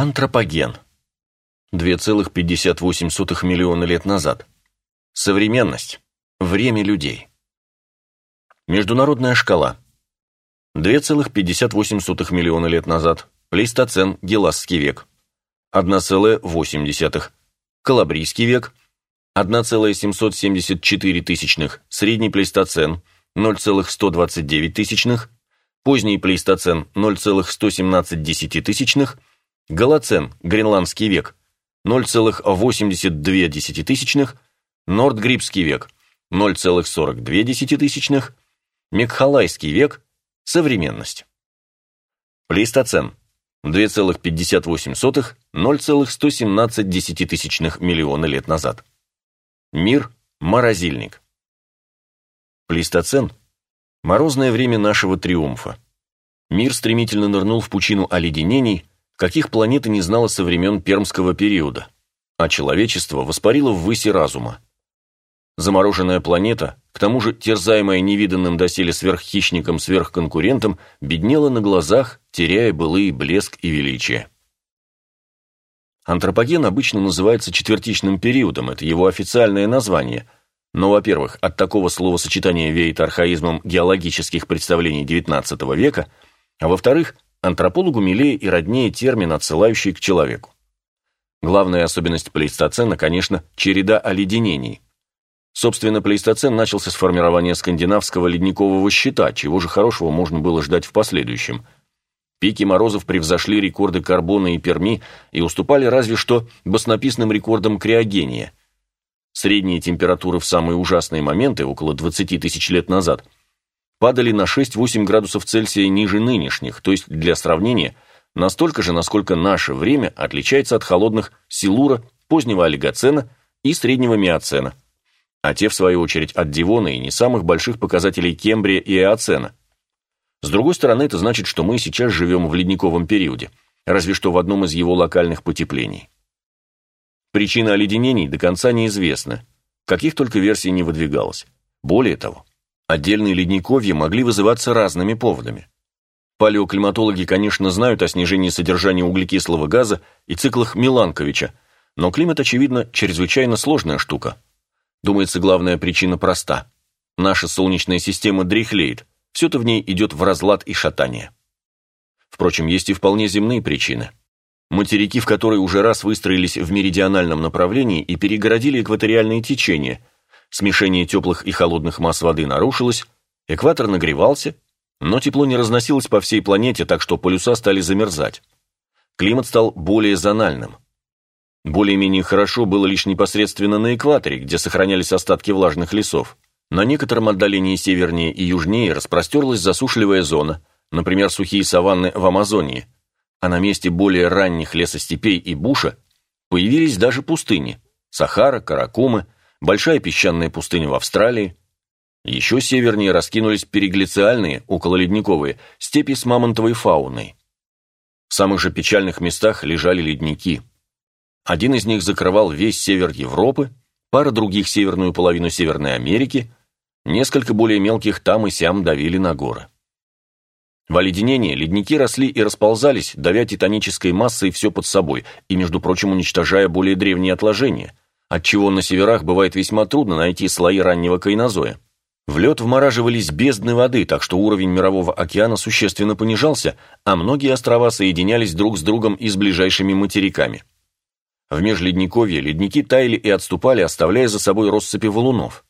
Антропоген. 2,58 миллиона лет назад. Современность. Время людей. Международная шкала. 2,58 миллиона лет назад. Плейстоцен, Геласский век. 1,8. Калабрийский век. 1,774 тысячных. Средний плейстоцен. 0,129 тысячных. Поздний плейстоцен. 0,117 тысячных. Голоцен, Гренландский век, 0,82, Нордгрибский век, 0,42, Мекхалайский век, современность. Плейстоцен, 2,58, 0,117 миллиона лет назад. Мир – морозильник. Плейстоцен – морозное время нашего триумфа. Мир стремительно нырнул в пучину оледенений, каких планета не знала со времен пермского периода, а человечество воспарило ввыси разума. Замороженная планета, к тому же терзаемая невиданным доселе сверххищником-сверхконкурентом, беднела на глазах, теряя былые блеск и величие. Антропоген обычно называется четвертичным периодом, это его официальное название, но, во-первых, от такого словосочетания веет архаизмом геологических представлений XIX века, а во-вторых, Антропологу милее и роднее термин, отсылающий к человеку. Главная особенность плейстоцена, конечно, череда оледенений. Собственно, плейстоцен начался с формирования скандинавского ледникового щита, чего же хорошего можно было ждать в последующем. Пики морозов превзошли рекорды карбона и перми и уступали разве что баснописным рекордам криогения. Средние температуры в самые ужасные моменты, около 20 тысяч лет назад – падали на 6-8 градусов Цельсия ниже нынешних, то есть для сравнения настолько же, насколько наше время отличается от холодных Силура, позднего Олигоцена и среднего Миоцена, а те, в свою очередь, от Дивона и не самых больших показателей Кембрия и Эоцена. С другой стороны, это значит, что мы сейчас живем в ледниковом периоде, разве что в одном из его локальных потеплений. Причина оледенений до конца неизвестна, каких только версий не выдвигалось. Более того, Отдельные ледниковья могли вызываться разными поводами. Палеоклиматологи, конечно, знают о снижении содержания углекислого газа и циклах Миланковича, но климат, очевидно, чрезвычайно сложная штука. Думается, главная причина проста. Наша Солнечная система дряхлеет, все-то в ней идет в разлад и шатание. Впрочем, есть и вполне земные причины. Материки, в которые уже раз выстроились в меридиональном направлении и перегородили экваториальные течения – смешение теплых и холодных масс воды нарушилось, экватор нагревался, но тепло не разносилось по всей планете, так что полюса стали замерзать. Климат стал более зональным. Более-менее хорошо было лишь непосредственно на экваторе, где сохранялись остатки влажных лесов. На некотором отдалении севернее и южнее распростерлась засушливая зона, например, сухие саванны в Амазонии, а на месте более ранних лесостепей и буша появились даже пустыни – Сахара, Каракумы – большая песчаная пустыня в Австралии. Еще севернее раскинулись переглициальные, окололедниковые, степи с мамонтовой фауной. В самых же печальных местах лежали ледники. Один из них закрывал весь север Европы, пара других северную половину Северной Америки, несколько более мелких там и сям давили на горы. В оледенении ледники росли и расползались, давя титанической массой все под собой и, между прочим, уничтожая более древние отложения – отчего на северах бывает весьма трудно найти слои раннего кайнозоя. В лед вмораживались бездны воды, так что уровень мирового океана существенно понижался, а многие острова соединялись друг с другом и с ближайшими материками. В межледниковье ледники таяли и отступали, оставляя за собой россыпи валунов.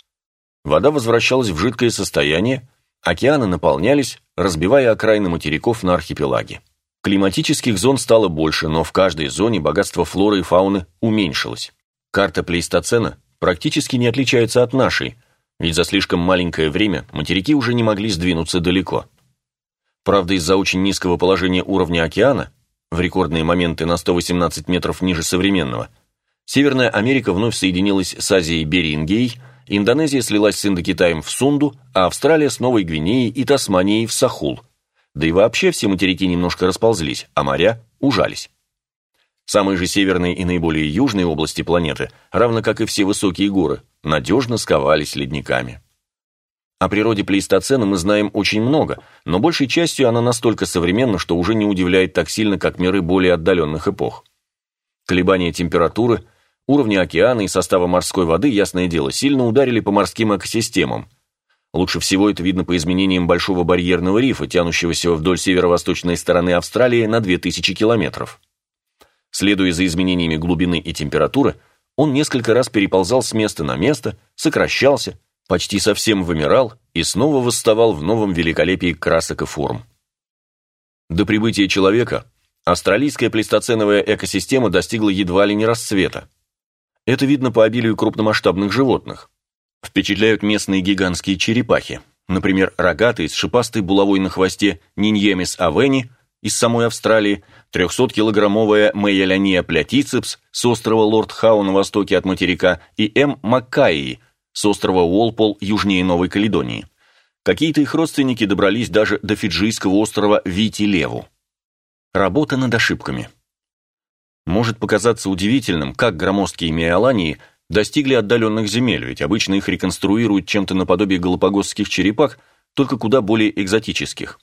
Вода возвращалась в жидкое состояние, океаны наполнялись, разбивая окраины материков на архипелаги. Климатических зон стало больше, но в каждой зоне богатство флоры и фауны уменьшилось. Карта плейстоцена практически не отличается от нашей, ведь за слишком маленькое время материки уже не могли сдвинуться далеко. Правда, из-за очень низкого положения уровня океана, в рекордные моменты на 118 метров ниже современного, Северная Америка вновь соединилась с Азией Берингей, Индонезия слилась с Индокитаем в Сунду, а Австралия с Новой Гвинеей и Тасманией в Сахул. Да и вообще все материки немножко расползлись, а моря ужались. Самые же северные и наиболее южные области планеты, равно как и все высокие горы, надежно сковались ледниками. О природе плейстоцена мы знаем очень много, но большей частью она настолько современна, что уже не удивляет так сильно, как миры более отдаленных эпох. Колебания температуры, уровни океана и состава морской воды, ясное дело, сильно ударили по морским экосистемам. Лучше всего это видно по изменениям Большого барьерного рифа, тянущегося вдоль северо-восточной стороны Австралии на 2000 километров. Следуя за изменениями глубины и температуры, он несколько раз переползал с места на место, сокращался, почти совсем вымирал и снова восставал в новом великолепии красок и форм. До прибытия человека австралийская плейстоценовая экосистема достигла едва ли не расцвета. Это видно по обилию крупномасштабных животных. Впечатляют местные гигантские черепахи, например, рогатый с шипастой булавой на хвосте Ниньемис авени из самой Австралии, 300-килограммовая Мейеляния плятицепс с острова Лорд-Хау на востоке от материка и М. Маккаи с острова Уолпол южнее Новой Каледонии. Какие-то их родственники добрались даже до фиджийского острова Вити-Леву. Работа над ошибками. Может показаться удивительным, как громоздкие миолании достигли отдаленных земель, ведь обычно их реконструируют чем-то наподобие галапагосских черепах, только куда более экзотических.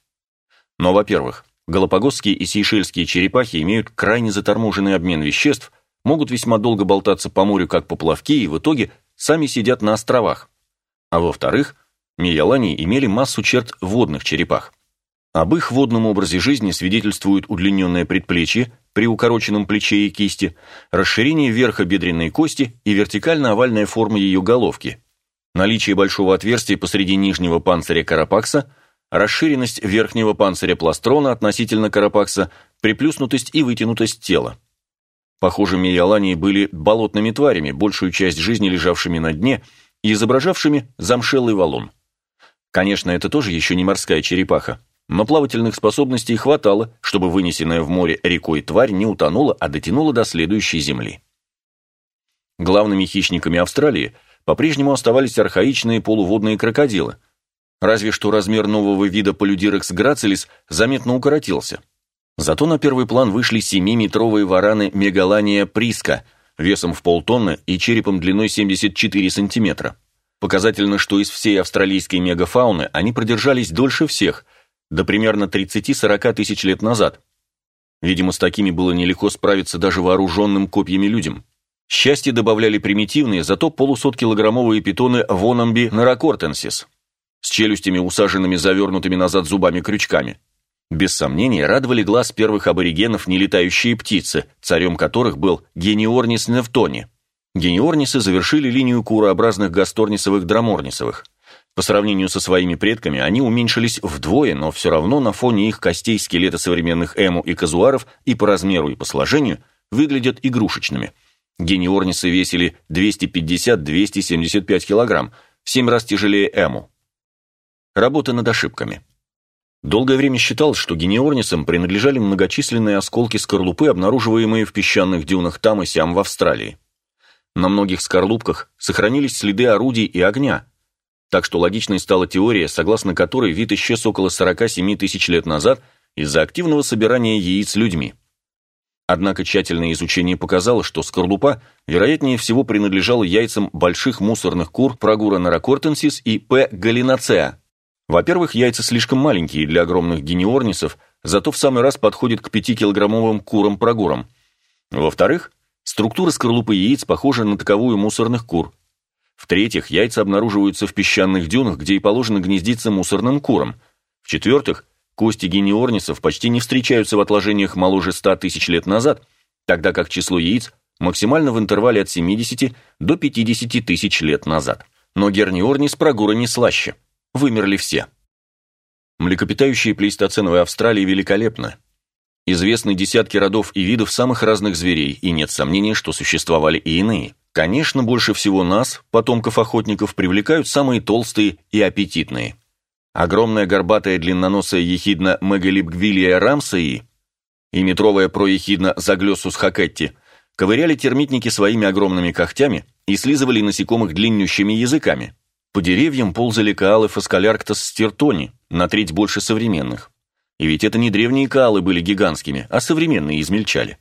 Но, во-первых, галапагосские и сейшельские черепахи имеют крайне заторможенный обмен веществ, могут весьма долго болтаться по морю как поплавки и в итоге сами сидят на островах. А во-вторых, миялани имели массу черт водных черепах. Об их водном образе жизни свидетельствуют удлиненное предплечье при укороченном плече и кисти, расширение верха бедренной кости и вертикально-овальная форма ее головки, наличие большого отверстия посреди нижнего панциря карапакса, расширенность верхнего панциря пластрона относительно карапакса, приплюснутость и вытянутость тела. Похоже, миялании были болотными тварями, большую часть жизни лежавшими на дне и изображавшими замшелый валун. Конечно, это тоже еще не морская черепаха, но плавательных способностей хватало, чтобы вынесенная в море рекой тварь не утонула, а дотянула до следующей земли. Главными хищниками Австралии по-прежнему оставались архаичные полуводные крокодилы, разве что размер нового вида полюдирекс грацилис заметно укоротился. Зато на первый план вышли 7-метровые вараны Мегалания приска, весом в полтонны и черепом длиной 74 сантиметра. Показательно, что из всей австралийской мегафауны они продержались дольше всех – до примерно 30-40 тысяч лет назад. Видимо, с такими было нелегко справиться даже вооруженным копьями людям. Счастье добавляли примитивные, зато полусоткилограммовые питоны Вонамби наракортенсис с челюстями, усаженными завернутыми назад зубами-крючками. Без сомнения, радовали глаз первых аборигенов нелетающие птицы, царем которых был Гениорнис невтони. Гениорнисы завершили линию курообразных гасторнисовых драморнисовых. По сравнению со своими предками, они уменьшились вдвое, но все равно на фоне их костей скелета современных эму и казуаров и по размеру, и по сложению выглядят игрушечными. Гениорнисы весили 250-275 килограмм, в 7 раз тяжелее эму. Работа над ошибками. Долгое время считалось, что гениорнисам принадлежали многочисленные осколки скорлупы, обнаруживаемые в песчаных дюнах там и сям в Австралии. На многих скорлупках сохранились следы орудий и огня, так что логичной стала теория, согласно которой вид исчез около 47 тысяч лет назад из-за активного собирания яиц людьми. Однако тщательное изучение показало, что скорлупа, вероятнее всего, принадлежала яйцам больших мусорных кур Прогура наракортенсис и П. галинацеа. Во-первых, яйца слишком маленькие для огромных гениорнисов, зато в самый раз подходят к 5-килограммовым курам-прогурам. Во-вторых, структура скорлупы яиц похожа на таковую мусорных кур – в-третьих, яйца обнаруживаются в песчаных дюнах, где и положено гнездиться мусорным курам. В-четвертых, кости гениорнисов почти не встречаются в отложениях моложе 100 тысяч лет назад, тогда как число яиц максимально в интервале от 70 до 50 тысяч лет назад. Но герниорнис прогура не слаще. Вымерли все. Млекопитающие плейстоценовой Австралии великолепны. Известны десятки родов и видов самых разных зверей, и нет сомнений, что существовали и иные. Конечно, больше всего нас, потомков охотников, привлекают самые толстые и аппетитные. Огромная горбатая длинноносая ехидна Мегалипгвилия рамсаи и метровая проехидна Заглёсус хакетти ковыряли термитники своими огромными когтями и слизывали насекомых длиннющими языками. По деревьям ползали каалы фаскалярктос стертони, на треть больше современных. И ведь это не древние каалы были гигантскими, а современные измельчали.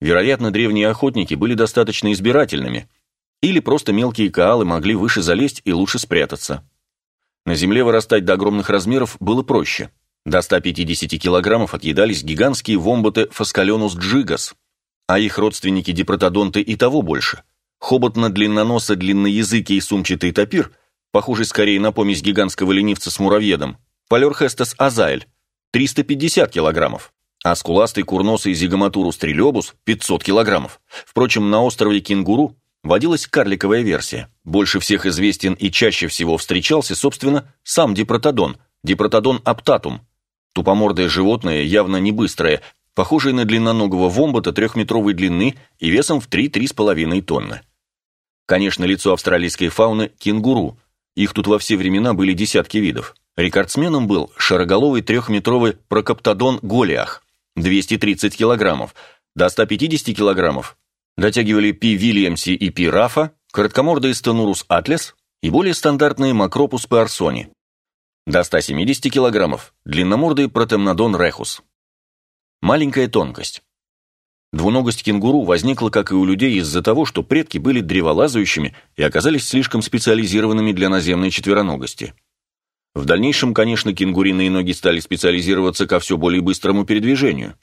Вероятно, древние охотники были достаточно избирательными, или просто мелкие каалы могли выше залезть и лучше спрятаться. На Земле вырастать до огромных размеров было проще. До 150 килограммов отъедались гигантские вомбаты Фаскаленус джигас, а их родственники дипротодонты и того больше. Хоботно-длинноноса, длинноязыкий и сумчатый топир, похожий скорее на помесь гигантского ленивца с муравьедом, Полерхестес азайль, 350 килограммов, а скуластый курносый зигоматурус трилебус – 500 килограммов. Впрочем, на острове Кенгуру водилась карликовая версия. Больше всех известен и чаще всего встречался, собственно, сам дипротодон, дипротодон аптатум. Тупомордое животное, явно не быстрое, похожее на длинноногого вомбата трехметровой длины и весом в 3-3,5 тонны. Конечно, лицо австралийской фауны – кенгуру. Их тут во все времена были десятки видов. Рекордсменом был шароголовый трехметровый прокоптодон голиах, 230 килограммов, до 150 килограммов дотягивали Пи Вильямси и Пи Рафа, короткомордые Стенурус атлес и более стандартные Макропус пеарсони. До 170 килограммов длинномордый Протемнодон рехус. Маленькая тонкость. Двуногость кенгуру возникла, как и у людей, из-за того, что предки были древолазающими и оказались слишком специализированными для наземной четвероногости. В дальнейшем, конечно, кенгуриные ноги стали специализироваться ко все более быстрому передвижению.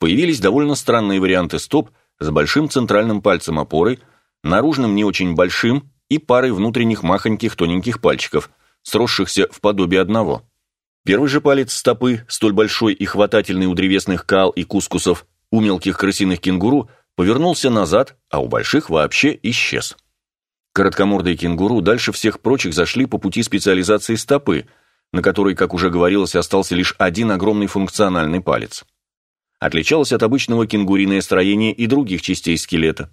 Появились довольно странные варианты стоп с большим центральным пальцем опоры, наружным не очень большим и парой внутренних махоньких тоненьких пальчиков, сросшихся в подобие одного. Первый же палец стопы, столь большой и хватательный у древесных кал и кускусов, у мелких крысиных кенгуру, повернулся назад, а у больших вообще исчез. Короткомордые кенгуру дальше всех прочих зашли по пути специализации стопы, на которой, как уже говорилось, остался лишь один огромный функциональный палец. Отличалось от обычного кенгуриное строение и других частей скелета.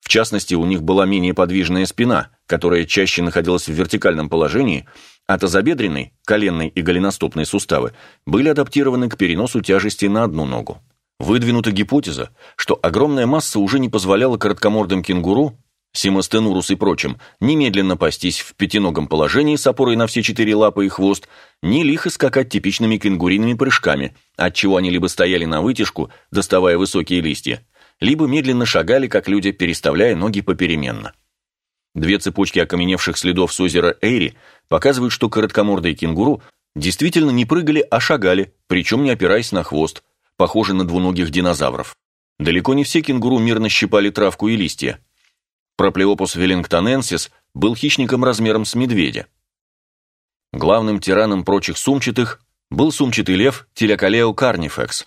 В частности, у них была менее подвижная спина, которая чаще находилась в вертикальном положении, а тазобедренный, коленный и голеностопные суставы были адаптированы к переносу тяжести на одну ногу. Выдвинута гипотеза, что огромная масса уже не позволяла короткомордым кенгуру Симостенурус и прочим, немедленно пастись в пятиногом положении с опорой на все четыре лапы и хвост, не лихо скакать типичными кенгуриными прыжками, отчего они либо стояли на вытяжку, доставая высокие листья, либо медленно шагали, как люди, переставляя ноги попеременно. Две цепочки окаменевших следов с озера Эйри показывают, что короткомордые кенгуру действительно не прыгали, а шагали, причем не опираясь на хвост, похожий на двуногих динозавров. Далеко не все кенгуру мирно щипали травку и листья. Проплеопус веллингтоненсис был хищником размером с медведя. Главным тираном прочих сумчатых был сумчатый лев Телекалео карнифекс,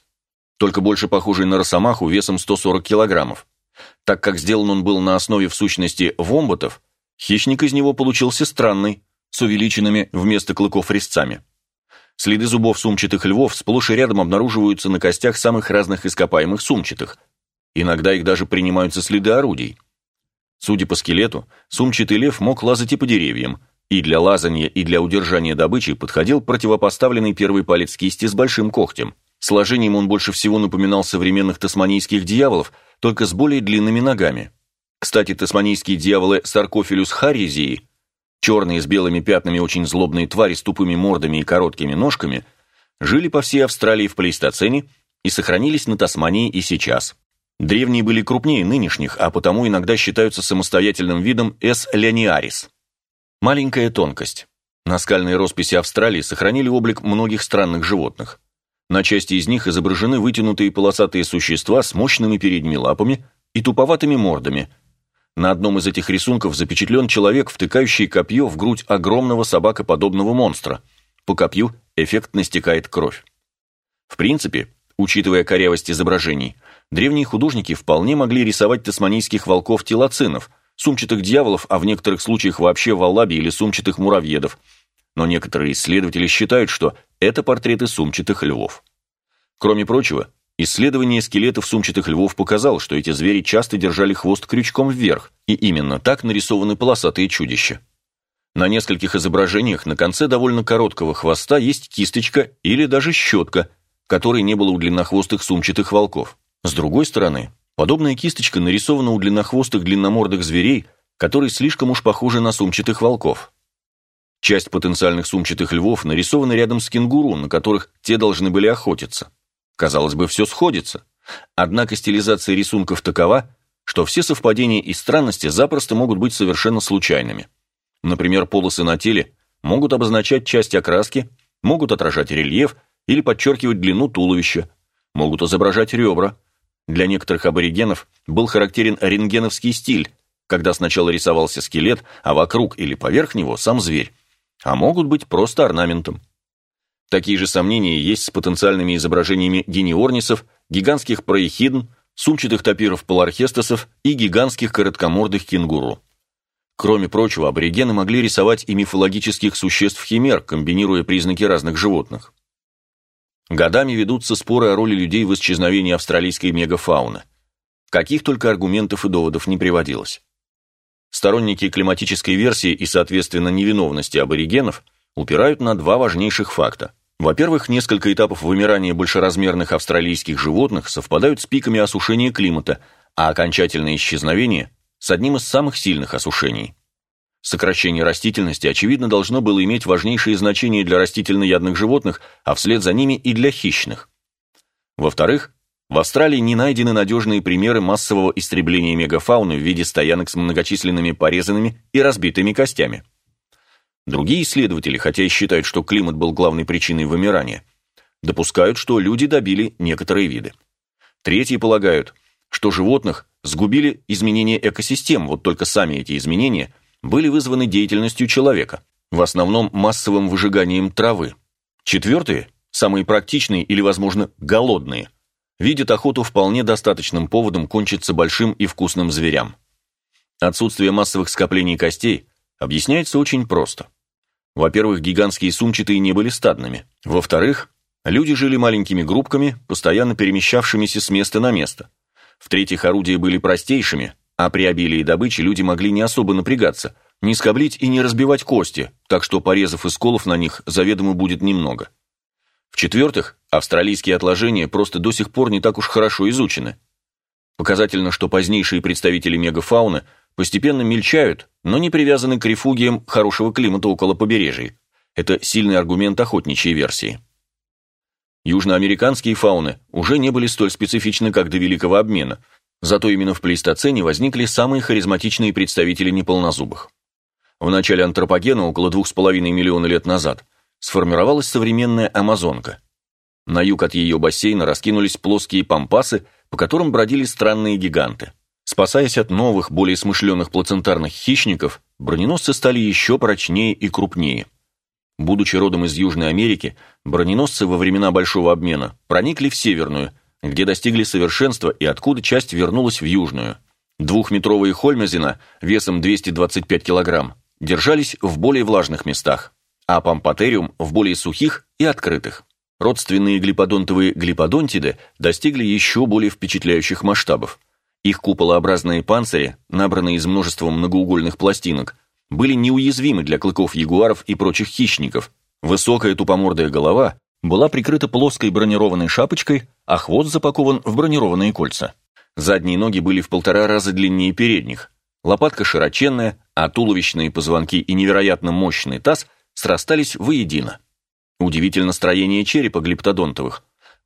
только больше похожий на росомаху весом 140 килограммов. Так как сделан он был на основе в сущности вомботов, хищник из него получился странный, с увеличенными вместо клыков резцами. Следы зубов сумчатых львов сплошь и рядом обнаруживаются на костях самых разных ископаемых сумчатых. Иногда их даже принимаются следы орудий. Судя по скелету, сумчатый лев мог лазать и по деревьям, и для лазания, и для удержания добычи подходил противопоставленный первый палец кисти с большим когтем. Сложением он больше всего напоминал современных тасманийских дьяволов, только с более длинными ногами. Кстати, тасманийские дьяволы Саркофилюс харизии, черные с белыми пятнами очень злобные твари с тупыми мордами и короткими ножками, жили по всей Австралии в плейстоцене и сохранились на Тасмании и сейчас. Древние были крупнее нынешних, а потому иногда считаются самостоятельным видом S. лениарис. Маленькая тонкость. Наскальные росписи Австралии сохранили облик многих странных животных. На части из них изображены вытянутые полосатые существа с мощными передними лапами и туповатыми мордами. На одном из этих рисунков запечатлен человек, втыкающий копье в грудь огромного собакоподобного монстра. По копью эффектно стекает кровь. В принципе, учитывая корявость изображений, древние художники вполне могли рисовать тасманийских волков-телоцинов, сумчатых дьяволов, а в некоторых случаях вообще валаби или сумчатых муравьедов. Но некоторые исследователи считают, что это портреты сумчатых львов. Кроме прочего, исследование скелетов сумчатых львов показало, что эти звери часто держали хвост крючком вверх, и именно так нарисованы полосатые чудища. На нескольких изображениях на конце довольно короткого хвоста есть кисточка или даже щетка, которой не было у длиннохвостых сумчатых волков. С другой стороны, подобная кисточка нарисована у длиннохвостых длинномордых зверей, которые слишком уж похожи на сумчатых волков. Часть потенциальных сумчатых львов нарисована рядом с кенгуру, на которых те должны были охотиться. Казалось бы, все сходится. Однако стилизация рисунков такова, что все совпадения и странности запросто могут быть совершенно случайными. Например, полосы на теле могут обозначать часть окраски, могут отражать рельеф или подчеркивать длину туловища, могут изображать ребра. Для некоторых аборигенов был характерен рентгеновский стиль, когда сначала рисовался скелет, а вокруг или поверх него сам зверь, а могут быть просто орнаментом. Такие же сомнения есть с потенциальными изображениями гениорнисов, гигантских проехидн, сумчатых топиров полархестосов и гигантских короткомордых кенгуру. Кроме прочего, аборигены могли рисовать и мифологических существ-химер, комбинируя признаки разных животных. Годами ведутся споры о роли людей в исчезновении австралийской мегафауны. Каких только аргументов и доводов не приводилось. Сторонники климатической версии и, соответственно, невиновности аборигенов упирают на два важнейших факта. Во-первых, несколько этапов вымирания большеразмерных австралийских животных совпадают с пиками осушения климата, а окончательное исчезновение – с одним из самых сильных осушений. Сокращение растительности, очевидно, должно было иметь важнейшее значение для растительноядных животных, а вслед за ними и для хищных. Во-вторых, в Австралии не найдены надежные примеры массового истребления мегафауны в виде стоянок с многочисленными порезанными и разбитыми костями. Другие исследователи, хотя и считают, что климат был главной причиной вымирания, допускают, что люди добили некоторые виды. Третьи полагают, что животных сгубили изменения экосистем, вот только сами эти изменения были вызваны деятельностью человека, в основном массовым выжиганием травы. Четвертые, самые практичные или, возможно, голодные, видят охоту вполне достаточным поводом кончиться большим и вкусным зверям. Отсутствие массовых скоплений костей объясняется очень просто. Во-первых, гигантские сумчатые не были стадными. Во-вторых, люди жили маленькими группками, постоянно перемещавшимися с места на место. В-третьих, орудия были простейшими, а при обилии добычи люди могли не особо напрягаться, не скоблить и не разбивать кости, так что порезов и сколов на них заведомо будет немного. В-четвертых, австралийские отложения просто до сих пор не так уж хорошо изучены. Показательно, что позднейшие представители мегафауны постепенно мельчают, но не привязаны к рефугиям хорошего климата около побережий. Это сильный аргумент охотничьей версии. Южноамериканские фауны уже не были столь специфичны, как до Великого обмена, зато именно в плейстоцене возникли самые харизматичные представители неполнозубых. В начале антропогена, около 2,5 миллиона лет назад, сформировалась современная амазонка. На юг от ее бассейна раскинулись плоские пампасы, по которым бродили странные гиганты. Спасаясь от новых, более смышленых плацентарных хищников, броненосцы стали еще прочнее и крупнее. Будучи родом из Южной Америки, броненосцы во времена Большого обмена проникли в Северную, где достигли совершенства и откуда часть вернулась в Южную. Двухметровые хольмезина весом 225 килограмм держались в более влажных местах, а пампатериум в более сухих и открытых. Родственные глиподонтовые глиподонтиды достигли еще более впечатляющих масштабов. Их куполообразные панцири, набранные из множества многоугольных пластинок, были неуязвимы для клыков ягуаров и прочих хищников. Высокая тупомордая голова была прикрыта плоской бронированной шапочкой, а хвост запакован в бронированные кольца. Задние ноги были в полтора раза длиннее передних. Лопатка широченная, а туловищные позвонки и невероятно мощный таз срастались воедино. Удивительно строение черепа глиптодонтовых.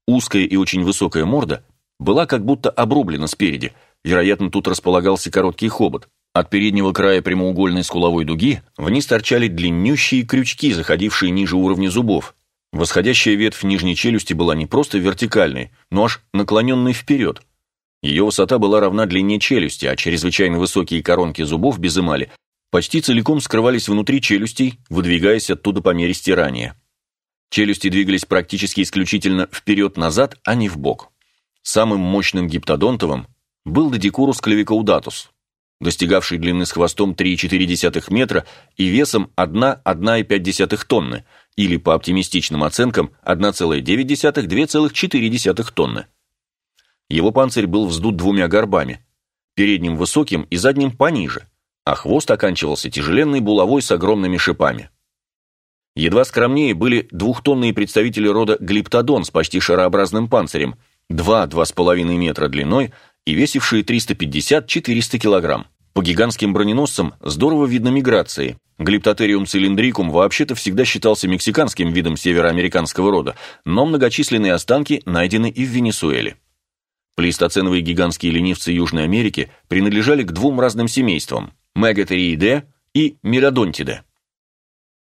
Узкая и очень высокая морда была как будто обрублена спереди, вероятно, тут располагался короткий хобот. От переднего края прямоугольной скуловой дуги вниз торчали длиннющие крючки, заходившие ниже уровня зубов. Восходящая ветвь нижней челюсти была не просто вертикальной, но аж наклоненной вперед. Ее высота была равна длине челюсти, а чрезвычайно высокие коронки зубов без эмали почти целиком скрывались внутри челюстей, выдвигаясь оттуда по мере стирания. Челюсти двигались практически исключительно вперед-назад, а не вбок. Самым мощным гиптодонтовым был Дедикурус клевикаудатус, достигавший длины с хвостом 3,4 метра и весом 1,1,5 тонны, или, по оптимистичным оценкам, 1,9-2,4 тонны. Его панцирь был вздут двумя горбами, передним высоким и задним пониже, а хвост оканчивался тяжеленной булавой с огромными шипами. Едва скромнее были двухтонные представители рода глиптодон с почти шарообразным панцирем – 2-2,5 метра длиной и весившие 350-400 килограмм. По гигантским броненосцам здорово видно миграции. Глиптотериум цилиндрикум вообще-то всегда считался мексиканским видом североамериканского рода, но многочисленные останки найдены и в Венесуэле. Плейстоценовые гигантские ленивцы Южной Америки принадлежали к двум разным семействам – Мегатерииде и Миродонтиде.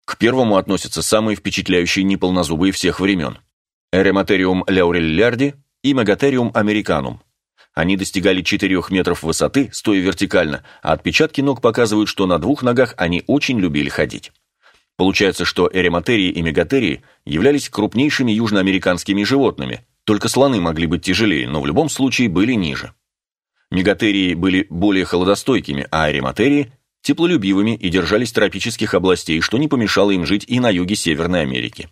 К первому относятся самые впечатляющие неполнозубые всех времен – Эрематериум ляуреллярди и Мегатериум американум. Они достигали 4 метров высоты, стоя вертикально, а отпечатки ног показывают, что на двух ногах они очень любили ходить. Получается, что эрематерии и мегатерии являлись крупнейшими южноамериканскими животными, только слоны могли быть тяжелее, но в любом случае были ниже. Мегатерии были более холодостойкими, а эрематерии – теплолюбивыми и держались тропических областей, что не помешало им жить и на юге Северной Америки.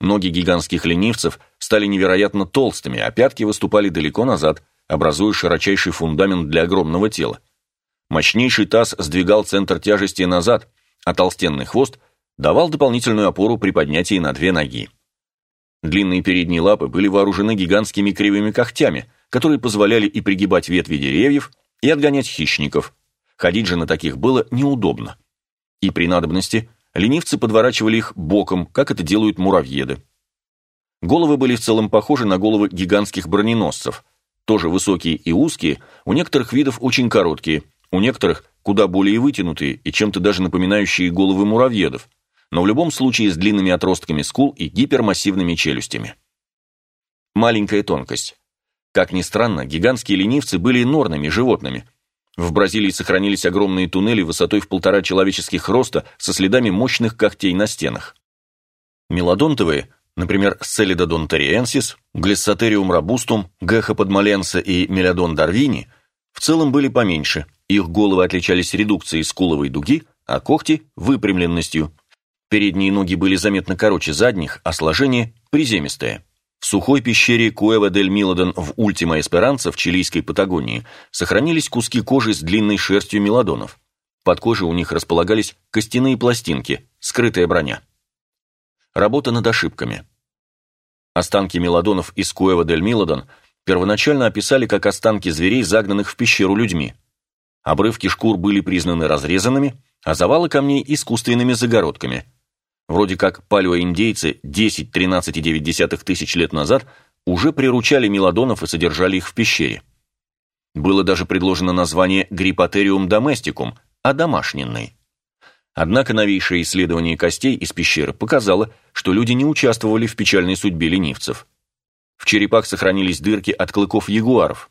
Ноги гигантских ленивцев стали невероятно толстыми, а пятки выступали далеко назад, образуя широчайший фундамент для огромного тела. Мощнейший таз сдвигал центр тяжести назад, а толстенный хвост давал дополнительную опору при поднятии на две ноги. Длинные передние лапы были вооружены гигантскими кривыми когтями, которые позволяли и пригибать ветви деревьев, и отгонять хищников. Ходить же на таких было неудобно. И при надобности ленивцы подворачивали их боком, как это делают муравьеды. Головы были в целом похожи на головы гигантских броненосцев, тоже высокие и узкие, у некоторых видов очень короткие, у некоторых куда более вытянутые и чем-то даже напоминающие головы муравьедов, но в любом случае с длинными отростками скул и гипермассивными челюстями. Маленькая тонкость. Как ни странно, гигантские ленивцы были норными животными. В Бразилии сохранились огромные туннели высотой в полтора человеческих роста со следами мощных когтей на стенах. Мелодонтовые, например, Селидодон тариенсис, Глиссотериум робустум, Геха подмаленса и Мелодон дарвини, в целом были поменьше, их головы отличались редукцией скуловой дуги, а когти – выпрямленностью – Передние ноги были заметно короче задних, а сложение приземистое. В сухой пещере Куэва дель Милодон в Ультима Эсперанца в чилийской Патагонии сохранились куски кожи с длинной шерстью мелодонов. Под кожей у них располагались костяные пластинки, скрытая броня. Работа над ошибками. Останки мелодонов из Куэва дель Милодон первоначально описали как останки зверей, загнанных в пещеру людьми. Обрывки шкур были признаны разрезанными, а завалы камней – искусственными загородками – Вроде как палеоиндейцы 10-13,9 тысяч лет назад уже приручали мелодонов и содержали их в пещере. Было даже предложено название Гриппотериум доместикум, одомашненный. Однако новейшее исследование костей из пещеры показало, что люди не участвовали в печальной судьбе ленивцев. В черепах сохранились дырки от клыков ягуаров.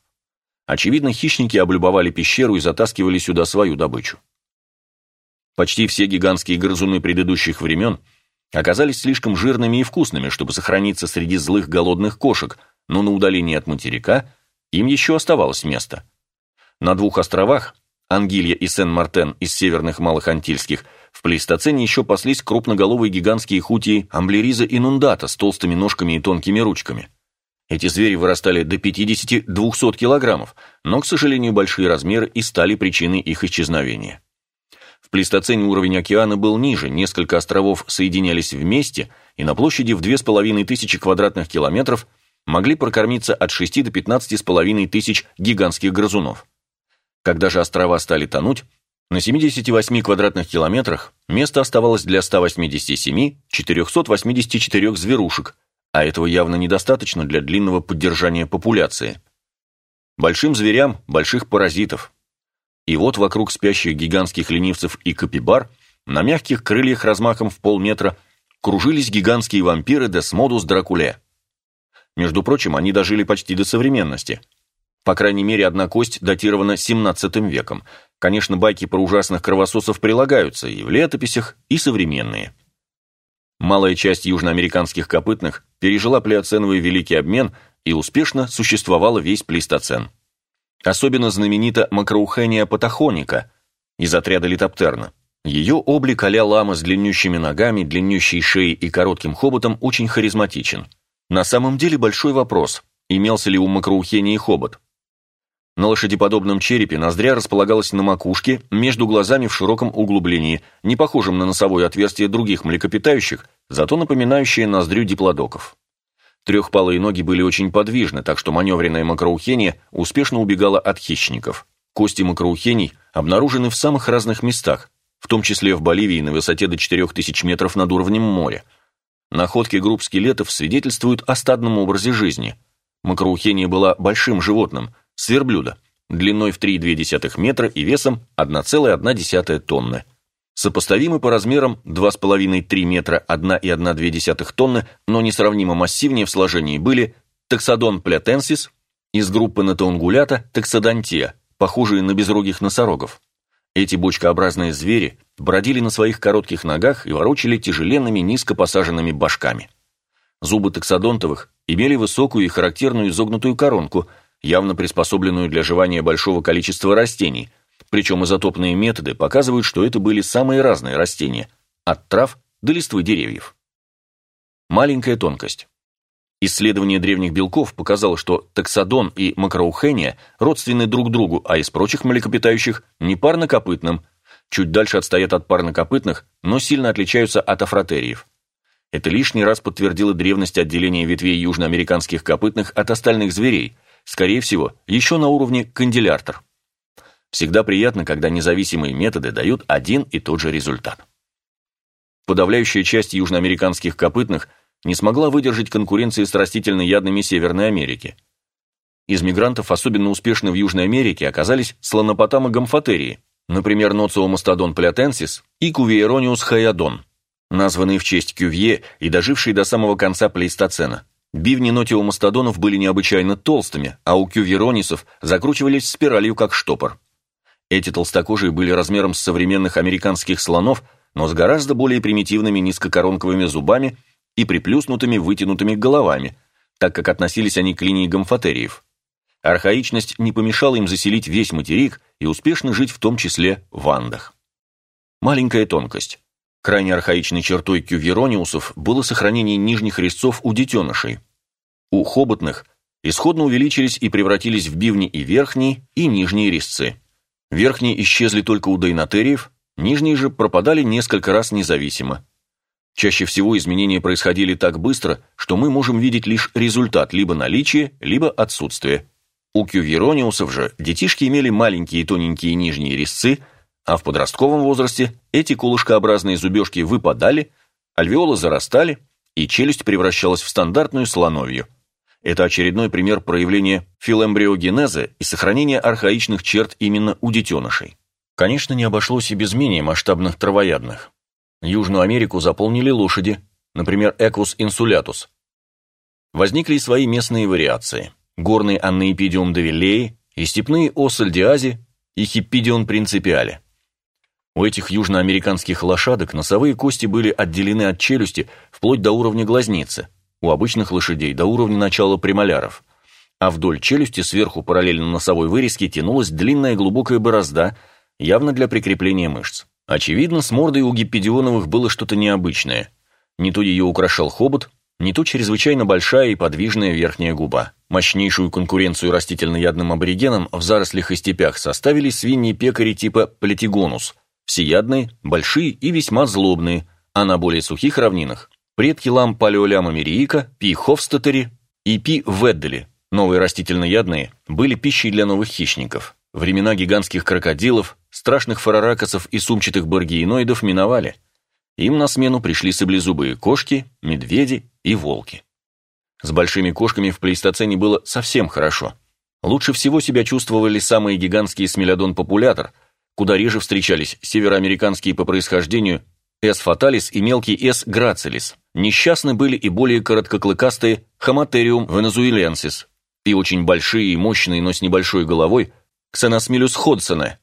Очевидно, хищники облюбовали пещеру и затаскивали сюда свою добычу. Почти все гигантские грызуны предыдущих времен оказались слишком жирными и вкусными, чтобы сохраниться среди злых голодных кошек, но на удалении от материка им еще оставалось место. На двух островах, Ангилья и Сен-Мартен из северных Малых Антильских, в плейстоцене еще паслись крупноголовые гигантские хутии амблериза инундата с толстыми ножками и тонкими ручками. Эти звери вырастали до 50-200 килограммов, но, к сожалению, большие размеры и стали причиной их исчезновения. В плейстоцене уровень океана был ниже, несколько островов соединялись вместе, и на площади в 2500 квадратных километров могли прокормиться от 6 до 15,5 тысяч гигантских грызунов. Когда же острова стали тонуть, на 78 квадратных километрах место оставалось для 187 484 зверушек, а этого явно недостаточно для длинного поддержания популяции. Большим зверям – больших паразитов, и вот вокруг спящих гигантских ленивцев и капибар на мягких крыльях размахом в полметра кружились гигантские вампиры Десмодус Дракуле. Между прочим, они дожили почти до современности. По крайней мере, одна кость датирована 17 веком. Конечно, байки про ужасных кровососов прилагаются и в летописях, и современные. Малая часть южноамериканских копытных пережила плеоценовый великий обмен и успешно существовала весь плейстоцен. Особенно знаменита макроухения патахоника из отряда литоптерна. Ее облик а лама с длиннющими ногами, длиннющей шеей и коротким хоботом очень харизматичен. На самом деле большой вопрос, имелся ли у макроухении хобот. На лошадеподобном черепе ноздря располагалась на макушке, между глазами в широком углублении, не похожем на носовое отверстие других млекопитающих, зато напоминающее ноздрю диплодоков. Трехпалые ноги были очень подвижны, так что маневренное макроухение успешно убегало от хищников. Кости макроухений обнаружены в самых разных местах, в том числе в Боливии на высоте до 4000 метров над уровнем моря. Находки групп скелетов свидетельствуют о стадном образе жизни. Макроухения была большим животным, сверблюда, длиной в 3,2 метра и весом 1,1 тонны. Сопоставимы по размерам 2,5-3 метра 1,1 тонны, но несравнимо массивнее в сложении были таксодон плятенсис из группы натоунгулята таксодонтия, похожие на безрогих носорогов. Эти бочкообразные звери бродили на своих коротких ногах и ворочали тяжеленными низко посаженными башками. Зубы таксодонтовых имели высокую и характерную изогнутую коронку, явно приспособленную для жевания большого количества растений, причем изотопные методы показывают, что это были самые разные растения, от трав до листвы деревьев. Маленькая тонкость. Исследование древних белков показало, что таксодон и макроухения родственны друг другу, а из прочих млекопитающих – непарнокопытным, чуть дальше отстоят от парнокопытных, но сильно отличаются от афротериев. Это лишний раз подтвердило древность отделения ветвей южноамериканских копытных от остальных зверей, скорее всего, еще на уровне канделяртер. Всегда приятно, когда независимые методы дают один и тот же результат. Подавляющая часть южноамериканских копытных – не смогла выдержать конкуренции с растительноядными Северной Америки. Из мигрантов особенно успешны в Южной Америке оказались слонопотамы гомфотерии, например, ноциомастодон плятенсис и кувиерониус хаядон, названные в честь Кювье и дожившие до самого конца плейстоцена. Бивни нотиомастодонов были необычайно толстыми, а у кювьеронисов закручивались спиралью, как штопор. Эти толстокожие были размером с современных американских слонов, но с гораздо более примитивными низкокоронковыми зубами и приплюснутыми вытянутыми головами, так как относились они к линии гомфотериев. Архаичность не помешала им заселить весь материк и успешно жить в том числе в Андах. Маленькая тонкость. Крайне архаичной чертой кюверониусов было сохранение нижних резцов у детенышей. У хоботных исходно увеличились и превратились в бивни и верхние, и нижние резцы. Верхние исчезли только у дейнотериев, нижние же пропадали несколько раз независимо. Чаще всего изменения происходили так быстро, что мы можем видеть лишь результат либо наличия, либо отсутствия. У кюверониусов же детишки имели маленькие тоненькие нижние резцы, а в подростковом возрасте эти колышкообразные зубежки выпадали, альвеолы зарастали, и челюсть превращалась в стандартную слоновью. Это очередной пример проявления филэмбриогенеза и сохранения архаичных черт именно у детенышей. Конечно, не обошлось и без менее масштабных травоядных. Южную Америку заполнили лошади, например, Экус инсулятус. Возникли свои местные вариации. Горный аннеипидиум довиллеи и степные осальдиази и хиппидион принципиале. У этих южноамериканских лошадок носовые кости были отделены от челюсти вплоть до уровня глазницы, у обычных лошадей до уровня начала премоляров. А вдоль челюсти сверху параллельно носовой вырезке тянулась длинная глубокая борозда, явно для прикрепления мышц. Очевидно, с мордой у гиппедионовых было что-то необычное. Не то ее украшал хобот, не то чрезвычайно большая и подвижная верхняя губа. Мощнейшую конкуренцию растительноядным аборигенам в зарослях и степях составили свиньи-пекари типа плетигонус, всеядные, большие и весьма злобные, а на более сухих равнинах – предки лам палеоляма мериика, пи хофстатери и пи веддели, новые растительноядные, были пищей для новых хищников. Времена гигантских крокодилов, страшных фараракосов и сумчатых баргиеноидов миновали. Им на смену пришли саблезубые кошки, медведи и волки. С большими кошками в плейстоцене было совсем хорошо. Лучше всего себя чувствовали самые гигантские смелядон-популятор, куда реже встречались североамериканские по происхождению S. fatalis и мелкий S. gracilis. Несчастны были и более короткоклыкастые Homotherium venezuelensis и очень большие и мощные, но с небольшой головой – Ксеносмилюс ходсона.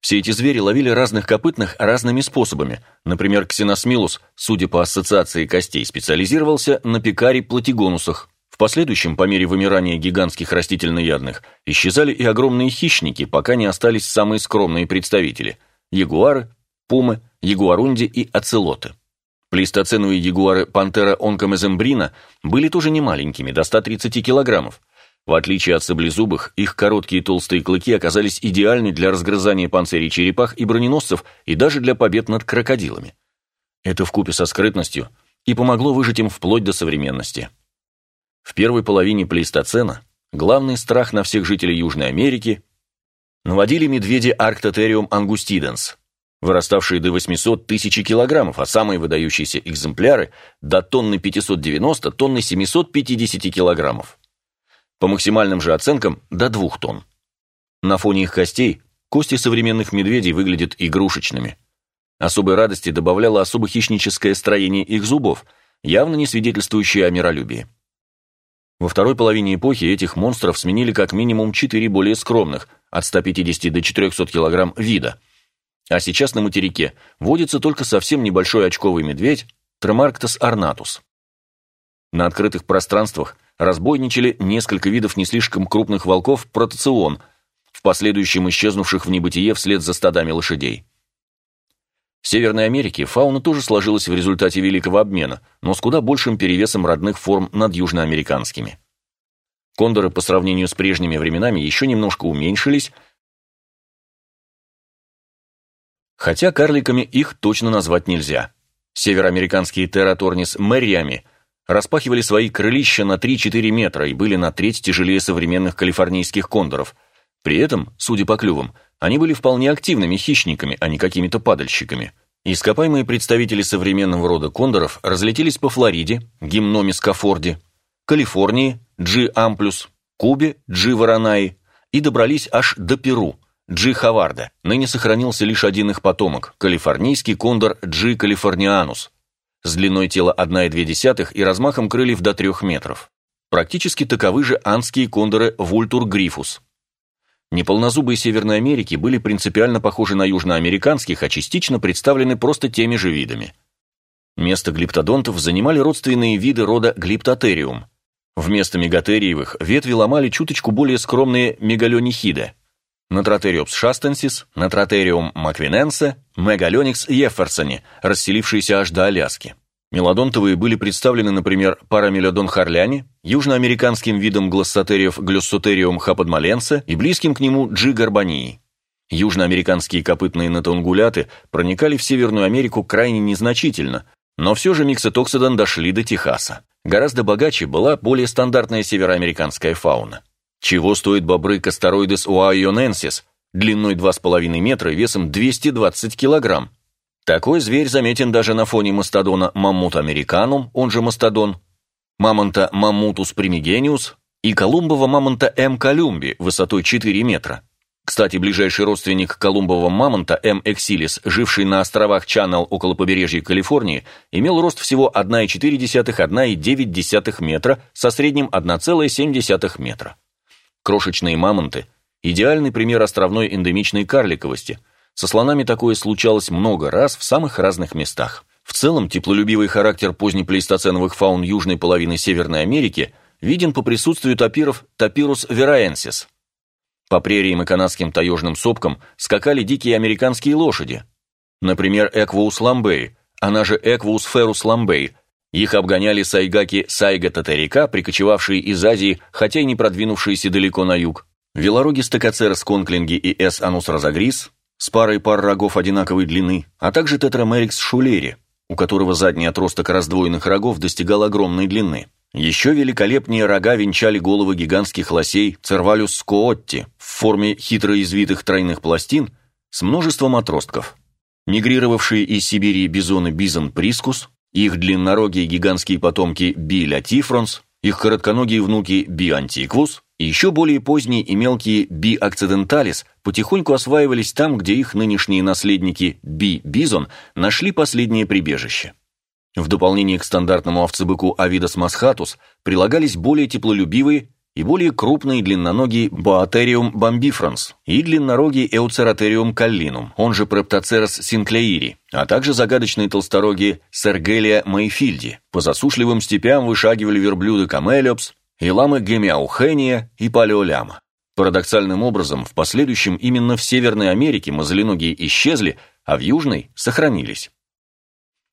Все эти звери ловили разных копытных разными способами. Например, ксеносмилус, судя по ассоциации костей, специализировался на пикаре-платигонусах. В последующем, по мере вымирания гигантских растительноядных, исчезали и огромные хищники, пока не остались самые скромные представители – ягуары, пумы, ягуарунди и оцелоты. Плейстоценовые ягуары пантера онкомезембрина были тоже немаленькими, до 130 килограммов, в отличие от саблезубых, их короткие толстые клыки оказались идеальны для разгрызания панцирей черепах и броненосцев и даже для побед над крокодилами. Это вкупе со скрытностью и помогло выжить им вплоть до современности. В первой половине плейстоцена главный страх на всех жителей Южной Америки наводили медведи Arctotherium angustidens, выраставшие до 800 тысяч килограммов, а самые выдающиеся экземпляры до тонны 590, тонны 750 килограммов. По максимальным же оценкам – до двух тонн. На фоне их костей кости современных медведей выглядят игрушечными. Особой радости добавляло особо хищническое строение их зубов, явно не свидетельствующее о миролюбии. Во второй половине эпохи этих монстров сменили как минимум четыре более скромных, от 150 до 400 килограмм, вида. А сейчас на материке водится только совсем небольшой очковый медведь Тремарктос орнатус. На открытых пространствах разбойничали несколько видов не слишком крупных волков протоцион, в последующем исчезнувших в небытие вслед за стадами лошадей. В Северной Америке фауна тоже сложилась в результате великого обмена, но с куда большим перевесом родных форм над южноамериканскими. Кондоры по сравнению с прежними временами еще немножко уменьшились, хотя карликами их точно назвать нельзя. Североамериканские тераторнис мэриами распахивали свои крылища на 3-4 метра и были на треть тяжелее современных калифорнийских кондоров. При этом, судя по клювам, они были вполне активными хищниками, а не какими-то падальщиками. Ископаемые представители современного рода кондоров разлетелись по Флориде, Гимномис Кафорди, Калифорнии, Джи Амплюс, Кубе, Джи Воронаи и добрались аж до Перу, Джи Хаварда. Ныне сохранился лишь один их потомок, калифорнийский кондор Джи калифорнианус, с длиной тела 1,2 и размахом крыльев до 3 метров. Практически таковы же анские кондоры Вультур грифус, Неполнозубые Северной Америки были принципиально похожи на южноамериканских, а частично представлены просто теми же видами. Место глиптодонтов занимали родственные виды рода глиптотериум. Вместо мегатериевых ветви ломали чуточку более скромные мегалонихиды. Натротериопс шастенсис, Натротериум маквиненсе, Мегаленикс ефферсони, расселившиеся аж до Аляски. Мелодонтовые были представлены, например, парамелодон харляни, южноамериканским видом глоссотериев глюссотериум хаподмаленсе и близким к нему джи горбании. Южноамериканские копытные натонгуляты проникали в Северную Америку крайне незначительно, но все же миксотоксидон дошли до Техаса. Гораздо богаче была более стандартная североамериканская фауна. Чего стоят бобры Кастороидес уайоненсис, длиной 2,5 метра и весом 220 килограмм, такой зверь заметен даже на фоне мастодона маммут американум, он же мастодон, мамонта маммутус примигениус и колумбова мамонта М. колумби высотой 4 метра. Кстати, ближайший родственник колумбового мамонта М. эксилис, живший на островах Чаннел около побережья Калифорнии, имел рост всего 1,4-1,9 метра со средним 1,7 метра. Крошечные мамонты – идеальный пример островной эндемичной карликовости – со слонами такое случалось много раз в самых разных местах. В целом, теплолюбивый характер позднеплейстоценовых фаун южной половины Северной Америки виден по присутствию тапиров Тапирус вераенсис. По прериям и канадским таежным сопкам скакали дикие американские лошади. Например, Эквоус ламбей, она же Эквоус ферус ламбей. Их обгоняли сайгаки сайга татарика, прикочевавшие из Азии, хотя и не продвинувшиеся далеко на юг. Велороги стакацерс конклинги и С. анус разогрис, с парой пар рогов одинаковой длины, а также тетрамерикс шулери, у которого задний отросток раздвоенных рогов достигал огромной длины. Еще великолепнее рога венчали головы гигантских лосей Цервалюс скоотти в форме хитро извитых тройных пластин с множеством отростков. Мигрировавшие из Сибири бизоны Bison priscus, их длиннорогие гигантские потомки B. latifrons, их коротконогие внуки B. antiquus, и еще более поздние и мелкие B. occidentalis потихоньку осваивались там, где их нынешние наследники B. bison нашли последнее прибежище. В дополнение к стандартному овцебыку Ovibos moschatus прилагались более теплолюбивые и более крупные длинноногие Boaterium бомбифранс и длиннорогий Euceratherium collinum, он же Preptoceras sinclairi, а также загадочные толсторогие Soergelia mayfieldi. По засушливым степям вышагивали верблюды Camelops, и ламы Гемиаухения и Палеоляма. Парадоксальным образом, в последующем именно в Северной Америке мазоленогие исчезли, а в Южной сохранились.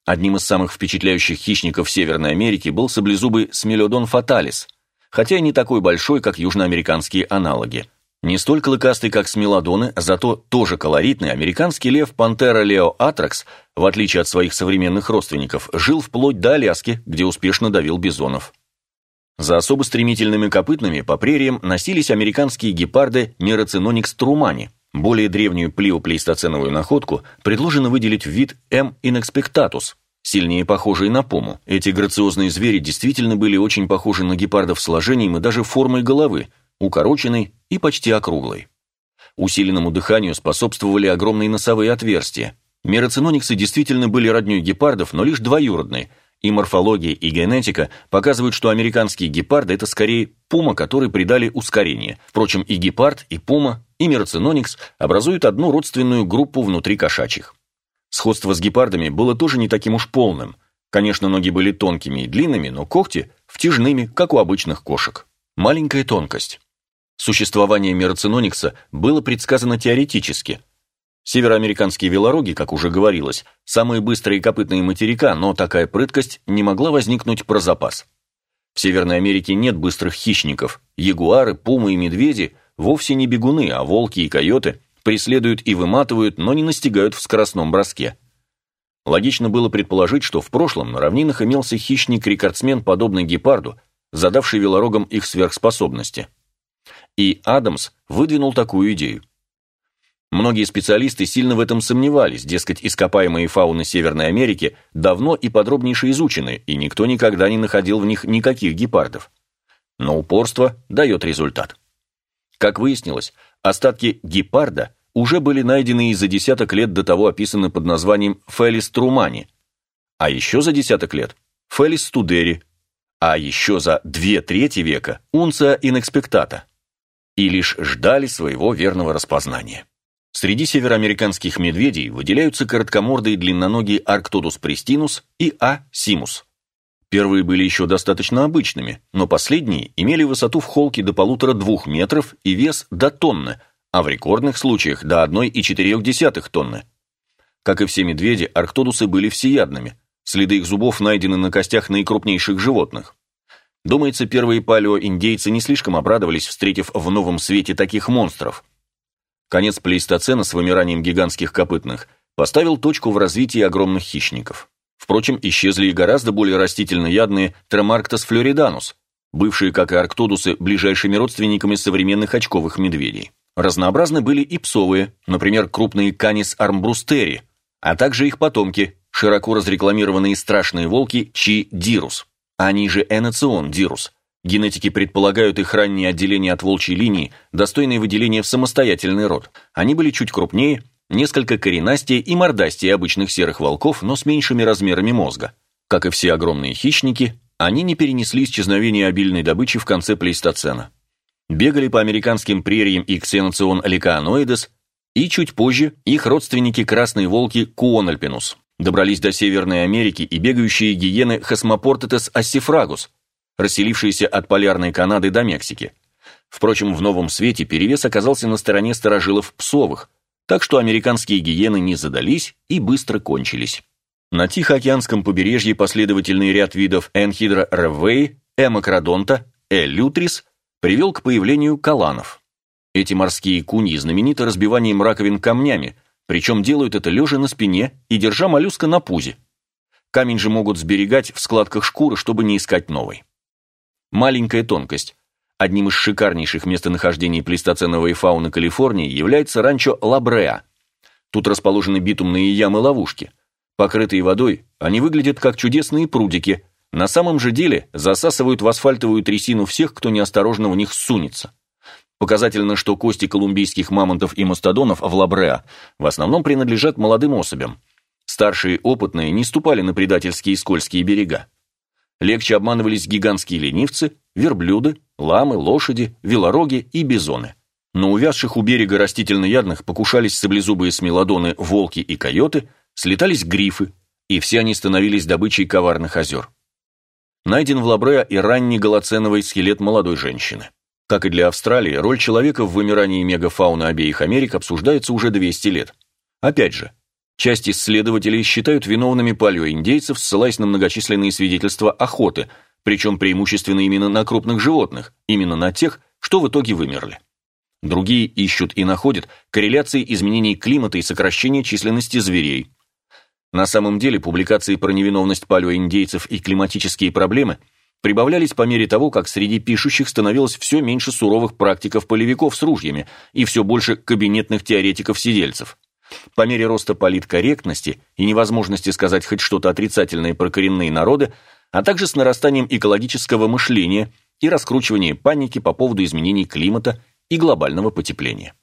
Одним из самых впечатляющих хищников Северной Америки был саблезубый Смелодон фаталис, хотя и не такой большой, как южноамериканские аналоги. Не столь клыкастый, как смелодоны, зато тоже колоритный, американский лев Пантера лео атракс, в отличие от своих современных родственников, жил вплоть до Аляски, где успешно давил бизонов. За особо стремительными копытными по прериям носились американские гепарды Мироциноникс трумани. Более древнюю плиоплейстоценовую находку предложено выделить в вид М. инэкспектатус, сильнее похожий на пому. Эти грациозные звери действительно были очень похожи на гепардов сложением и даже формой головы, укороченной и почти округлой. Усиленному дыханию способствовали огромные носовые отверстия. Мироцинониксы действительно были роднёй гепардов, но лишь двоюродные, и морфология и генетика показывают, что американские гепарды – это скорее пума, которой придали ускорение. Впрочем, и гепард, и пума, и мироциноникс образуют одну родственную группу внутри кошачьих. Сходство с гепардами было тоже не таким уж полным. Конечно, ноги были тонкими и длинными, но когти – втяжными, как у обычных кошек. Маленькая тонкость. Существование мироциноникса было предсказано теоретически – Североамериканские велороги, как уже говорилось, самые быстрые копытные материка, но такая прыткость не могла возникнуть про запас. В Северной Америке нет быстрых хищников. Ягуары, пумы и медведи вовсе не бегуны, а волки и койоты преследуют и выматывают, но не настигают в скоростном броске. Логично было предположить, что в прошлом на равнинах имелся хищник-рекордсмен, подобный гепарду, задавший велорогам их сверхспособности. И Адамс выдвинул такую идею. Многие специалисты сильно в этом сомневались, дескать, ископаемые фауны Северной Америки давно и подробнейше изучены, и никто никогда не находил в них никаких гепардов. Но упорство дает результат. Как выяснилось, остатки гепарда уже были найдены и за десяток лет до того описаны под названием Фелис трумани, а еще за десяток лет Фелис студери, а еще за две трети века Унция инэкспектата, и лишь ждали своего верного распознания. Среди североамериканских медведей выделяются короткомордые длинноногие Арктодус пристинус и А. симус. Первые были еще достаточно обычными, но последние имели высоту в холке до полутора-двух метров и вес до тонны, а в рекордных случаях до 1,4 тонны. Как и все медведи, арктодусы были всеядными. Следы их зубов найдены на костях наикрупнейших животных. Думается, первые палеоиндейцы не слишком обрадовались, встретив в новом свете таких монстров – Конец плейстоцена с вымиранием гигантских копытных поставил точку в развитии огромных хищников. Впрочем, исчезли и гораздо более растительноядные Тремарктос флориданус, бывшие, как и арктодусы, ближайшими родственниками современных очковых медведей. Разнообразны были и псовые, например, крупные канис армбрустери, а также их потомки, широко разрекламированные страшные волки Чи дирус, они же Энацион дирус, Генетики предполагают их раннее отделение от волчьей линии, достойное выделения в самостоятельный род. Они были чуть крупнее, несколько коренастее и мордастее обычных серых волков, но с меньшими размерами мозга. Как и все огромные хищники, они не перенесли исчезновение обильной добычи в конце плейстоцена. Бегали по американским прериям и ксеноцион ликаноидес, и чуть позже их родственники красные волки Куональпинус. Добрались до Северной Америки и бегающие гиены Хасмопортетес ассифрагус, расселившиеся от Полярной Канады до Мексики. Впрочем, в новом свете перевес оказался на стороне старожилов псовых, так что американские гиены не задались и быстро кончились. На Тихоокеанском побережье последовательный ряд видов Энхидра ревей, Эмокродонта, Элютрис привел к появлению каланов. Эти морские куньи знамениты разбиванием раковин камнями, причем делают это лежа на спине и держа моллюска на пузе. Камень же могут сберегать в складках шкуры, чтобы не искать новой. Маленькая тонкость. Одним из шикарнейших местонахождений плейстоценовой фауны Калифорнии является ранчо Лабреа. Тут расположены битумные ямы-ловушки. Покрытые водой, они выглядят как чудесные прудики, на самом же деле засасывают в асфальтовую трясину всех, кто неосторожно в них сунется. Показательно, что кости колумбийских мамонтов и мастодонов в Лабреа в основном принадлежат молодым особям. Старшие опытные не ступали на предательские скользкие берега. Легче обманывались гигантские ленивцы, верблюды, ламы, лошади, велороги и бизоны. Но увязших у берега растительноядных покушались саблезубые смелодоны, волки и койоты, слетались грифы, и все они становились добычей коварных озер. Найден в Лабреа и ранний голоценовый скелет молодой женщины. Как и для Австралии, роль человека в вымирании мегафауны обеих Америк обсуждается уже 200 лет. Опять же, Часть исследователей считают виновными палеоиндейцев, ссылаясь на многочисленные свидетельства охоты, причем преимущественно именно на крупных животных, именно на тех, что в итоге вымерли. Другие ищут и находят корреляции изменений климата и сокращения численности зверей. На самом деле публикации про невиновность палеоиндейцев и климатические проблемы прибавлялись по мере того, как среди пишущих становилось все меньше суровых практиков-полевиков с ружьями и все больше кабинетных теоретиков-сидельцев. По мере роста политкорректности и невозможности сказать хоть что-то отрицательное про коренные народы, а также с нарастанием экологического мышления и раскручивания паники по поводу изменений климата и глобального потепления.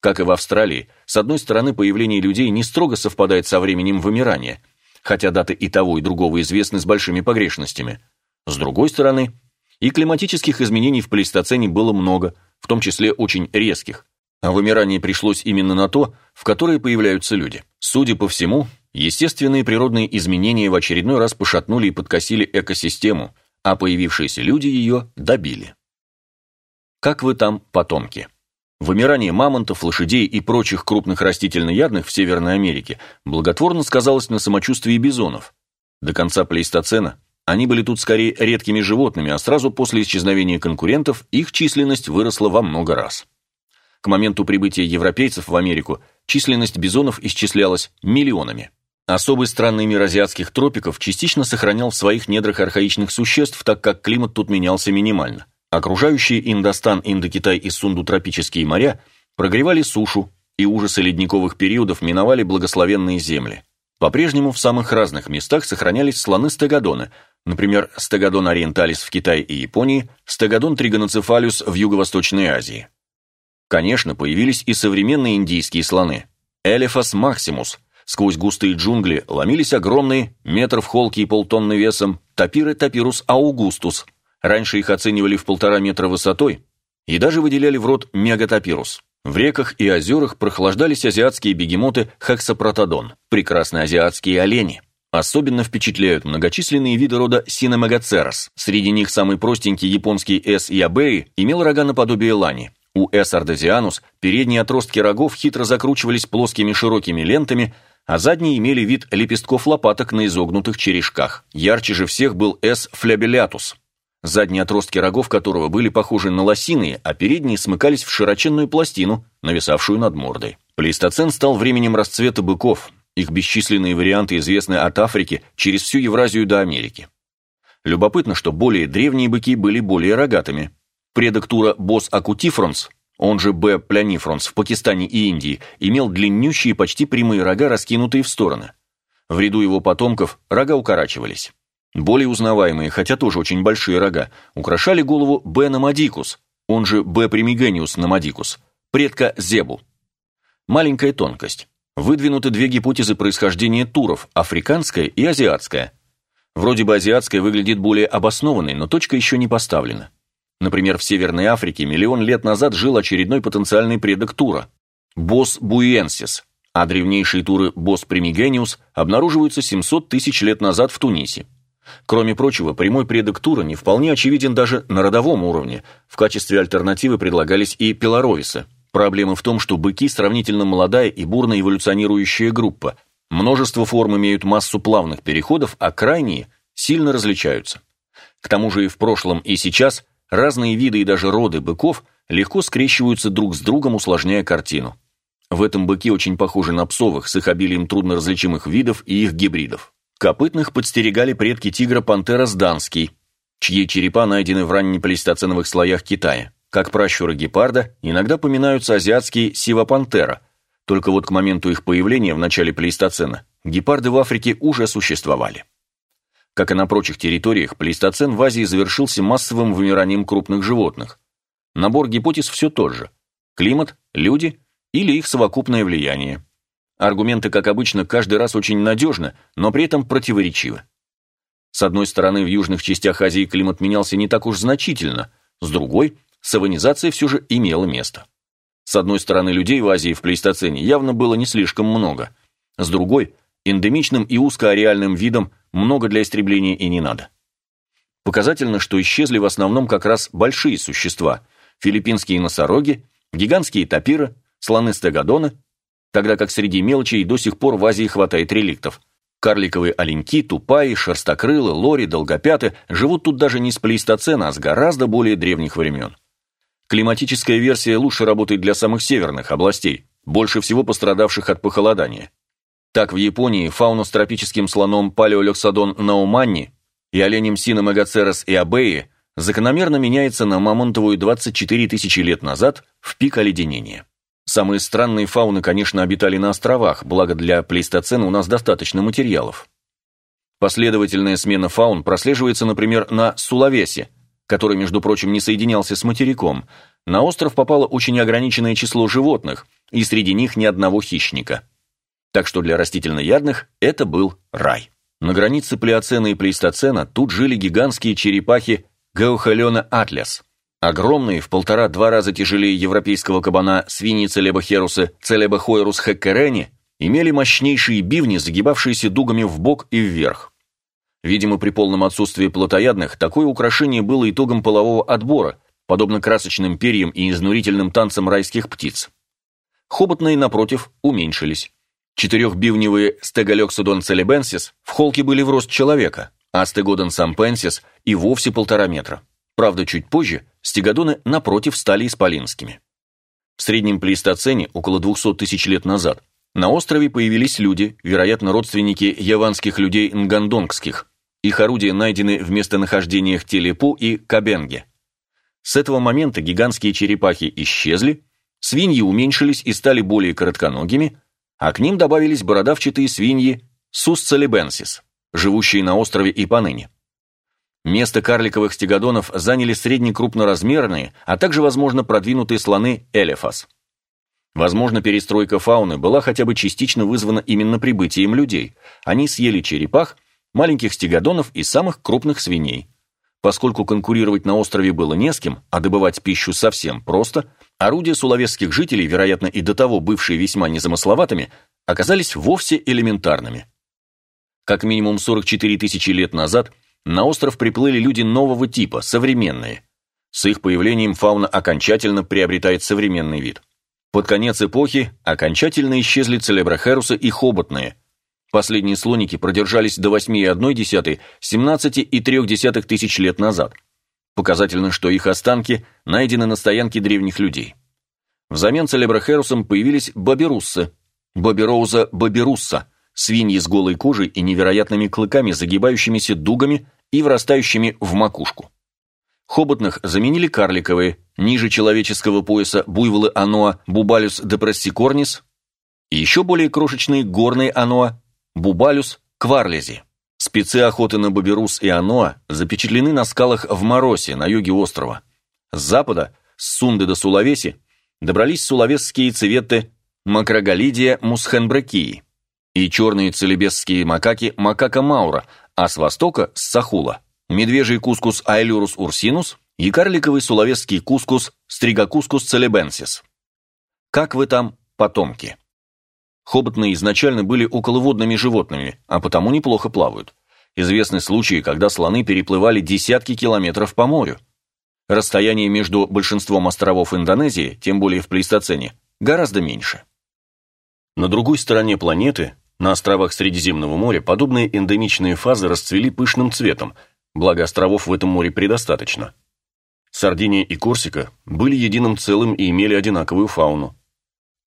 Как и в Австралии, с одной стороны, появление людей не строго совпадает со временем вымирания, хотя даты и того, и другого известны с большими погрешностями. С другой стороны, и климатических изменений в плейстоцене было много, в том числе очень резких, а вымирание пришлось именно на то, в которое появляются люди. Судя по всему, естественные природные изменения в очередной раз пошатнули и подкосили экосистему, а появившиеся люди ее добили. Как вы там, потомки? Вымирание мамонтов, лошадей и прочих крупных растительноядных в Северной Америке благотворно сказалось на самочувствии бизонов. До конца плейстоцена они были тут скорее редкими животными, а сразу после исчезновения конкурентов их численность выросла во много раз. К моменту прибытия европейцев в Америку численность бизонов исчислялась миллионами. Особый странный мир азиатских тропиков частично сохранял в своих недрах архаичных существ, так как климат тут менялся минимально. Окружающие Индостан, Индокитай и сундутропические моря прогревали сушу, и ужасы ледниковых периодов миновали благословенные земли. По-прежнему в самых разных местах сохранялись слоны стегодоны, например, стегодон ориенталис в Китае и Японии, стегодон тригоноцефалюс в Юго-Восточной Азии. Конечно, появились и современные индийские слоны. Элефас максимус. Сквозь густые джунгли ломились огромные, метр в холке и полтонны весом, тапиры тапирус аугустус, Раньше их оценивали в полтора метра высотой и даже выделяли в рот мегатопирус. В реках и озерах прохлаждались азиатские бегемоты хексапротодон, прекрасные азиатские олени. Особенно впечатляют многочисленные виды рода Синемегацерос. Среди них самый простенький японский С. ябеи имел рога наподобие лани. У ардезианус передние отростки рогов хитро закручивались плоскими широкими лентами, а задние имели вид лепестков лопаток на изогнутых черешках. Ярче же всех был С. флябелятус, задние отростки рогов которого были похожи на лосиные, а передние смыкались в широченную пластину, нависавшую над мордой. Плейстоцен стал временем расцвета быков, их бесчисленные варианты известны от Африки через всю Евразию до Америки. Любопытно, что более древние быки были более рогатыми. Предок тура Бос акутифронс, он же Б. плянифронс в Пакистане и Индии, имел длиннющие почти прямые рога, раскинутые в стороны. В ряду его потомков рога укорачивались. Более узнаваемые, хотя тоже очень большие рога, украшали голову Б. намадикус, он же Б. примигениус намадикус, предка Зебу. Маленькая тонкость. Выдвинуты две гипотезы происхождения туров, африканская и азиатская. Вроде бы азиатская выглядит более обоснованной, но точка еще не поставлена. Например, в Северной Африке миллион лет назад жил очередной потенциальный предок тура – Босс буиенсис, а древнейшие туры Босс примигениус обнаруживаются 700 тысяч лет назад в Тунисе. Кроме прочего, прямой предок Тура не вполне очевиден даже на родовом уровне. В качестве альтернативы предлагались и пилоровисы. Проблема в том, что быки сравнительно молодая и бурно эволюционирующая группа. Множество форм имеют массу плавных переходов, а крайние сильно различаются. К тому же и в прошлом, и сейчас разные виды и даже роды быков легко скрещиваются друг с другом, усложняя картину. В этом быки очень похожи на псовых, с их обилием трудноразличимых видов и их гибридов. Копытных подстерегали предки тигра пантерас данский, чьи черепа найдены в раннеплейстоценовых слоях Китая. Как пращуры гепарда, иногда поминаются азиатские сивопантера, только вот к моменту их появления в начале плейстоцена гепарды в Африке уже существовали. Как и на прочих территориях, плейстоцен в Азии завершился массовым вымиранием крупных животных. Набор гипотез все тот же. Климат, люди или их совокупное влияние. Аргументы, как обычно, каждый раз очень надежны, но при этом противоречивы. С одной стороны, в южных частях Азии климат менялся не так уж значительно, с другой, саванизация все же имела место. С одной стороны, людей в Азии в плейстоцене явно было не слишком много, с другой, эндемичным и узкоареальным видом много для истребления и не надо. Показательно, что исчезли в основном как раз большие существа – филиппинские носороги, гигантские тапиры, слоны-стегодоны тогда как среди мелочей до сих пор в Азии хватает реликтов. Карликовые оленьки, тупаи, шерстокрылы, лори, долгопяты живут тут даже не с плейстоцена, а с гораздо более древних времен. Климатическая версия лучше работает для самых северных областей, больше всего пострадавших от похолодания. Так в Японии фауна с тропическим слоном палеолексодон науманни и оленем синомегацерос и абеи закономерно меняется на мамонтовую 24 тысячи лет назад в пик оледенения. Самые странные фауны, конечно, обитали на островах, благо для плейстоцена у нас достаточно материалов. Последовательная смена фаун прослеживается, например, на Сулавесе, который, между прочим, не соединялся с материком. На остров попало очень ограниченное число животных, и среди них ни одного хищника. Так что для растительноядных это был рай. На границе плеоцена и плейстоцена тут жили гигантские черепахи Геохалена атлес. Огромные, в полтора-два раза тяжелее европейского кабана свиньи Целебахеруса Целебахойрус хеккерени, имели мощнейшие бивни, загибавшиеся дугами в бок и вверх. Видимо, при полном отсутствии плотоядных, такое украшение было итогом полового отбора, подобно красочным перьям и изнурительным танцам райских птиц. Хоботные, напротив, уменьшились. Четырехбивневые стеголексодон целебенсис в холке были в рост человека, а стегодон сампенсис и вовсе полтора метра. Правда, чуть позже стегодоны, напротив, стали исполинскими. В среднем плейстоцене, около 200 тысяч лет назад, на острове появились люди, вероятно, родственники яванских людей нгандонгских. Их орудия найдены в местонахождениях Телепу и Кабенге. С этого момента гигантские черепахи исчезли, свиньи уменьшились и стали более коротконогими, а к ним добавились бородавчатые свиньи Сусцелебенсис, живущие на острове и поныне. Место карликовых стегодонов заняли среднекрупноразмерные, а также, возможно, продвинутые слоны элефас. Возможно, перестройка фауны была хотя бы частично вызвана именно прибытием людей. Они съели черепах, маленьких стегодонов и самых крупных свиней. Поскольку конкурировать на острове было не с кем, а добывать пищу совсем просто, орудия сулавесских жителей, вероятно, и до того бывшие весьма незамысловатыми, оказались вовсе элементарными. Как минимум 44 тысячи лет назад – на остров приплыли люди нового типа, современные. С их появлением фауна окончательно приобретает современный вид. Под конец эпохи окончательно исчезли целебрахерусы и хоботные. Последние слоники продержались до 8,1, 17,3 тысяч лет назад. Показательно, что их останки найдены на стоянке древних людей. Взамен целебрахерусам появились боберуссы, бобероуза боберусса, свиньи с голой кожей и невероятными клыками, загибающимися дугами и врастающими в макушку. Хоботных заменили карликовые, ниже человеческого пояса буйволы аноа бубалюс депрессикорнис и еще более крошечные горные аноа бубалюс кварлези. Спецы охоты на боберус и аноа запечатлены на скалах в Моросе, на юге острова. С запада, с Сунды до Сулавеси, добрались сулавесские цветы Макрогалидия мусхенбракии и черные целебесские макаки макака маура – а с востока – с Сахула, медвежий кускус Айлюрус урсинус и карликовый сулавесский кускус Стригокускус целебенсис. Как вы там, потомки? Хоботные изначально были околоводными животными, а потому неплохо плавают. Известны случаи, когда слоны переплывали десятки километров по морю. Расстояние между большинством островов Индонезии, тем более в плейстоцене, гораздо меньше. На другой стороне планеты на островах Средиземного моря подобные эндемичные фазы расцвели пышным цветом, благо островов в этом море предостаточно. Сардиния и Корсика были единым целым и имели одинаковую фауну.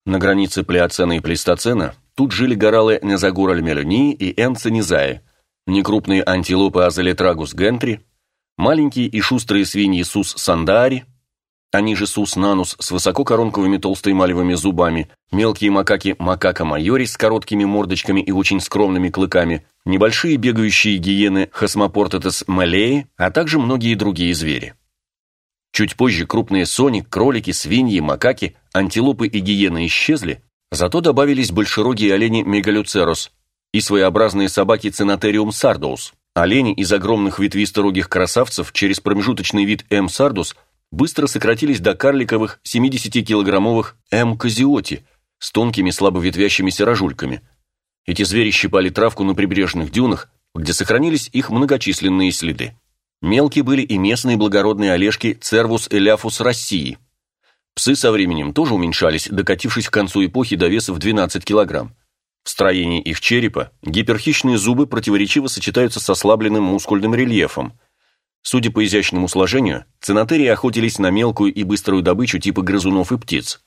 На границе Плеоцена и Плейстоцена тут жили горалы Незагураль-Мелюнии и Энценизаи, некрупные антилопы Азалетрагус гентри, маленькие и шустрые свиньи Сус Сандаари, они же сус нанус с высококоронковыми толстоэмалевыми зубами, мелкие макаки макака майорис с короткими мордочками и очень скромными клыками, небольшие бегающие гиены хосмопортетес малеи, а также многие другие звери. Чуть позже крупные сони, кролики, свиньи, макаки, антилопы и гиены исчезли, зато добавились большерогие олени мегалюцерус и своеобразные собаки цинотериум сардоус. Олени из огромных ветвисторогих красавцев через промежуточный вид М. сардус – быстро сократились до карликовых 70-килограммовых М-казиоти с тонкими слабо ветвящимися рожульками. Эти звери щипали травку на прибрежных дюнах, где сохранились их многочисленные следы. Мелкие были и местные благородные олешки Цервус эляфус России. Псы со временем тоже уменьшались, докатившись к концу эпохи до веса в 12 килограмм. В строении их черепа гиперхищные зубы противоречиво сочетаются с ослабленным мускульным рельефом – Судя по изящному сложению, цинотерии охотились на мелкую и быструю добычу типа грызунов и птиц.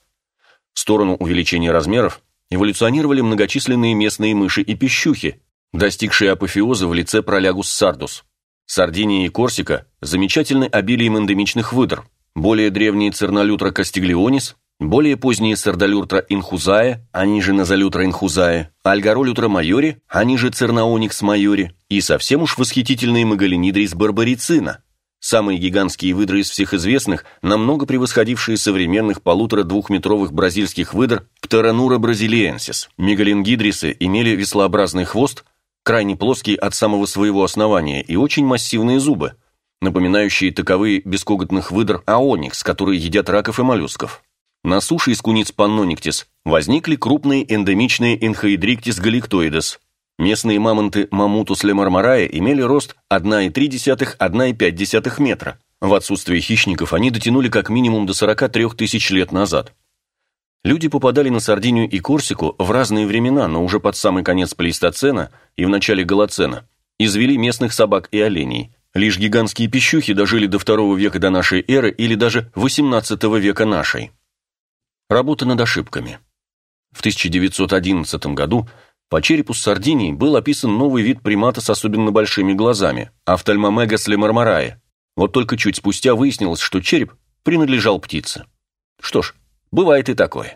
В сторону увеличения размеров эволюционировали многочисленные местные мыши и пищухи, достигшие апофеоза в лице пролягус сардус. Сардиния и Корсика замечательны обилием эндемичных выдр, более древние цернолютра кастиглионис, более поздние сардолютра инхузая, они же назолютра инхузая, альгаролютра майори, они же цернаоникс майори, и совсем уж восхитительные магалинидрис барбарицина, самые гигантские выдры из всех известных, намного превосходившие современных полутора-двухметровых бразильских выдр Птеранура бразилиенсис. Мегалингидрисы имели веслообразный хвост, крайне плоский от самого своего основания и очень массивные зубы, напоминающие таковые бескоготных выдр аоникс, которые едят раков и моллюсков. На суше из куниц паннониктис возникли крупные эндемичные энхоидриктис галиктоидес. Местные мамонты мамутус лемармарая имели рост 1,3-1,5 метра. В отсутствие хищников они дотянули как минимум до 43 тысяч лет назад. Люди попадали на Сардинию и Корсику в разные времена, но уже под самый конец Плейстоцена и в начале Голоцена. Извели местных собак и оленей. Лишь гигантские пищухи дожили до второго века до нашей эры или даже 18 века нашей. Работа над ошибками. В 1911 году по черепу Сардинии был описан новый вид примата с особенно большими глазами – Офтальмомегас лемармарае. Вот только чуть спустя выяснилось, что череп принадлежал птице. Что ж, бывает и такое.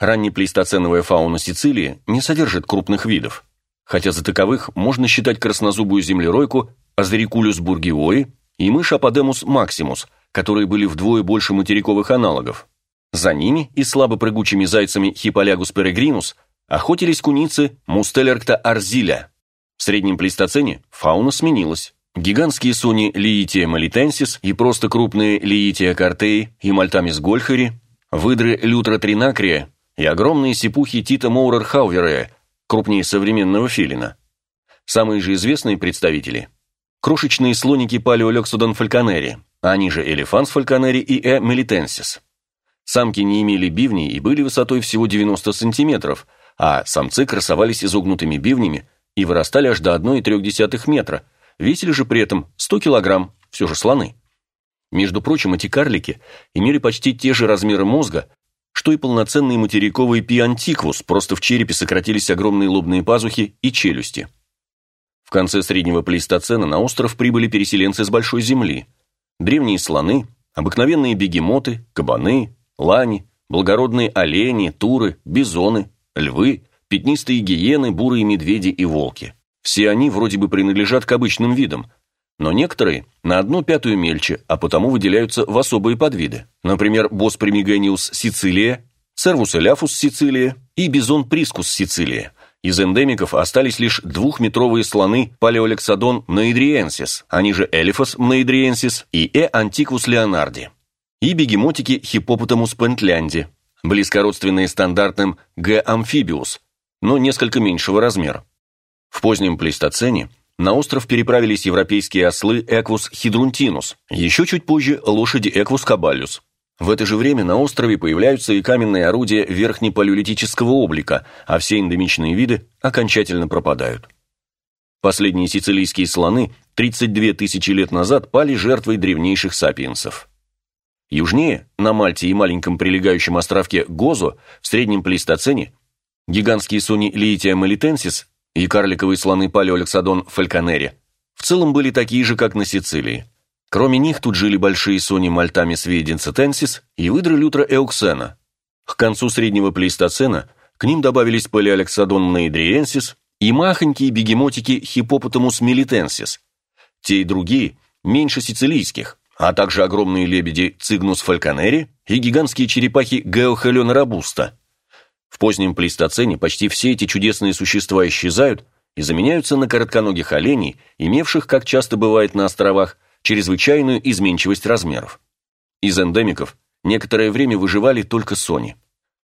Раннеплейстоценовая фауна Сицилии не содержит крупных видов, хотя за таковых можно считать краснозубую землеройку Азерикулюс бургиои и мышь Аподемус максимус, которые были вдвое больше материковых аналогов, за ними и слабо прыгучими зайцами Хиполягус перегринус охотились куницы Мустеллеркта арзиля. В среднем плейстоцене фауна сменилась. Гигантские сони Лиития молитенсис и просто крупные Лиития картеи и Мальтамис гольхери, выдры Лютра тринакрия и огромные сипухи Тита Моурер хауверея, крупнее современного филина. Самые же известные представители – крошечные слоники палеолексудон фальконери, они же элефанс фальконери и э мелитенсис. Самки не имели бивней и были высотой всего 90 сантиметров, а самцы красовались изогнутыми бивнями и вырастали аж до 1,3 метра, весили же при этом 100 килограмм, все же слоны. Между прочим, эти карлики имели почти те же размеры мозга, что и полноценный материковый пиантиквус, просто в черепе сократились огромные лобные пазухи и челюсти. В конце среднего плейстоцена на остров прибыли переселенцы с Большой Земли. Древние слоны, обыкновенные бегемоты, кабаны, лани, благородные олени, туры, бизоны, львы, пятнистые гиены, бурые медведи и волки. Все они вроде бы принадлежат к обычным видам, но некоторые на одну пятую мельче, а потому выделяются в особые подвиды. Например, босс примигениус сицилия, сервус эляфус сицилия и бизон прискус сицилия. Из эндемиков остались лишь двухметровые слоны палеолексодон мноидриенсис, они же элифос мноидриенсис и э антиквус леонарди и бегемотики Хиппопотамус пентлянди, близкородственные стандартным Г. амфибиус, но несколько меньшего размера. В позднем плейстоцене на остров переправились европейские ослы Эквус хидрунтинус, еще чуть позже лошади Эквус кабалюс. В это же время на острове появляются и каменные орудия верхнепалеолитического облика, а все эндемичные виды окончательно пропадают. Последние сицилийские слоны 32 тысячи лет назад пали жертвой древнейших сапиенсов. Южнее, на Мальте и маленьком прилегающем островке Гозо, в среднем плейстоцене, гигантские суни Лиития молитенсис и карликовые слоны палеолексодон фальконери в целом были такие же, как на Сицилии. Кроме них тут жили большие суни мальтамис виденцитенсис и выдры лютра эуксена. К концу среднего плейстоцена к ним добавились палеолексодон мнеидриенсис и махонькие бегемотики хипопотамус милитенсис. Те и другие меньше сицилийских, а также огромные лебеди Цигнус фальконери и гигантские черепахи Геохелена робуста. В позднем плейстоцене почти все эти чудесные существа исчезают и заменяются на коротконогих оленей, имевших, как часто бывает на островах, чрезвычайную изменчивость размеров. Из эндемиков некоторое время выживали только сони.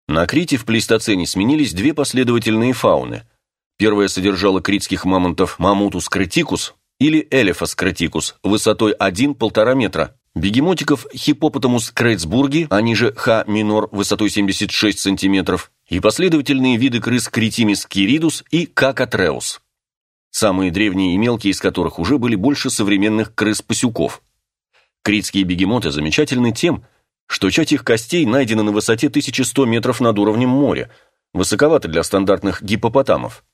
На Крите в плейстоцене сменились две последовательные фауны. Первая содержала критских мамонтов Мамутус критикус, или Элефас кратикус высотой 1-1,5 метра, бегемотиков Хиппопотамус крейцбурги, они же Х минор высотой 76 сантиметров, и последовательные виды крыс Критимис киридус и Какатреус. Самые древние и мелкие из которых уже были больше современных крыс-пасюков. Критские бегемоты замечательны тем, что часть их костей найдена на высоте 1100 метров над уровнем моря, высоковато для стандартных гиппопотамов.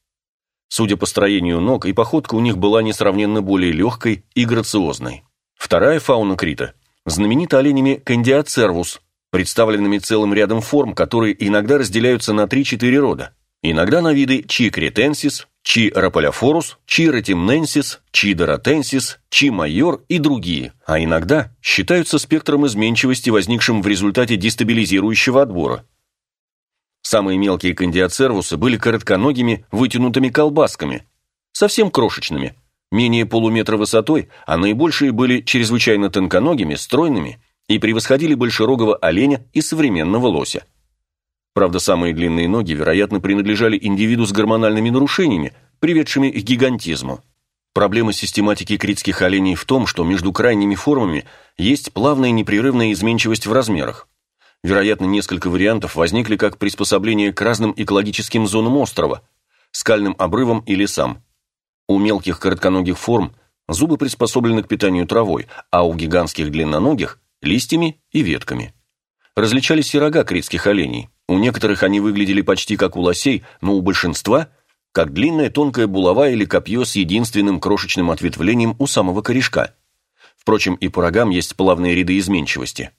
Судя по строению ног, и походка у них была несравненно более легкой и грациозной. Вторая фауна Крита знаменита оленями кандиацервус, представленными целым рядом форм, которые иногда разделяются на 3-4 рода. Иногда на виды чикретенсис, Чи раполяфорус, Чи ретимненсис, Чи доротенсис, Чи майор и другие, а иногда считаются спектром изменчивости, возникшим в результате дестабилизирующего отбора. Самые мелкие кандиоцервусы были коротконогими, вытянутыми колбасками, совсем крошечными, менее полуметра высотой, а наибольшие были чрезвычайно тонконогими, стройными и превосходили большерогого оленя и современного лося. Правда, самые длинные ноги, вероятно, принадлежали индивиду с гормональными нарушениями, приведшими к гигантизму. Проблема систематики критских оленей в том, что между крайними формами есть плавная непрерывная изменчивость в размерах. Вероятно, несколько вариантов возникли как приспособление к разным экологическим зонам острова, скальным обрывам и лесам. У мелких коротконогих форм зубы приспособлены к питанию травой, а у гигантских длинноногих – листьями и ветками. Различались и рога критских оленей. У некоторых они выглядели почти как у лосей, но у большинства – как длинная тонкая булава или копье с единственным крошечным ответвлением у самого корешка. Впрочем, и по рогам есть плавные ряды изменчивости.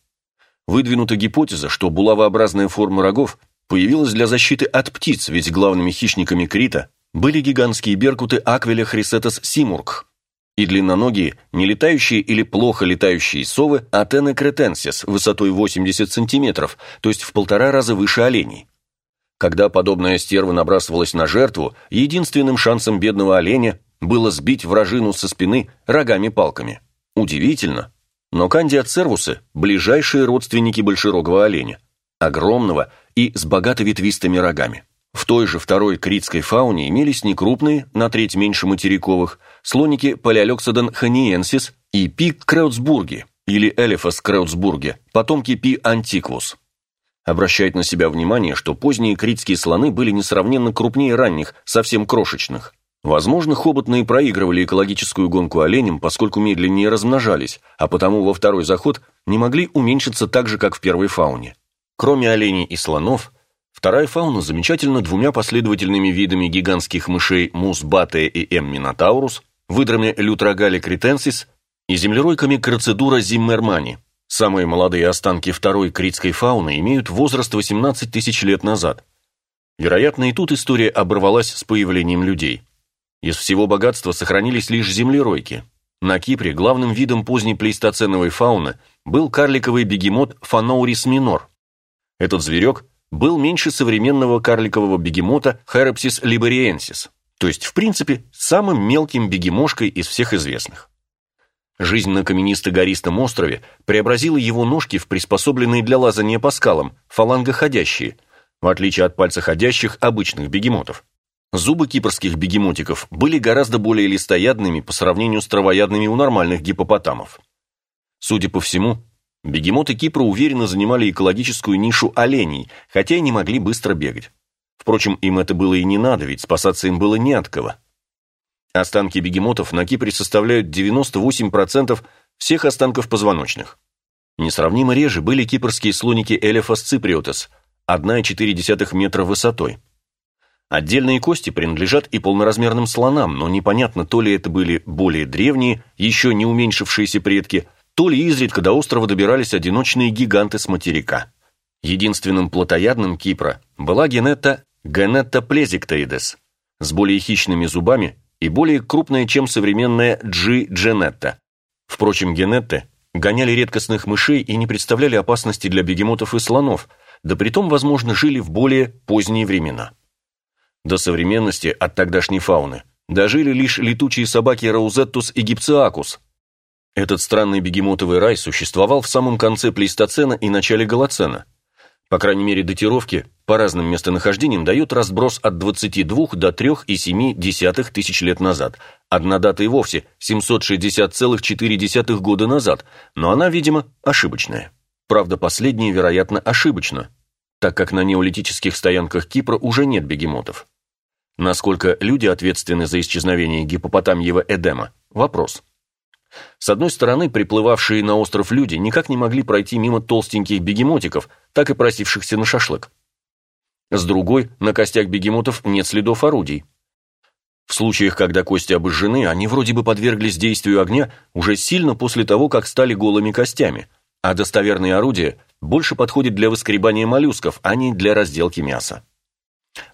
Выдвинута гипотеза, что булавообразная форма рогов появилась для защиты от птиц, ведь главными хищниками Крита были гигантские беркуты Аквеля хрисетас симург и длинноногие, нелетающие или плохо летающие совы Атены кретенсис высотой 80 см, то есть в полтора раза выше оленей. Когда подобная стерва набрасывалась на жертву, единственным шансом бедного оленя было сбить вражину со спины рогами-палками. Удивительно, но кандиоцервусы – ближайшие родственники большерогого оленя, огромного и с богато ветвистыми рогами. В той же второй критской фауне имелись некрупные, на треть меньше материковых, слоники Палеолексодон ханиенсис и Пи креутсбурги или Элефас креутсбурги, потомки Пи антиквус. Обращает на себя внимание, что поздние критские слоны были несравненно крупнее ранних, совсем крошечных. Возможно, хоботные проигрывали экологическую гонку оленям, поскольку медленнее размножались, а потому во второй заход не могли уменьшиться так же, как в первой фауне. Кроме оленей и слонов, вторая фауна замечательна двумя последовательными видами гигантских мышей Мус батия и М. минотаурус, выдрами Лютрогали критенсис и землеройками Крацедура зиммермани. Самые молодые останки второй критской фауны имеют возраст 18 тысяч лет назад. Вероятно, и тут история оборвалась с появлением людей. Из всего богатства сохранились лишь землеройки. На Кипре главным видом поздней плейстоценовой фауны был карликовый бегемот Фаноурис минор. Этот зверек был меньше современного карликового бегемота Херопсис либериенсис, то есть, в принципе, самым мелким бегемошкой из всех известных. Жизнь на каменисто-гористом острове преобразила его ножки в приспособленные для лазания по скалам, фалангоходящие, в отличие от пальцеходящих обычных бегемотов. Зубы кипрских бегемотиков были гораздо более листоядными по сравнению с травоядными у нормальных гипопотамов. Судя по всему, бегемоты Кипра уверенно занимали экологическую нишу оленей, хотя и не могли быстро бегать. Впрочем, им это было и не надо, ведь спасаться им было не от кого. Останки бегемотов на Кипре составляют 98% всех останков позвоночных. Несравнимо реже были кипрские слоники Элефас циприотес, 1,4 метра высотой. Отдельные кости принадлежат и полноразмерным слонам, но непонятно, то ли это были более древние, еще не уменьшившиеся предки, то ли изредка до острова добирались одиночные гиганты с материка. Единственным плотоядным Кипра была генетта Генетта плезиктоидес с более хищными зубами и более крупная, чем современная G. Genetta. Впрочем, генетты гоняли редкостных мышей и не представляли опасности для бегемотов и слонов, да притом, возможно, жили в более поздние времена. До современности от тогдашней фауны дожили лишь летучие собаки Раузеттус и Гипциакус. Этот странный бегемотовый рай существовал в самом конце плейстоцена и начале голоцена. По крайней мере, датировки по разным местонахождениям дают разброс от 22 до 3,7 тысяч лет назад. Одна дата и вовсе 760,4 года назад, но она, видимо, ошибочная. Правда, последняя, вероятно, ошибочна, так как на неолитических стоянках Кипра уже нет бегемотов. Насколько люди ответственны за исчезновение гипопотамьего Эдема – вопрос. С одной стороны, приплывавшие на остров люди никак не могли пройти мимо толстеньких бегемотиков, так и просившихся на шашлык. С другой, на костях бегемотов нет следов орудий. В случаях, когда кости обожжены, они вроде бы подверглись действию огня уже сильно после того, как стали голыми костями, а достоверные орудия больше подходят для выскребания моллюсков, а не для разделки мяса.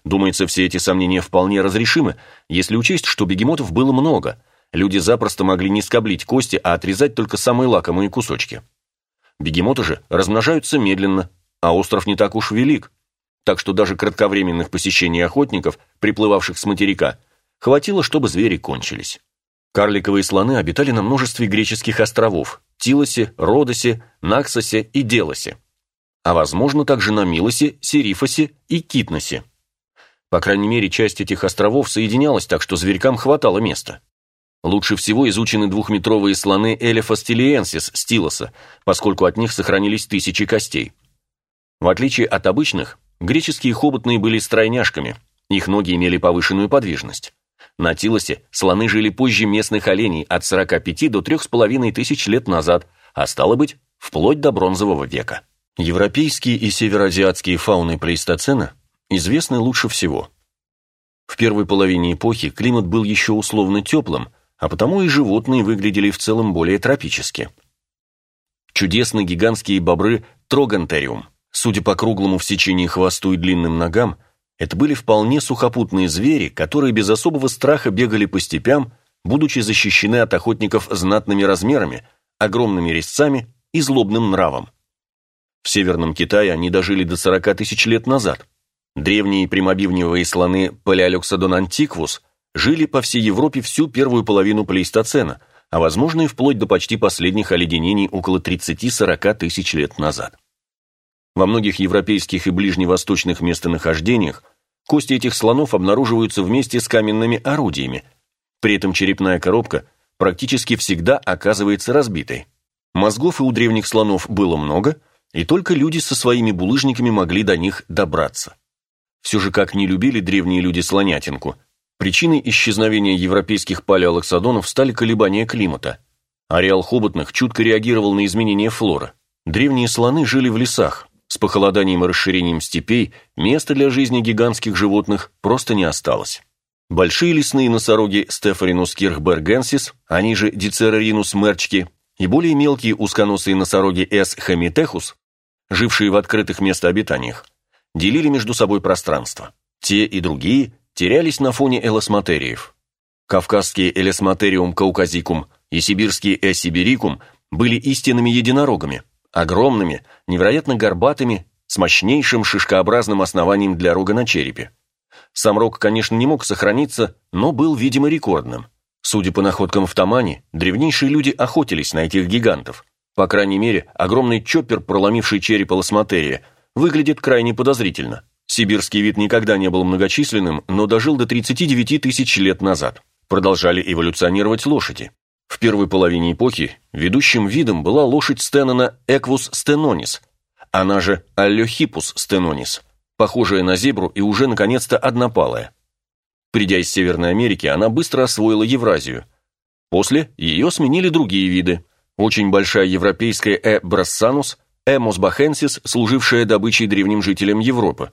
Думается, все эти сомнения вполне разрешимы, если учесть, что бегемотов было много. Люди запросто могли не скоблить кости, а отрезать только самые лакомые кусочки. Бегемоты же размножаются медленно, а остров не так уж велик, так что даже кратковременных посещений охотников, приплывавших с материка, хватило, чтобы звери кончились. Карликовые слоны обитали на множестве греческих островов – Тилосе, Родосе, Наксосе и Делосе, а возможно также на Милосе, Серифосе и Китносе. По крайней мере, часть этих островов соединялась так, что зверькам хватало места. Лучше всего изучены двухметровые слоны Элефас тилиенсис стилоса, поскольку от них сохранились тысячи костей. В отличие от обычных, греческие хоботные были стройняшками, их ноги имели повышенную подвижность. На Тилосе слоны жили позже местных оленей от 45 до 3,5 тысяч лет назад, а стало быть, вплоть до бронзового века. Европейские и североазиатские фауны плейстоцена известны лучше всего. В первой половине эпохи климат был еще условно теплым, а потому и животные выглядели в целом более тропически. Чудесные гигантские бобры Трогантериум, судя по круглому в сечении хвосту и длинным ногам, это были вполне сухопутные звери, которые без особого страха бегали по степям, будучи защищены от охотников знатными размерами, огромными резцами и злобным нравом. В Северном Китае они дожили до 40 тысяч лет назад. Древние прямобивневые слоны Палеолюксодон антиквус жили по всей Европе всю первую половину плейстоцена, а возможно и вплоть до почти последних оледенений около 30-40 тысяч лет назад. Во многих европейских и ближневосточных местонахождениях кости этих слонов обнаруживаются вместе с каменными орудиями, при этом черепная коробка практически всегда оказывается разбитой. Мозгов и у древних слонов было много, и только люди со своими булыжниками могли до них добраться. Все же как не любили древние люди слонятинку – Причиной исчезновения европейских палеолаксодонов стали колебания климата. Ареал хоботных чутко реагировал на изменения флоры. Древние слоны жили в лесах. С похолоданием и расширением степей места для жизни гигантских животных просто не осталось. Большие лесные носороги Стефаринус кирхбергенсис, они же Дицераринус мерчки, и более мелкие узконосые носороги С. хемитехус, жившие в открытых местообитаниях, делили между собой пространство. Те и другие терялись на фоне элосматериев. Кавказские элесматериум кауказикум и сибирские эсибирикум были истинными единорогами, огромными, невероятно горбатыми, с мощнейшим шишкообразным основанием для рога на черепе. Сам рог, конечно, не мог сохраниться, но был, видимо, рекордным. Судя по находкам в Тамане, древнейшие люди охотились на этих гигантов. По крайней мере, огромный чоппер, проломивший череп элосматерия, выглядит крайне подозрительно. Сибирский вид никогда не был многочисленным, но дожил до 39 тысяч лет назад. Продолжали эволюционировать лошади. В первой половине эпохи ведущим видом была лошадь Стеннона Эквус стенонис, она же Аллохипус стенонис, похожая на зебру и уже наконец-то однопалая. Придя из Северной Америки, она быстро освоила Евразию. После ее сменили другие виды. Очень большая европейская Э. брассанус, Э. мосбахенсис, служившая добычей древним жителям Европы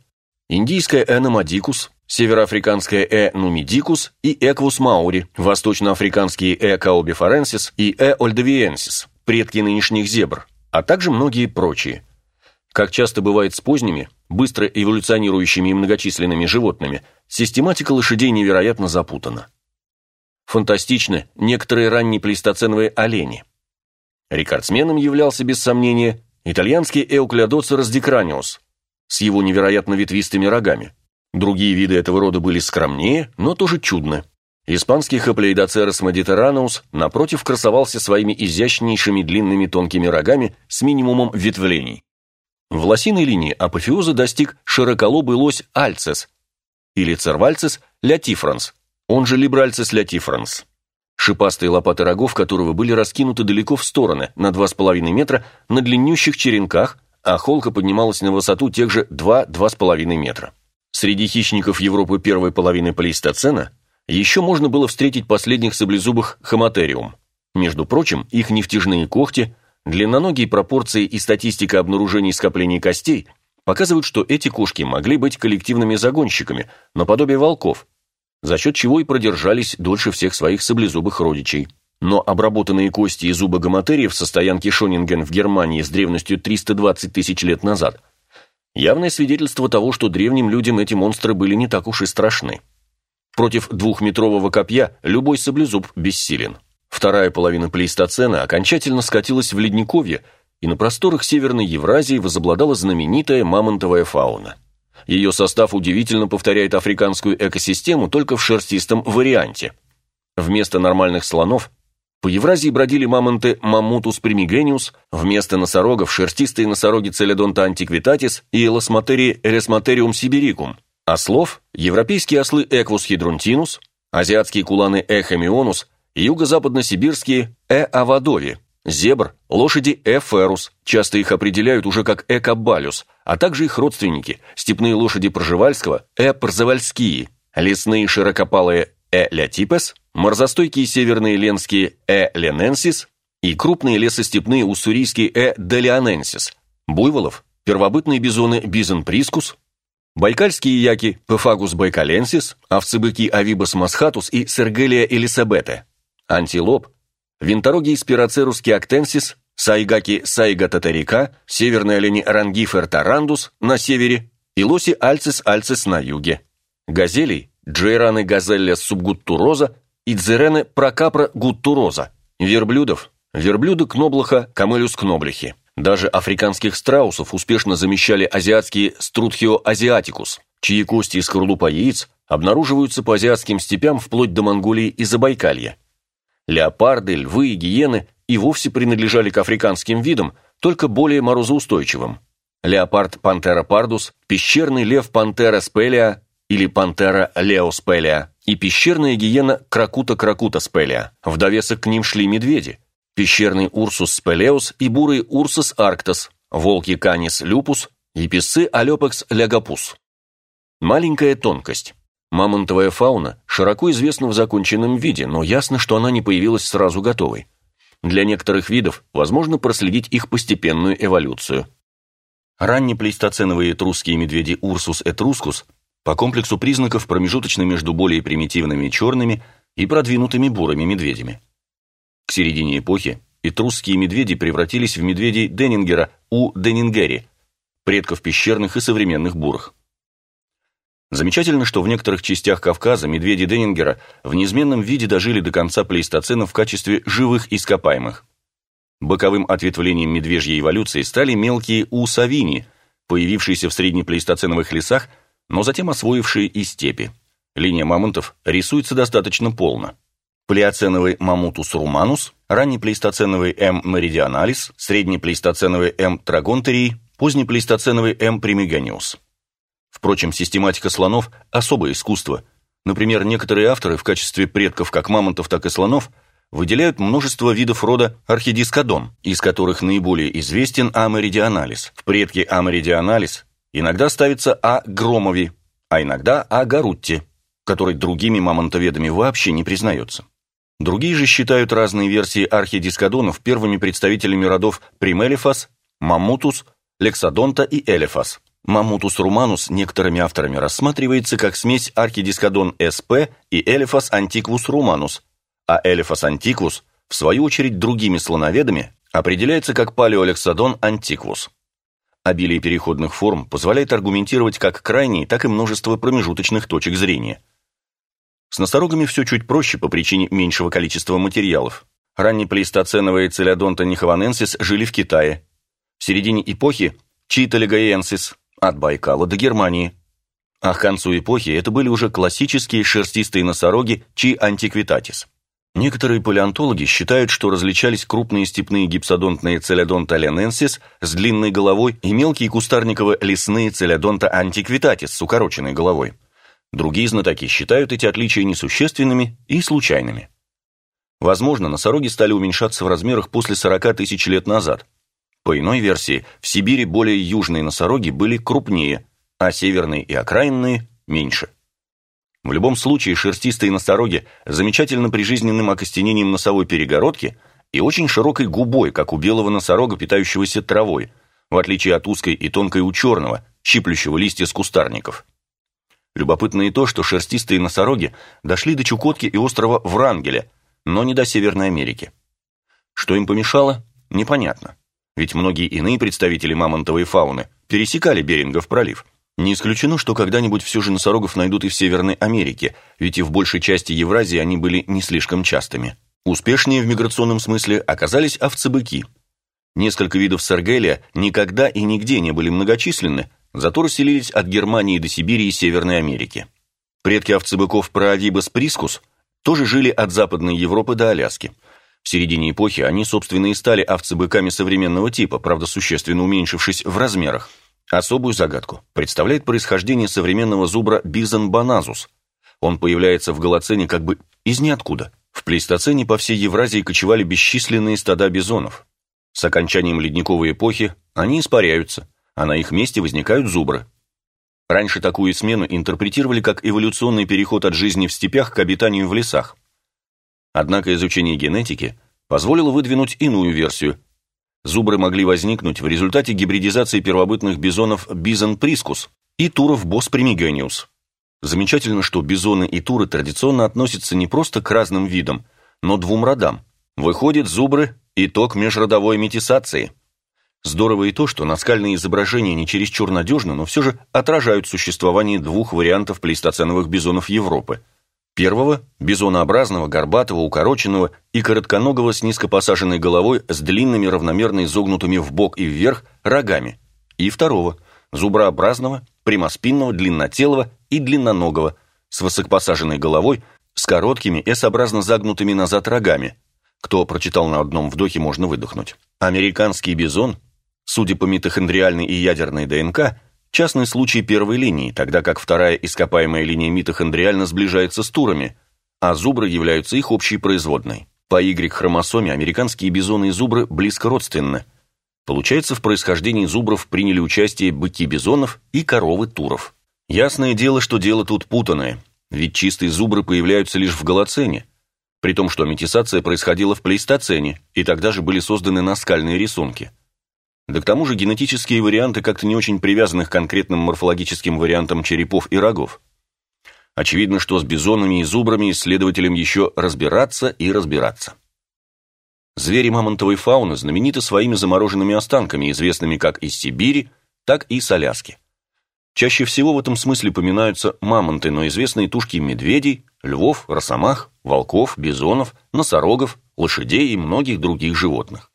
индийская Эномадикус, североафриканская Э. нумидикус и Эквус маури, восточноафриканские Э. каобифоренсис и Э. ольдовиенсис, предки нынешних зебр, а также многие прочие. Как часто бывает с поздними, быстро эволюционирующими и многочисленными животными, систематика лошадей невероятно запутана. Фантастичны некоторые ранние плейстоценовые олени. Рекордсменом являлся, без сомнения, итальянский Эуклеодоцерос дикраниус, с его невероятно ветвистыми рогами. Другие виды этого рода были скромнее, но тоже чудны. Испанский Хаплеидоцерос медитеранус, напротив, красовался своими изящнейшими длинными тонкими рогами с минимумом ветвлений. В лосиной линии апофеоза достиг широколобый лось альцес, или цервальцес лятифранс, он же либральцес лятифранс. Шипастые лопаты рогов которого были раскинуты далеко в стороны, на 2,5 метра, на длиннющих черенках, а холка поднималась на высоту тех же 2-2,5 метра. Среди хищников Европы первой половины плейстоцена еще можно было встретить последних саблезубых хоматериум. Между прочим, их нефтяжные когти, длинноногие пропорции и статистика обнаружений скоплений костей показывают, что эти кошки могли быть коллективными загонщиками, наподобие волков, за счет чего и продержались дольше всех своих саблезубых родичей. Но обработанные кости и зубы гомотериев со стоянки Шонинген в Германии с древностью 320 тысяч лет назад Явное свидетельство того, что древним людям эти монстры были не так уж и страшны. Против двухметрового копья любой саблезуб бессилен. Вторая половина плейстоцена окончательно скатилась в ледниковье, и на просторах Северной Евразии возобладала знаменитая мамонтовая фауна. Ее состав удивительно повторяет африканскую экосистему только в шерстистом варианте. Вместо нормальных слонов по Евразии бродили мамонты Маммутус примигениус, вместо носорогов шерстистые носороги Целедонта антиквитатис и Элосматери Эресматериум сибирикум, ослов – европейские ослы Эквус хидрунтинус, азиатские куланы Эхемионус и юго-западно-сибирские Э. зебр – лошади Э. ферус, часто их определяют уже как Э. кабалюс, а также их родственники – степные лошади Пржевальского Э. прзевальские, лесные широкопалые Э. лятипес – морзостойкие северные ленские Э. лененсис и крупные лесостепные уссурийские Э. делианенсис, буйволов, первобытные бизоны Бизон прискус, байкальские яки Пефагус байкаленсис, овцы-быки Авибас масхатус и Сергелия элисабете, антилоп, винторогий спирацерус киактенсис, сайгаки сайга татарика, северные олени рангифер тарандус на севере и лоси альцис альцис на юге, газелей, джейраны газелля субгуттуроза и дзерены прокапра гуттуроза, верблюдов, верблюды кноблоха камелюс кноблихи. Даже африканских страусов успешно замещали азиатские струтхио азиатикус, чьи кости и скорлупа яиц обнаруживаются по азиатским степям вплоть до Монголии и Забайкалья. Леопарды, львы и гиены и вовсе принадлежали к африканским видам, только более морозоустойчивым. Леопард пантера пардус, пещерный лев пантера спелия или пантера леоспелия и пещерная гиена Кракута-Кракута спелия. В довесок к ним шли медведи, пещерный Урсус спелеус и бурый Урсус арктос, волки Канис люпус и песцы Алепекс лягапус. Маленькая тонкость. Мамонтовая фауна широко известна в законченном виде, но ясно, что она не появилась сразу готовой. Для некоторых видов возможно проследить их постепенную эволюцию. Раннеплейстоценовые этрусские медведи Урсус этрускус по комплексу признаков промежуточно между более примитивными черными и продвинутыми бурыми медведями. К середине эпохи этрусские медведи превратились в медведей Деннингера у Деннингери, предков пещерных и современных бурых. Замечательно, что в некоторых частях Кавказа медведи Деннингера в неизменном виде дожили до конца плейстоцена в качестве живых ископаемых. Боковым ответвлением медвежьей эволюции стали мелкие усавини, появившиеся в среднеплейстоценовых лесах но затем освоившие и степи. Линия мамонтов рисуется достаточно полно. Плеоценовый мамутус руманус, раннеплейстоценовый М. меридионалис, среднеплейстоценовый М. трагонтерий, позднеплейстоценовый М. примиганиус. Впрочем, систематика слонов – особое искусство. Например, некоторые авторы в качестве предков как мамонтов, так и слонов выделяют множество видов рода архидискодон, из которых наиболее известен америдионалис. В предке америдионалис Иногда ставится А. Громови, а иногда А. Гарутти, который другими мамонтоведами вообще не признается. Другие же считают разные версии архидискодонов первыми представителями родов Примелифас, Mammuthus, Loxodonta и Elephas. Mammuthus rumanus некоторыми авторами рассматривается как смесь Archidiskodon sp. и Elephas antiquus rumanus, а Elephas antiquus, в свою очередь другими слоноведами, определяется как Palaeoloxodon antiquus. Обилие переходных форм позволяет аргументировать как крайние, так и множество промежуточных точек зрения. С носорогами все чуть проще по причине меньшего количества материалов. Раннеплейстоценовые целядонта нихованенсис жили в Китае. В середине эпохи читалегаенсис от Байкала до Германии. А к концу эпохи это были уже классические шерстистые носороги чи антиквитатис. Некоторые палеонтологи считают, что различались крупные степные гипсодонтные целядонта лененсис с длинной головой и мелкие кустарниково-лесные целядонта антиквитатис с укороченной головой. Другие знатоки считают эти отличия несущественными и случайными. Возможно, носороги стали уменьшаться в размерах после 40 тысяч лет назад. По иной версии, в Сибири более южные носороги были крупнее, а северные и окраинные – меньше. В любом случае, шерстистые носороги замечательно прижизненным окостенением носовой перегородки и очень широкой губой, как у белого носорога, питающегося травой, в отличие от узкой и тонкой у черного, щиплющего листья с кустарников. Любопытно и то, что шерстистые носороги дошли до Чукотки и острова Врангеля, но не до Северной Америки. Что им помешало, непонятно. Ведь многие иные представители мамонтовой фауны пересекали Берингов пролив. Не исключено, что когда-нибудь все же носорогов найдут и в Северной Америке, ведь и в большей части Евразии они были не слишком частыми. Успешнее в миграционном смысле оказались овцебыки. Несколько видов саргелия никогда и нигде не были многочисленны, зато расселились от Германии до Сибири и Северной Америки. Предки овцебыков Проавибас прискус тоже жили от Западной Европы до Аляски. В середине эпохи они, собственно, и стали овцебыками современного типа, правда, существенно уменьшившись в размерах. Особую загадку представляет происхождение современного зубра Бизон баназус. Он появляется в Голоцене как бы из ниоткуда. В плейстоцене по всей Евразии кочевали бесчисленные стада бизонов. С окончанием ледниковой эпохи они испаряются, а на их месте возникают зубры. Раньше такую смену интерпретировали как эволюционный переход от жизни в степях к обитанию в лесах. Однако изучение генетики позволило выдвинуть иную версию. Зубры могли возникнуть в результате гибридизации первобытных бизонов бизон прискус и туров бос примигениус. Замечательно, что бизоны и туры традиционно относятся не просто к разным видам, но двум родам. Выходит, зубры – итог межродовой метисации. Здорово и то, что наскальные изображения не чересчур надежны, но все же отражают существование двух вариантов плейстоценовых бизонов Европы. Первого – бизонообразного, горбатого, укороченного и коротконогого с низкопосаженной головой с длинными равномерно изогнутыми в бок и вверх рогами. И второго – зуброобразного, прямоспинного, длиннотелого и длинноногого, с высокопосаженной головой, с короткими S-образно загнутыми назад рогами. Кто прочитал на одном вдохе, можно выдохнуть. Американский бизон Судя по митохондриальной и ядерной ДНК, частный случай первой линии, тогда как вторая ископаемая линия митохондриально сближается с турами, а зубры являются их общей производной. По Y-хромосоме американские бизоны и зубры близко родственны. Получается, в происхождении зубров приняли участие быки бизонов и коровы туров. Ясное дело, что дело тут путанное, ведь чистые зубры появляются лишь в Голоцене, при том, что метисация происходила в плейстоцене, и тогда же были созданы наскальные рисунки. Да к тому же генетические варианты как-то не очень привязаны к конкретным морфологическим вариантам черепов и рогов. Очевидно, что с бизонами и зубрами исследователям еще разбираться и разбираться. Звери мамонтовой фауны знамениты своими замороженными останками, известными как из Сибири, так и с Аляски. Чаще всего в этом смысле поминаются мамонты, но известные тушки медведей, львов, росомах, волков, бизонов, носорогов, лошадей и многих других животных.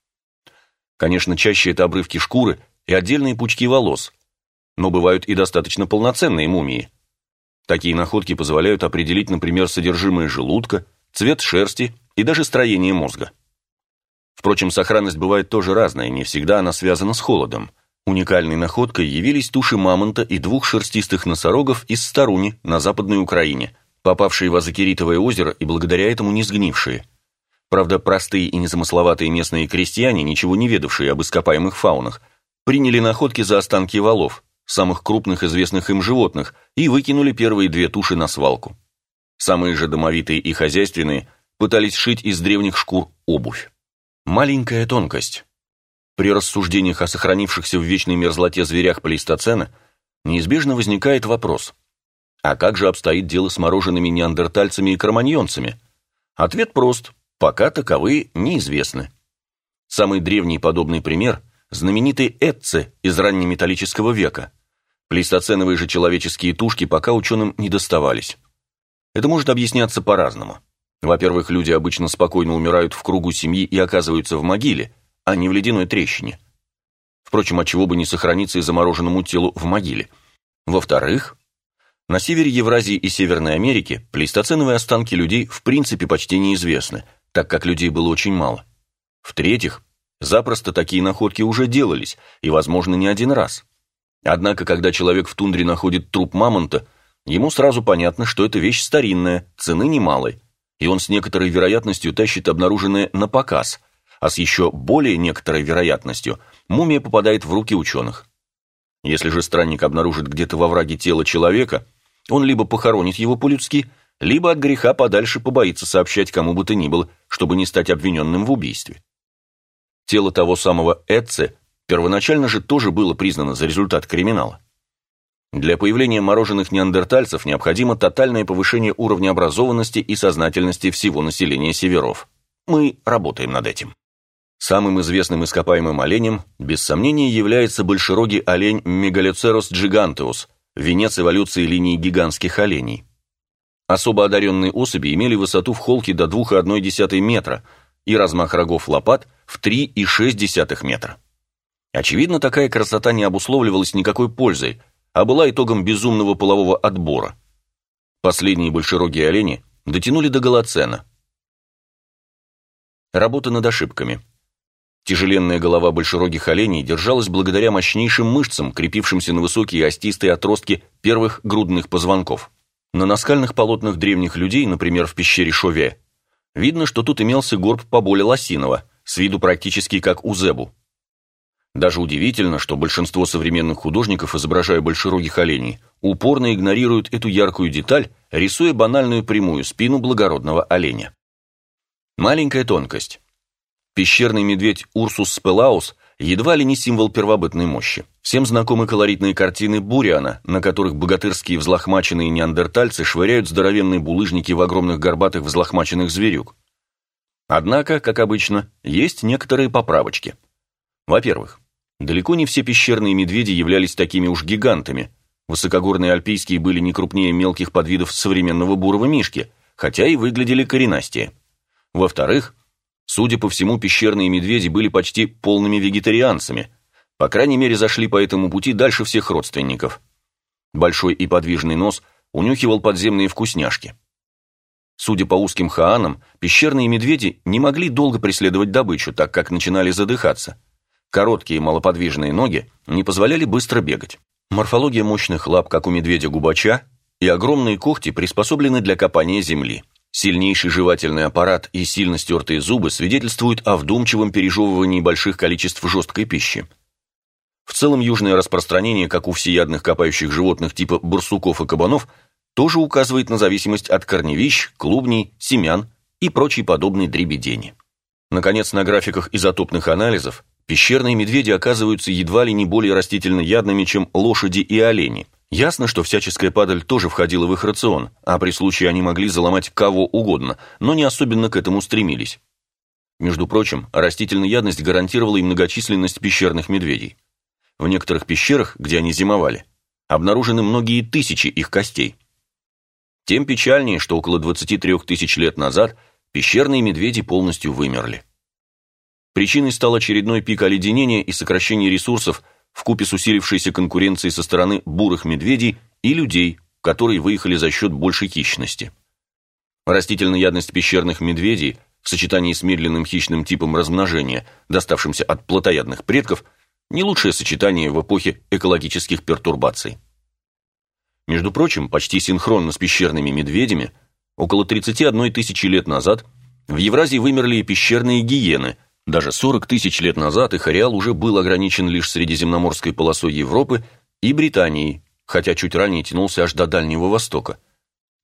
Конечно, чаще это обрывки шкуры и отдельные пучки волос, но бывают и достаточно полноценные мумии. Такие находки позволяют определить, например, содержимое желудка, цвет шерсти и даже строение мозга. Впрочем, сохранность бывает тоже разная, не всегда она связана с холодом. Уникальной находкой явились туши мамонта и двух шерстистых носорогов из Старуни на Западной Украине, попавшие в Азакеритовое озеро и благодаря этому не сгнившие. Правда, простые и незамысловатые местные крестьяне, ничего не ведавшие об ископаемых фаунах, приняли находки за останки валов, самых крупных известных им животных, и выкинули первые две туши на свалку. Самые же домовитые и хозяйственные пытались шить из древних шкур обувь. Маленькая тонкость. При рассуждениях о сохранившихся в вечной мерзлоте зверях плейстоцена неизбежно возникает вопрос, а как же обстоит дело с мороженными неандертальцами и кроманьонцами? Ответ прост – Пока таковые неизвестны. Самый древний подобный пример – знаменитый Этце из раннеметаллического века. Плейстоценовые же человеческие тушки пока ученым не доставались. Это может объясняться по-разному. Во-первых, люди обычно спокойно умирают в кругу семьи и оказываются в могиле, а не в ледяной трещине. Впрочем, от чего бы не сохраниться и замороженному телу в могиле. Во-вторых, на севере Евразии и Северной Америки плейстоценовые останки людей в принципе почти неизвестны – так как людей было очень мало. В-третьих, запросто такие находки уже делались, и, возможно, не один раз. Однако, когда человек в тундре находит труп мамонта, ему сразу понятно, что это вещь старинная, цены немалой, и он с некоторой вероятностью тащит обнаруженное на показ, а с еще более некоторой вероятностью мумия попадает в руки ученых. Если же странник обнаружит где-то во враге тело человека, он либо похоронит его по-людски, либо от греха подальше побоится сообщать кому бы то ни было, чтобы не стать обвиненным в убийстве. Тело того самого Эдце первоначально же тоже было признано за результат криминала. Для появления мороженых неандертальцев необходимо тотальное повышение уровня образованности и сознательности всего населения северов. Мы работаем над этим. Самым известным ископаемым оленем, без сомнения, является большерогий олень Мегалицерус джигантеус, венец эволюции линии гигантских оленей. Особо одаренные особи имели высоту в холке до 2,1 метра и размах рогов лопат в 3,6 метра. Очевидно, такая красота не обусловливалась никакой пользой, а была итогом безумного полового отбора. Последние большерогие олени дотянули до голоцена. Работа над ошибками – Тяжеленная голова большерогих оленей держалась благодаря мощнейшим мышцам, крепившимся на высокие остистые отростки первых грудных позвонков. На наскальных полотнах древних людей, например, в пещере Шове, видно, что тут имелся горб поболее лосиного, с виду практически как у Зебу. Даже удивительно, что большинство современных художников, изображая большерогих оленей, упорно игнорируют эту яркую деталь, рисуя банальную прямую спину благородного оленя. Маленькая тонкость. Пещерный медведь Урсус спелаус едва ли не символ первобытной мощи. Всем знакомы колоритные картины Буриана, на которых богатырские взлохмаченные неандертальцы швыряют здоровенные булыжники в огромных горбатых взлохмаченных зверюк. Однако, как обычно, есть некоторые поправочки. Во-первых, далеко не все пещерные медведи являлись такими уж гигантами. Высокогорные альпийские были не крупнее мелких подвидов современного бурого мишки, хотя и выглядели коренастее. Во-вторых, Судя по всему, пещерные медведи были почти полными вегетарианцами, по крайней мере, зашли по этому пути дальше всех родственников. Большой и подвижный нос унюхивал подземные вкусняшки. Судя по узким хаанам, пещерные медведи не могли долго преследовать добычу, так как начинали задыхаться. Короткие малоподвижные ноги не позволяли быстро бегать. Морфология мощных лап, как у медведя-губача, и огромные когти приспособлены для копания земли. Сильнейший жевательный аппарат и сильно стертые зубы свидетельствуют о вдумчивом пережевывании больших количеств жесткой пищи. В целом, южное распространение, как у всеядных копающих животных типа барсуков и кабанов, тоже указывает на зависимость от корневищ, клубней, семян и прочей подобной дребедени. Наконец, на графиках изотопных анализов пещерные медведи оказываются едва ли не более растительноядными, чем лошади и олени – Ясно, что всяческая падаль тоже входила в их рацион, а при случае они могли заломать кого угодно, но не особенно к этому стремились. Между прочим, растительная ядность гарантировала и многочисленность пещерных медведей. В некоторых пещерах, где они зимовали, обнаружены многие тысячи их костей. Тем печальнее, что около 23 тысяч лет назад пещерные медведи полностью вымерли. Причиной стал очередной пик оледенения и сокращение ресурсов вкупе с усилившейся конкуренцией со стороны бурых медведей и людей, которые выехали за счет большей хищности. Растительная ядность пещерных медведей в сочетании с медленным хищным типом размножения, доставшимся от плотоядных предков, не лучшее сочетание в эпохе экологических пертурбаций. Между прочим, почти синхронно с пещерными медведями, около 31 тысячи лет назад в Евразии вымерли и пещерные гиены – даже 40 тысяч лет назад их ареал уже был ограничен лишь средиземноморской полосой Европы и Британии, хотя чуть ранее тянулся аж до Дальнего Востока.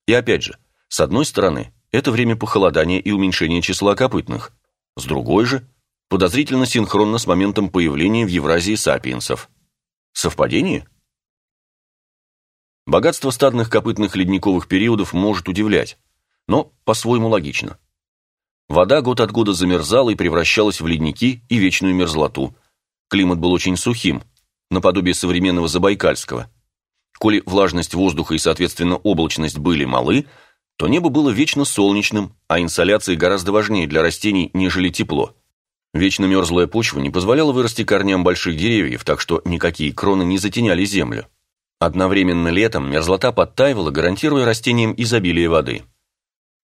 И опять же, с одной стороны, это время похолодания и уменьшения числа копытных, с другой же, подозрительно синхронно с моментом появления в Евразии сапиенсов. Совпадение? Богатство стадных копытных ледниковых периодов может удивлять, но по-своему логично. Вода год от года замерзала и превращалась в ледники и вечную мерзлоту. Климат был очень сухим, наподобие современного Забайкальского. Коли влажность воздуха и, соответственно, облачность были малы, то небо было вечно солнечным, а инсоляция гораздо важнее для растений, нежели тепло. Вечно мерзлая почва не позволяла вырасти корням больших деревьев, так что никакие кроны не затеняли землю. Одновременно летом мерзлота подтаивала, гарантируя растениям изобилие воды.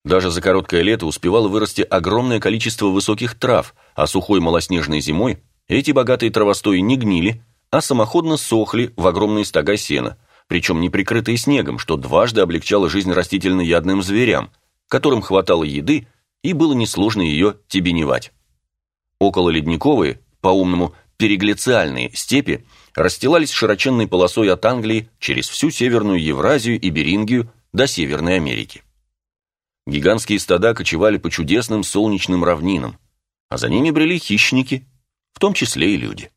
Даже за короткое лето успевало вырасти огромное количество высоких трав, а сухой малоснежной зимой эти богатые травостои не гнили, а самоходно сохли в огромные стога сена, причем не прикрытые снегом, что дважды облегчало жизнь растительноядным зверям, которым хватало еды и было несложно ее тебеневать. Около ледниковые, по-умному переглициальные степи расстилались широченной полосой от Англии через всю Северную Евразию и Берингию до Северной Америки. Гигантские стада кочевали по чудесным солнечным равнинам, а за ними брели хищники, в том числе и люди.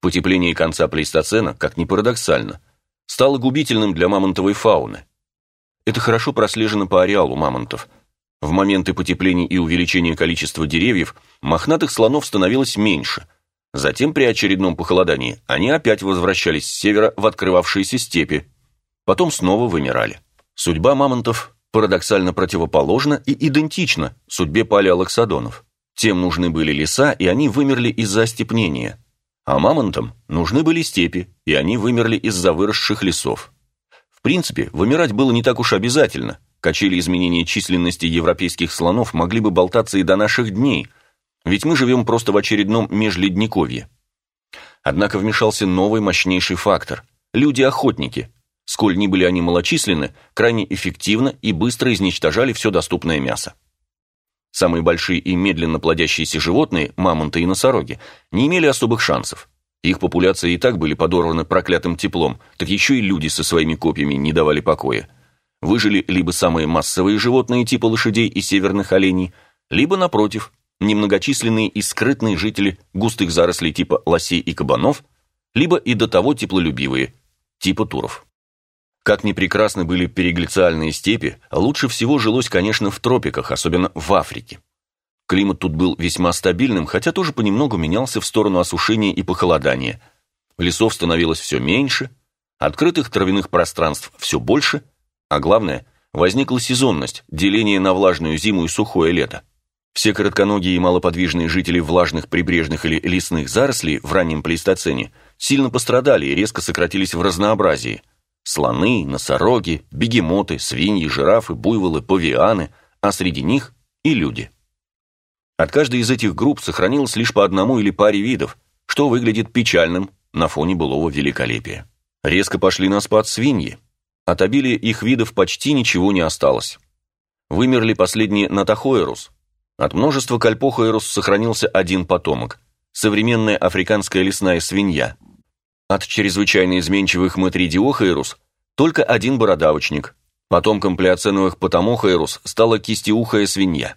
Потепление конца плейстоцена, как ни парадоксально, стало губительным для мамонтовой фауны. Это хорошо прослежено по ареалу мамонтов. В моменты потепления и увеличения количества деревьев мохнатых слонов становилось меньше. Затем при очередном похолодании они опять возвращались с севера в открывавшиеся степи. Потом снова вымирали. Судьба мамонтов парадоксально противоположна и идентична судьбе палеолаксодонов. Тем нужны были леса, и они вымерли из-за остепнения. А мамонтам нужны были степи, и они вымерли из-за выросших лесов. В принципе, вымирать было не так уж обязательно. Качели изменения численности европейских слонов могли бы болтаться и до наших дней, ведь мы живем просто в очередном межледниковье. Однако вмешался новый мощнейший фактор – люди-охотники. Сколь ни были они малочисленны, крайне эффективно и быстро изничтожали все доступное мясо. Самые большие и медленно плодящиеся животные, мамонты и носороги, не имели особых шансов. Их популяции и так были подорваны проклятым теплом, так еще и люди со своими копьями не давали покоя. Выжили либо самые массовые животные типа лошадей и северных оленей, либо, напротив, немногочисленные и скрытные жители густых зарослей типа лосей и кабанов, либо и до того теплолюбивые, типа туров. Как ни прекрасны были переглициальные степи, лучше всего жилось, конечно, в тропиках, особенно в Африке. Климат тут был весьма стабильным, хотя тоже понемногу менялся в сторону осушения и похолодания. Лесов становилось все меньше, открытых травяных пространств все больше, а главное, возникла сезонность, деление на влажную зиму и сухое лето. Все коротконогие и малоподвижные жители влажных прибрежных или лесных зарослей в раннем плейстоцене сильно пострадали и резко сократились в разнообразии – Слоны, носороги, бегемоты, свиньи, жирафы, буйволы, павианы, а среди них и люди. От каждой из этих групп сохранилось лишь по одному или паре видов, что выглядит печальным на фоне былого великолепия. Резко пошли на спад свиньи. От обилия их видов почти ничего не осталось. Вымерли последние натахоэрус. От множества кальпохоэрус сохранился один потомок – современная африканская лесная свинья – от чрезвычайно изменчивых матридиохаэрус только один бородавочник. Потомком плеоценовых потамохаэрус стала кистеухая свинья.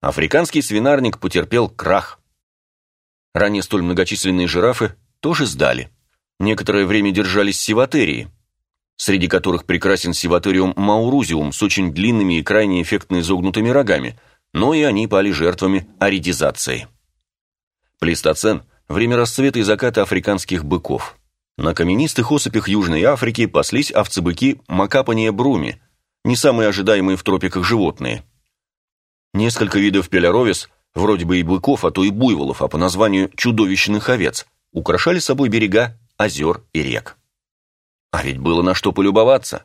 Африканский свинарник потерпел крах. Ранее столь многочисленные жирафы тоже сдали. Некоторое время держались сиватерии, среди которых прекрасен сиватериум маурузиум с очень длинными и крайне эффектно изогнутыми рогами, но и они пали жертвами аридизации. Плейстоцен время расцвета и заката африканских быков. На каменистых осыпях Южной Африки паслись овцебыки Макапания бруми, не самые ожидаемые в тропиках животные. Несколько видов пеляровис, вроде бы и быков, а то и буйволов, а по названию чудовищных овец, украшали собой берега озер и рек. А ведь было на что полюбоваться.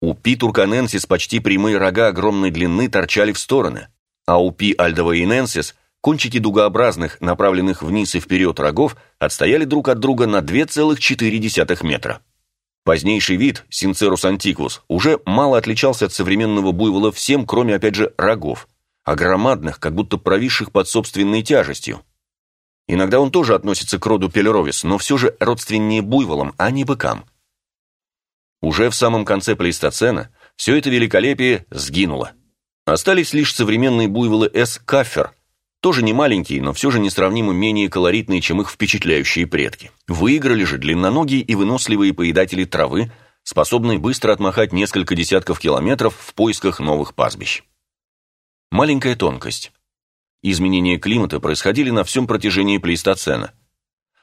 У Пи турканенсис почти прямые рога огромной длины торчали в стороны, а у Пи альдоваиненсис Кончики дугообразных, направленных вниз и вперед рогов, отстояли друг от друга на 2,4 метра. Позднейший вид, Синцерус антиквус, уже мало отличался от современного буйвола всем, кроме, опять же, рогов, а громадных, как будто провисших под собственной тяжестью. Иногда он тоже относится к роду пелеровис, но все же родственнее буйволам, а не быкам. Уже в самом конце плейстоцена все это великолепие сгинуло. Остались лишь современные буйволы С. каффер, тоже не маленькие, но все же несравнимо менее колоритные, чем их впечатляющие предки. Выиграли же длинноногие и выносливые поедатели травы, способные быстро отмахать несколько десятков километров в поисках новых пастбищ. Маленькая тонкость. Изменения климата происходили на всем протяжении плейстоцена.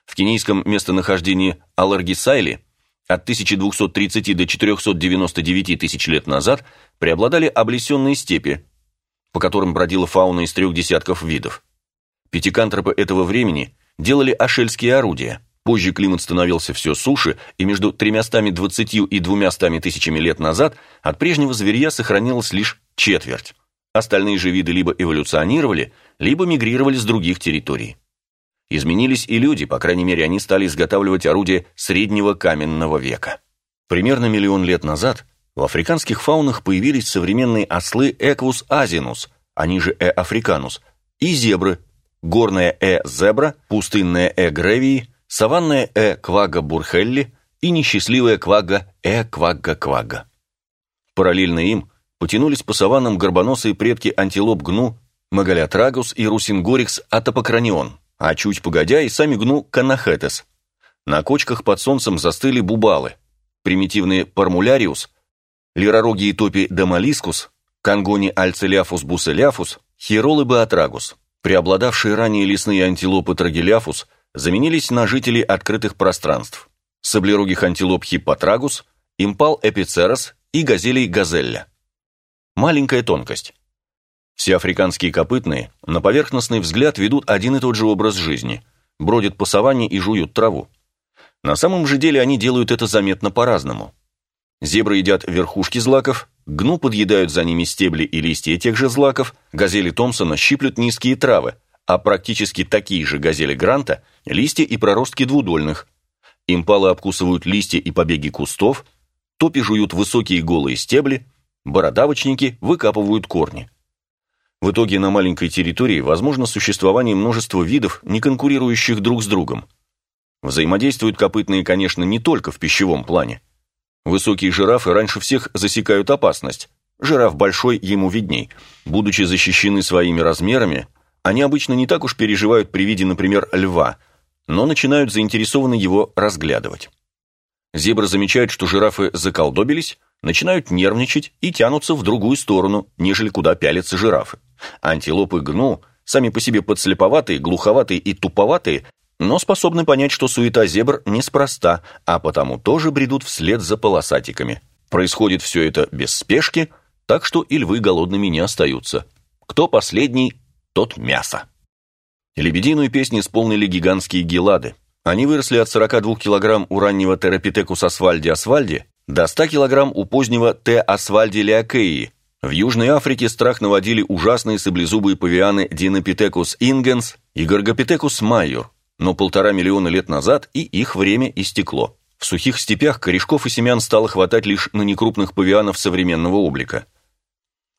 В кенийском местонахождении Аларгисайли от 1230 до 499 тысяч лет назад преобладали облесенные степи, по которым бродила фауна из трех десятков видов. Пятикантропы этого времени делали ашельские орудия. Позже климат становился все суше, и между 320 и 200 тысячами лет назад от прежнего зверья сохранилась лишь четверть. Остальные же виды либо эволюционировали, либо мигрировали с других территорий. Изменились и люди, по крайней мере, они стали изготавливать орудия среднего каменного века. Примерно миллион лет назад в африканских фаунах появились современные ослы Эквус азинус, они же Э африканус, и зебры, горная Э зебра, пустынная Э гревии, саванная Э квага бурхелли и несчастливая квага Э квага квага. Параллельно им потянулись по саваннам горбоносые предки антилоп гну, магалятрагус и русингорикс атопокранион, а чуть погодя и сами гну канахетес. На кочках под солнцем застыли бубалы, примитивные пармуляриус – лиророгие топи Дамалискус, Конгони альцеляфус буселяфус, хиролы баатрагус. Преобладавшие ранее лесные антилопы трагеляфус заменились на жителей открытых пространств. Саблерогих антилоп хиппотрагус, импал эпицерос и газелей газелля. Маленькая тонкость. Все африканские копытные на поверхностный взгляд ведут один и тот же образ жизни, бродят по саванне и жуют траву. На самом же деле они делают это заметно по-разному. Зебры едят верхушки злаков, гну подъедают за ними стебли и листья тех же злаков, газели Томпсона щиплют низкие травы, а практически такие же газели Гранта – листья и проростки двудольных. Импалы обкусывают листья и побеги кустов, топи жуют высокие голые стебли, бородавочники выкапывают корни. В итоге на маленькой территории возможно существование множества видов, не конкурирующих друг с другом. Взаимодействуют копытные, конечно, не только в пищевом плане. Высокие жирафы раньше всех засекают опасность. Жираф большой, ему видней. Будучи защищены своими размерами, они обычно не так уж переживают при виде, например, льва, но начинают заинтересованно его разглядывать. Зебры замечают, что жирафы заколдобились, начинают нервничать и тянутся в другую сторону, нежели куда пялятся жирафы. Антилопы гну, сами по себе подслеповатые, глуховатые и туповатые, но способны понять, что суета зебр неспроста, а потому тоже бредут вслед за полосатиками. Происходит все это без спешки, так что и львы голодными не остаются. Кто последний, тот мясо. Лебединую песню исполнили гигантские гелады. Они выросли от 42 кг у раннего Терапитекус асфальди асфальди до 100 кг у позднего Т. асфальди леокеи. В Южной Африке страх наводили ужасные саблезубые павианы Динопитекус ингенс и Горгопитекус майор но полтора миллиона лет назад и их время истекло. В сухих степях корешков и семян стало хватать лишь на некрупных павианов современного облика.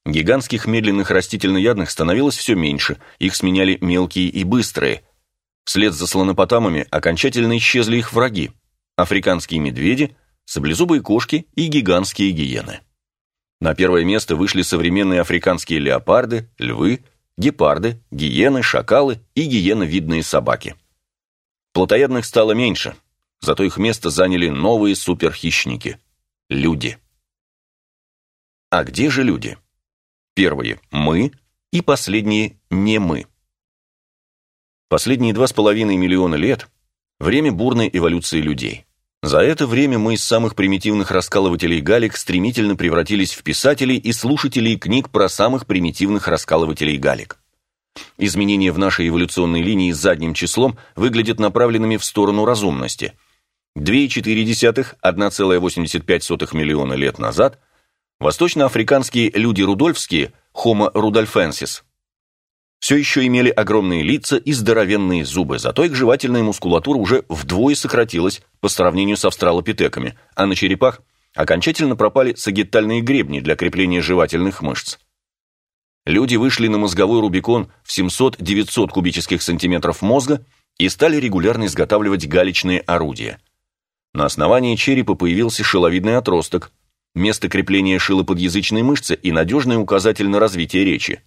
Гигантских медленных растительноядных становилось все меньше, их сменяли мелкие и быстрые. Вслед за слонопотамами окончательно исчезли их враги – африканские медведи, саблезубые кошки и гигантские гиены. На первое место вышли современные африканские леопарды, львы, гепарды, гиены, шакалы и гиеновидные собаки – Плотоядных стало меньше, зато их место заняли новые суперхищники – люди. А где же люди? Первые – мы, и последние – не мы. Последние два с половиной миллиона лет – время бурной эволюции людей. За это время мы из самых примитивных раскалывателей галек стремительно превратились в писателей и слушателей книг про самых примитивных раскалывателей галек. Изменения в нашей эволюционной линии с задним числом выглядят направленными в сторону разумности. 2,4, 1,85 миллиона лет назад восточноафриканские люди рудольфские, Homo rudolfensis, все еще имели огромные лица и здоровенные зубы, зато их жевательная мускулатура уже вдвое сократилась по сравнению с австралопитеками, а на черепах окончательно пропали сагитальные гребни для крепления жевательных мышц. Люди вышли на мозговой Рубикон в 700-900 кубических сантиметров мозга и стали регулярно изготавливать галечные орудия. На основании черепа появился шиловидный отросток, место крепления шилоподъязычной мышцы и надежный указатель на развитие речи.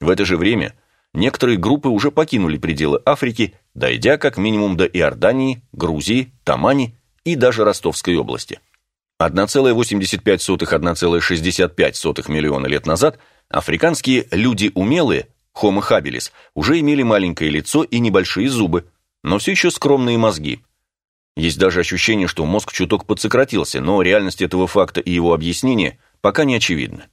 В это же время некоторые группы уже покинули пределы Африки, дойдя как минимум до Иордании, Грузии, Тамани и даже Ростовской области. 1,85-1,65 миллиона лет назад – Африканские люди умелые, Homo habilis, уже имели маленькое лицо и небольшие зубы, но все еще скромные мозги. Есть даже ощущение, что мозг чуток подсократился, но реальность этого факта и его объяснение пока не очевидны.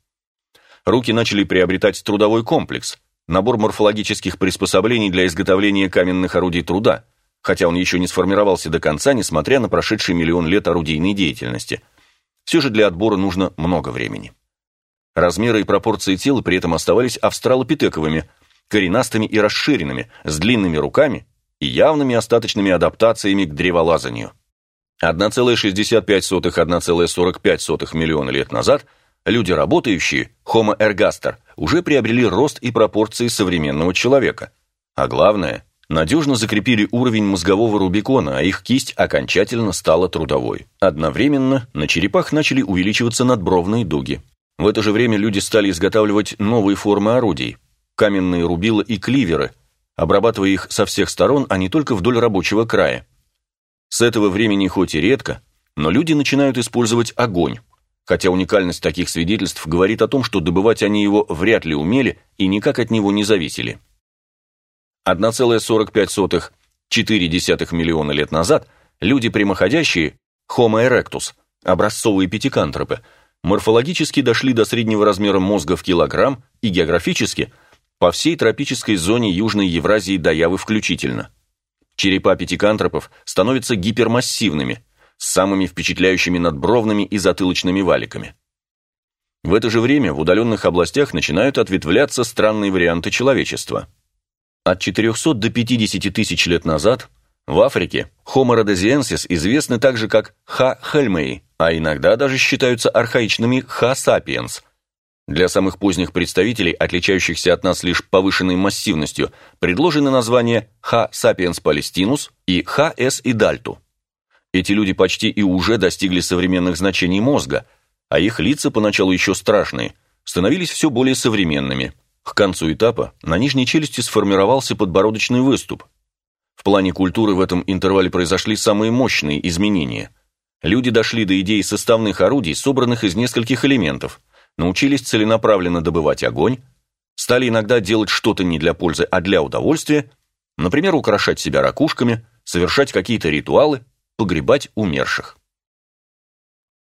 Руки начали приобретать трудовой комплекс, набор морфологических приспособлений для изготовления каменных орудий труда, хотя он еще не сформировался до конца, несмотря на прошедший миллион лет орудийной деятельности. Все же для отбора нужно много времени. Размеры и пропорции тела при этом оставались австралопитековыми, коренастыми и расширенными, с длинными руками и явными остаточными адаптациями к древолазанию. 1,65-1,45 миллиона лет назад люди работающие, Homo ergaster, уже приобрели рост и пропорции современного человека. А главное, надежно закрепили уровень мозгового рубикона, а их кисть окончательно стала трудовой. Одновременно на черепах начали увеличиваться надбровные дуги. В это же время люди стали изготавливать новые формы орудий – каменные рубила и кливеры, обрабатывая их со всех сторон, а не только вдоль рабочего края. С этого времени хоть и редко, но люди начинают использовать огонь. хотя уникальность таких свидетельств говорит о том, что добывать они его вряд ли умели и никак от него не зависели. 1,45-4 миллиона лет назад люди прямоходящие, Homo erectus, образцовые пятикантропы, морфологически дошли до среднего размера мозга в килограмм и географически по всей тропической зоне Южной Евразии до Явы включительно. Черепа пятикантропов становятся гипермассивными, с самыми впечатляющими надбровными и затылочными валиками. В это же время в удаленных областях начинают ответвляться странные варианты человечества. От 400 до 50 тысяч лет назад в Африке Homo rhodesiensis известны также как Ха хельмей, а иногда даже считаются архаичными Ха sapiens. Для самых поздних представителей, отличающихся от нас лишь повышенной массивностью, предложены названия Ха sapiens palestinus и Ха s идальту. Эти люди почти и уже достигли современных значений мозга, а их лица, поначалу еще страшные, становились все более современными. К концу этапа на нижней челюсти сформировался подбородочный выступ. Плане культуры в этом интервале произошли самые мощные изменения. Люди дошли до идеи составных орудий, собранных из нескольких элементов, научились целенаправленно добывать огонь, стали иногда делать что-то не для пользы, а для удовольствия, например, украшать себя ракушками, совершать какие-то ритуалы, погребать умерших.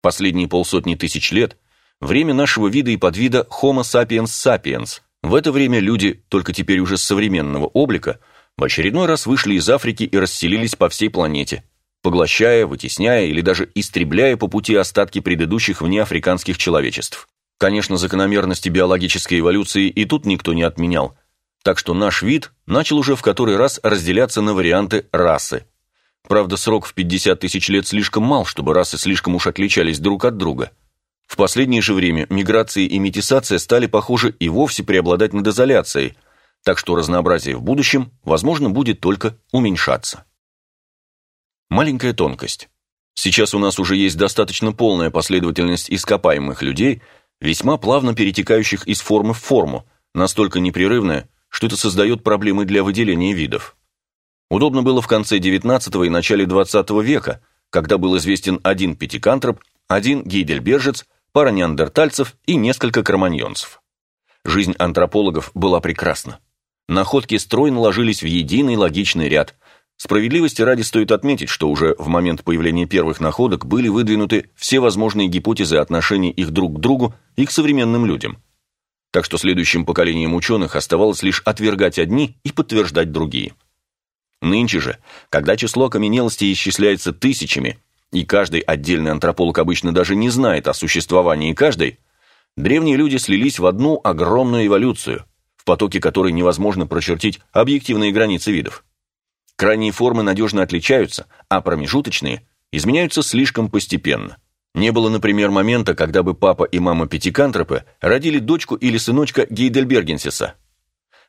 Последние полсотни тысяч лет – время нашего вида и подвида Homo sapiens sapiens. В это время люди, только теперь уже современного облика, в очередной раз вышли из Африки и расселились по всей планете, поглощая, вытесняя или даже истребляя по пути остатки предыдущих внеафриканских человечеств. Конечно, закономерности биологической эволюции и тут никто не отменял, так что наш вид начал уже в который раз разделяться на варианты расы – Правда, срок в 50 тысяч лет слишком мал, чтобы расы слишком уж отличались друг от друга. В последнее же время миграции и метисация стали, похоже, и вовсе преобладать над изоляцией, так что разнообразие в будущем, возможно, будет только уменьшаться. Маленькая тонкость. Сейчас у нас уже есть достаточно полная последовательность ископаемых людей, весьма плавно перетекающих из формы в форму, настолько непрерывная, что это создает проблемы для выделения видов. Удобно было в конце XIX и начале XX века, когда был известен один пятикантроп, один гейдельбержец, пара неандертальцев и несколько кроманьонцев. Жизнь антропологов была прекрасна. Находки стройно ложились в единый логичный ряд. Справедливости ради стоит отметить, что уже в момент появления первых находок были выдвинуты все возможные гипотезы отношений их друг к другу и к современным людям. Так что следующим поколениям ученых оставалось лишь отвергать одни и подтверждать другие. Нынче же, когда число окаменелостей исчисляется тысячами, и каждый отдельный антрополог обычно даже не знает о существовании каждой, древние люди слились в одну огромную эволюцию, в потоке которой невозможно прочертить объективные границы видов. Крайние формы надежно отличаются, а промежуточные изменяются слишком постепенно. Не было, например, момента, когда бы папа и мама пятикантропы родили дочку или сыночка Гейдельбергенсиса –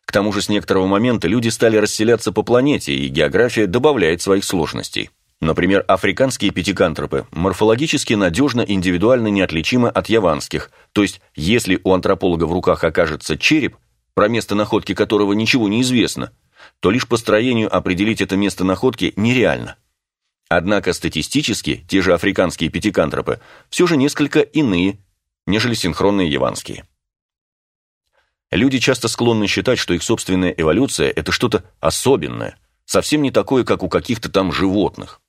к тому же с некоторого момента люди стали расселяться по планете, и география добавляет своих сложностей. Например, африканские пятикантропы морфологически надежно индивидуально неотличимы от яванских, то есть если у антрополога в руках окажется череп, про место находки которого ничего не известно, то лишь по строению определить это место находки нереально. Однако статистически те же африканские пятикантропы все же несколько иные, нежели синхронные яванские. Люди часто склонны считать, что их собственная эволюция – это что-то особенное, совсем не такое, как у каких-то там животных.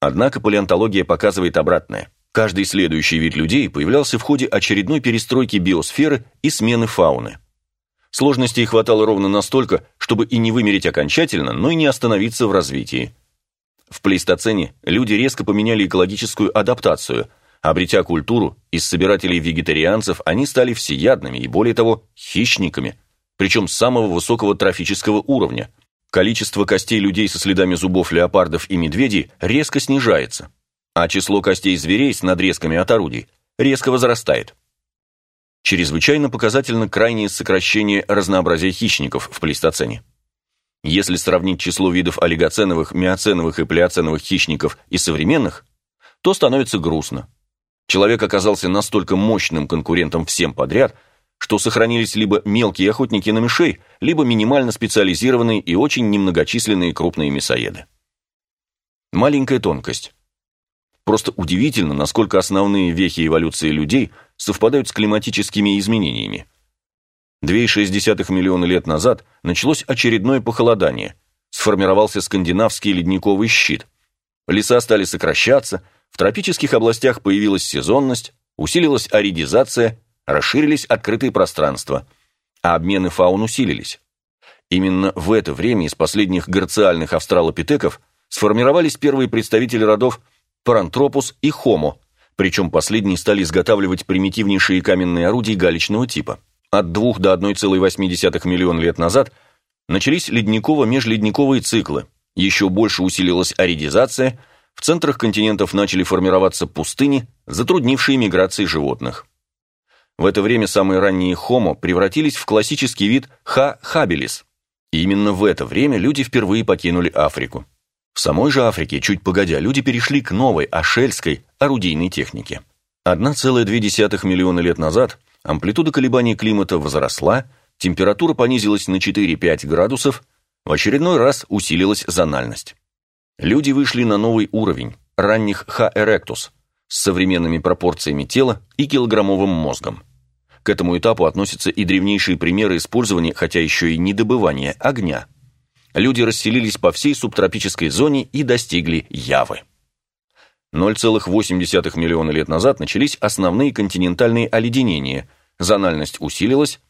Однако палеонтология показывает обратное. Каждый следующий вид людей появлялся в ходе очередной перестройки биосферы и смены фауны. Сложностей хватало ровно настолько, чтобы и не вымереть окончательно, но и не остановиться в развитии. В плейстоцене люди резко поменяли экологическую адаптацию – Обретя культуру, из собирателей-вегетарианцев они стали всеядными и, более того, хищниками, причем самого высокого трофического уровня. Количество костей людей со следами зубов леопардов и медведей резко снижается, а число костей зверей с надрезками от орудий резко возрастает. Чрезвычайно показательно крайнее сокращение разнообразия хищников в плейстоцене. Если сравнить число видов олигоценовых, миоценовых и плеоценовых хищников и современных, то становится грустно. Человек оказался настолько мощным конкурентом всем подряд, что сохранились либо мелкие охотники на мышей, либо минимально специализированные и очень немногочисленные крупные мясоеды. Маленькая тонкость. Просто удивительно, насколько основные вехи эволюции людей совпадают с климатическими изменениями. 2,6 миллиона лет назад началось очередное похолодание, сформировался скандинавский ледниковый щит. Леса стали сокращаться, в тропических областях появилась сезонность, усилилась аридизация, расширились открытые пространства, а обмены фаун усилились. Именно в это время из последних грациальных австралопитеков сформировались первые представители родов Парантропус и Homo, причем последние стали изготавливать примитивнейшие каменные орудия галечного типа. От 2 до 1,8 миллиона лет назад начались ледниково-межледниковые циклы, еще больше усилилась аридизация, в центрах континентов начали формироваться пустыни, затруднившие миграции животных. В это время самые ранние Homo превратились в классический вид habilis. И именно в это время люди впервые покинули Африку. В самой же Африке, чуть погодя, люди перешли к новой, ашельской, орудийной технике. 1,2 миллиона лет назад амплитуда колебаний климата возросла, температура понизилась на 4-5 градусов, в очередной раз усилилась зональность. Люди вышли на новый уровень, ранних H. erectus, с современными пропорциями тела и килограммовым мозгом. К этому этапу относятся и древнейшие примеры использования, хотя еще и не добывания, огня – люди расселились по всей субтропической зоне и достигли Явы. 0,8 миллиона лет назад начались основные континентальные оледенения, зональность усилилась,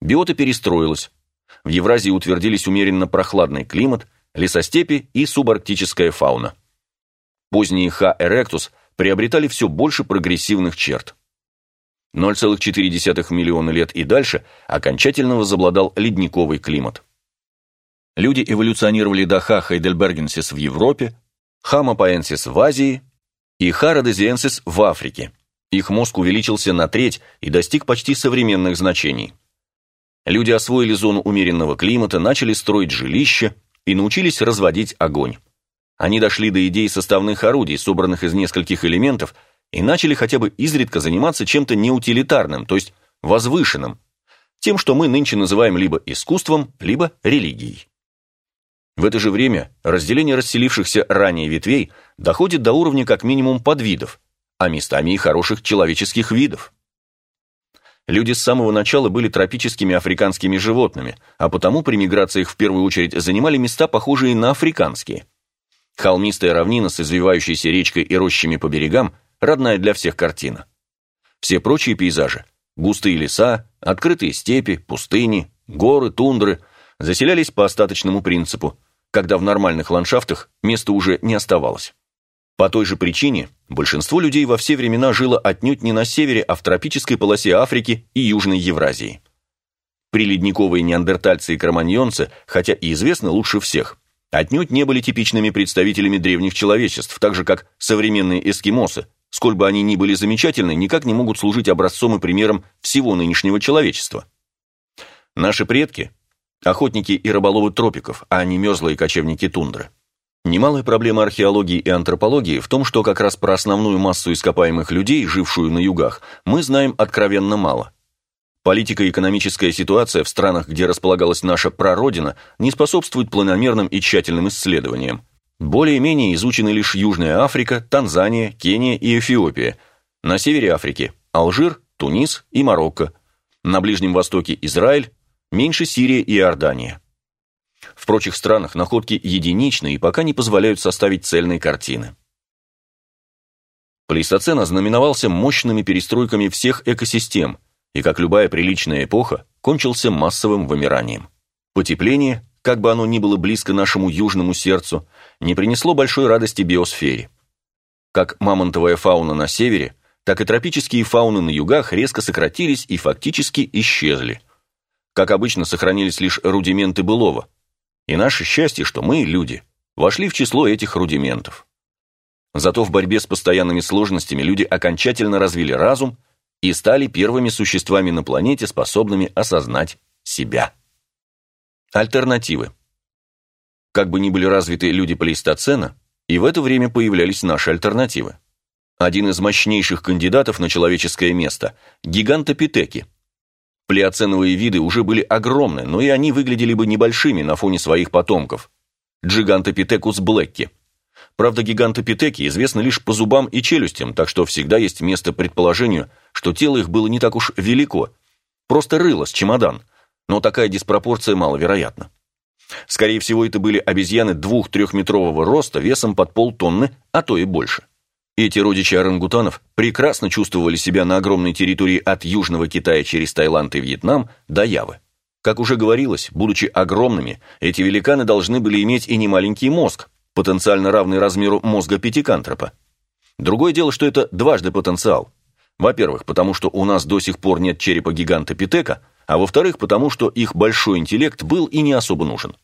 биота перестроилась, в Евразии утвердились умеренно прохладный климат, лесостепи и субарктическая фауна. Поздние Х. эректус приобретали все больше прогрессивных черт. 0,4 миллиона лет и дальше окончательно возобладал ледниковый климат. Люди эволюционировали до Х. heidelbergensis в Европе, paensis в Азии и rhodesiensis в Африке. Их мозг увеличился на треть и достиг почти современных значений. Люди освоили зону умеренного климата, начали строить жилища и научились разводить огонь. Они дошли до идей составных орудий, собранных из нескольких элементов, и начали хотя бы изредка заниматься чем-то неутилитарным, то есть возвышенным, тем, что мы нынче называем либо искусством, либо религией. В это же время разделение расселившихся ранее ветвей доходит до уровня как минимум подвидов, а местами и хороших человеческих видов. Люди с самого начала были тропическими африканскими животными, а потому при миграциях в первую очередь занимали места, похожие на африканские. Холмистая равнина с извивающейся речкой и рощами по берегам – родная для всех картина. Все прочие пейзажи – густые леса, открытые степи, пустыни, горы, тундры – заселялись по остаточному принципу, когда в нормальных ландшафтах места уже не оставалось. По той же причине большинство людей во все времена жило отнюдь не на севере, а в тропической полосе Африки и Южной Евразии. Приледниковые неандертальцы и кроманьонцы, хотя и известны лучше всех, отнюдь не были типичными представителями древних человечеств, так же как современные эскимосы, сколь бы они ни были замечательны, никак не могут служить образцом и примером всего нынешнего человечества. Наши предки Охотники и рыболовы тропиков, а не мерзлые кочевники тундры. Немалая проблема археологии и антропологии в том, что как раз про основную массу ископаемых людей, жившую на югах, мы знаем откровенно мало. Политико-экономическая ситуация в странах, где располагалась наша прародина, не способствует планомерным и тщательным исследованиям. Более-менее изучены лишь Южная Африка, Танзания, Кения и Эфиопия. На севере Африки – Алжир, Тунис и Марокко. На Ближнем Востоке – Израиль, меньше Сирия и Иордания. В прочих странах находки единичны и пока не позволяют составить цельной картины. Плейстоцен ознаменовался мощными перестройками всех экосистем и, как любая приличная эпоха, кончился массовым вымиранием. Потепление, как бы оно ни было близко нашему южному сердцу, не принесло большой радости биосфере. Как мамонтовая фауна на севере, так и тропические фауны на югах резко сократились и фактически исчезли – как обычно, сохранились лишь рудименты былого. И наше счастье, что мы, люди, вошли в число этих рудиментов. Зато в борьбе с постоянными сложностями люди окончательно развили разум и стали первыми существами на планете, способными осознать себя. Альтернативы. Как бы ни были развиты люди плейстоцена, и в это время появлялись наши альтернативы. Один из мощнейших кандидатов на человеческое место – гигантопитеки – Плеоценовые виды уже были огромны, но и они выглядели бы небольшими на фоне своих потомков. Джигантопитекус блэкки. Правда, гигантопитеки известны лишь по зубам и челюстям, так что всегда есть место предположению, что тело их было не так уж велико, просто рыло с чемодан, но такая диспропорция маловероятна. Скорее всего, это были обезьяны двух-трехметрового роста весом под полтонны, а то и больше. Эти родичи орангутанов прекрасно чувствовали себя на огромной территории от Южного Китая через Таиланд и Вьетнам до Явы. Как уже говорилось, будучи огромными, эти великаны должны были иметь и немаленький мозг, потенциально равный размеру мозга пятикантропа. Другое дело, что это дважды потенциал. Во-первых, потому что у нас до сих пор нет черепа гиганта Питека, а во-вторых, потому что их большой интеллект был и не особо нужен.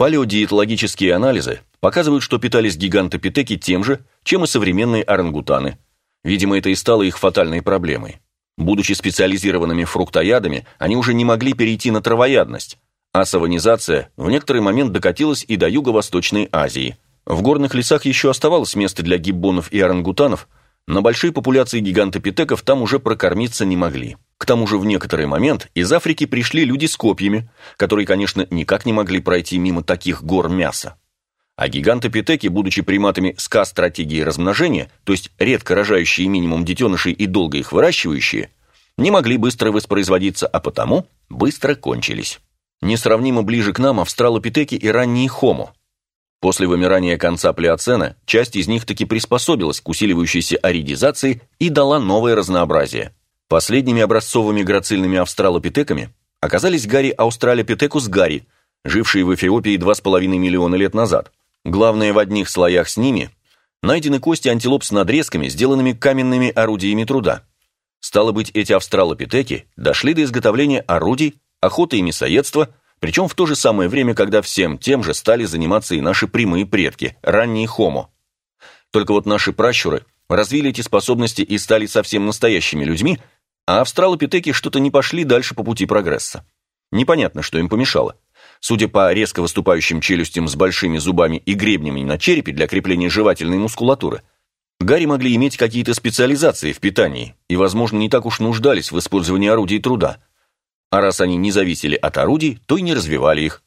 Палеодиетологические анализы показывают, что питались гигантопитеки тем же, чем и современные орангутаны. Видимо, это и стало их фатальной проблемой. Будучи специализированными фруктоядами, они уже не могли перейти на травоядность, а саванизация в некоторый момент докатилась и до Юго-Восточной Азии – в горных лесах еще оставалось место для гиббонов и орангутанов, но большие популяции гигантопитеков там уже прокормиться не могли. К тому же в некоторый момент из Африки пришли люди с копьями, которые, конечно, никак не могли пройти мимо таких гор мяса. А гигантопитеки, будучи приматами с К-стратегией размножения, то есть редко рожающие минимум детенышей и долго их выращивающие, не могли быстро воспроизводиться, а потому быстро кончились. Несравнимо ближе к нам австралопитеки и ранние хомо, После вымирания конца плеоцена часть из них таки приспособилась к усиливающейся аридизации и дала новое разнообразие. Последними образцовыми грацильными австралопитеками оказались Гарри Аустралопитекус Гарри, жившие в Эфиопии 2,5 миллиона лет назад. Главное, в одних слоях с ними найдены кости антилоп с надрезками, сделанными каменными орудиями труда. Стало быть, эти австралопитеки дошли до изготовления орудий, охоты и мясоедства – причем в то же самое время, когда всем тем же стали заниматься и наши прямые предки, ранние хомо. Только вот наши пращуры развили эти способности и стали совсем настоящими людьми, а австралопитеки что-то не пошли дальше по пути прогресса. Непонятно, что им помешало. Судя по резко выступающим челюстям с большими зубами и гребнями на черепе для крепления жевательной мускулатуры, Гарри могли иметь какие-то специализации в питании и, возможно, не так уж нуждались в использовании орудий труда – а раз они не зависели от орудий, то и не развивали их.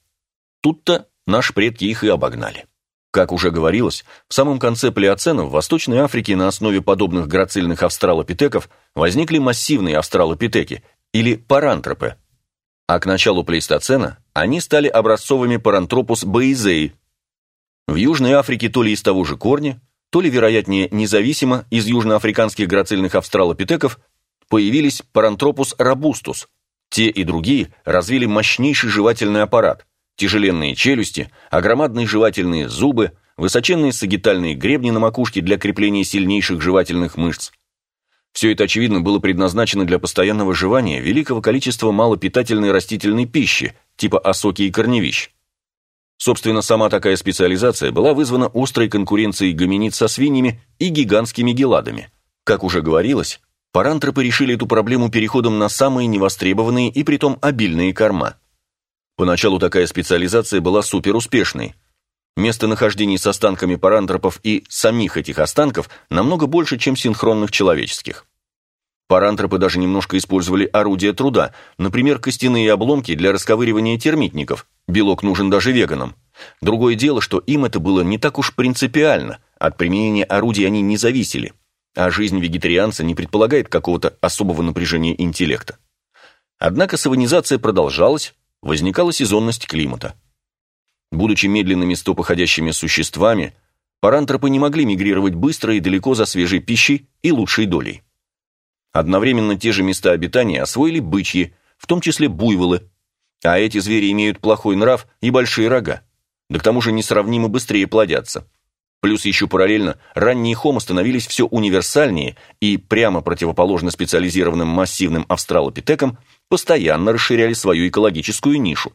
Тут-то наши предки их и обогнали. Как уже говорилось, в самом конце плеоцена в Восточной Африке на основе подобных грацильных австралопитеков возникли массивные австралопитеки, или парантропы. А к началу плейстоцена они стали образцовыми парантропус боизеи. В Южной Африке то ли из того же корня, то ли, вероятнее, независимо из южноафриканских грацильных австралопитеков появились парантропус робустус – те и другие развили мощнейший жевательный аппарат, тяжеленные челюсти, огромадные жевательные зубы, высоченные сагитальные гребни на макушке для крепления сильнейших жевательных мышц. Все это, очевидно, было предназначено для постоянного жевания великого количества малопитательной растительной пищи, типа осоки и корневищ. Собственно, сама такая специализация была вызвана острой конкуренцией гоминид со свиньями и гигантскими геладами. Как уже говорилось, Парантропы решили эту проблему переходом на самые невостребованные и притом обильные корма. Поначалу такая специализация была суперуспешной. Местонахождений с останками парантропов и самих этих останков намного больше, чем синхронных человеческих. Парантропы даже немножко использовали орудия труда, например, костяные обломки для расковыривания термитников. Белок нужен даже веганам. Другое дело, что им это было не так уж принципиально, от применения орудий они не зависели а жизнь вегетарианца не предполагает какого-то особого напряжения интеллекта. Однако саванизация продолжалась, возникала сезонность климата. Будучи медленными стопоходящими существами, парантропы не могли мигрировать быстро и далеко за свежей пищей и лучшей долей. Одновременно те же места обитания освоили бычьи, в том числе буйволы, а эти звери имеют плохой нрав и большие рога, да к тому же несравнимо быстрее плодятся. Плюс еще параллельно ранние хомо становились все универсальнее и, прямо противоположно специализированным массивным австралопитекам, постоянно расширяли свою экологическую нишу.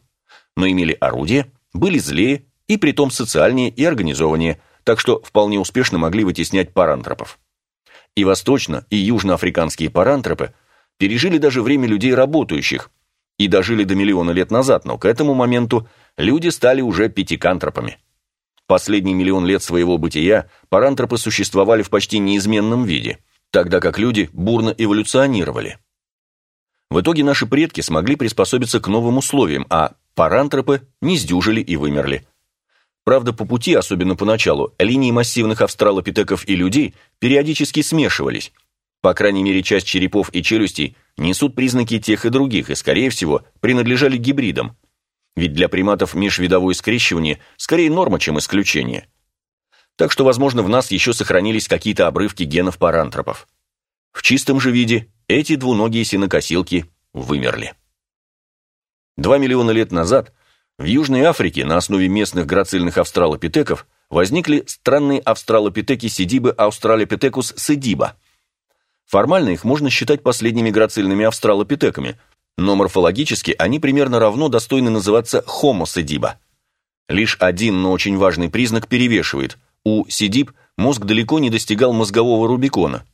Но имели орудия, были злее и притом социальнее и организованнее, так что вполне успешно могли вытеснять парантропов. И восточно, и южноафриканские парантропы пережили даже время людей работающих и дожили до миллиона лет назад, но к этому моменту люди стали уже пятикантропами. Последний миллион лет своего бытия парантропы существовали в почти неизменном виде, тогда как люди бурно эволюционировали. В итоге наши предки смогли приспособиться к новым условиям, а парантропы не сдюжили и вымерли. Правда, по пути, особенно поначалу, линии массивных австралопитеков и людей периодически смешивались. По крайней мере, часть черепов и челюстей несут признаки тех и других и, скорее всего, принадлежали гибридам. Ведь для приматов межвидовое скрещивание скорее норма, чем исключение. Так что, возможно, в нас еще сохранились какие-то обрывки генов парантропов. В чистом же виде эти двуногие синокосилки вымерли. Два миллиона лет назад в Южной Африке на основе местных грацильных австралопитеков возникли странные австралопитеки Сидибы Australopithecus sediba. Формально их можно считать последними грацильными австралопитеками, но морфологически они примерно равно достойны называться Homo sediba. Лишь один, но очень важный признак перевешивает. У Сидиб мозг далеко не достигал мозгового рубикона.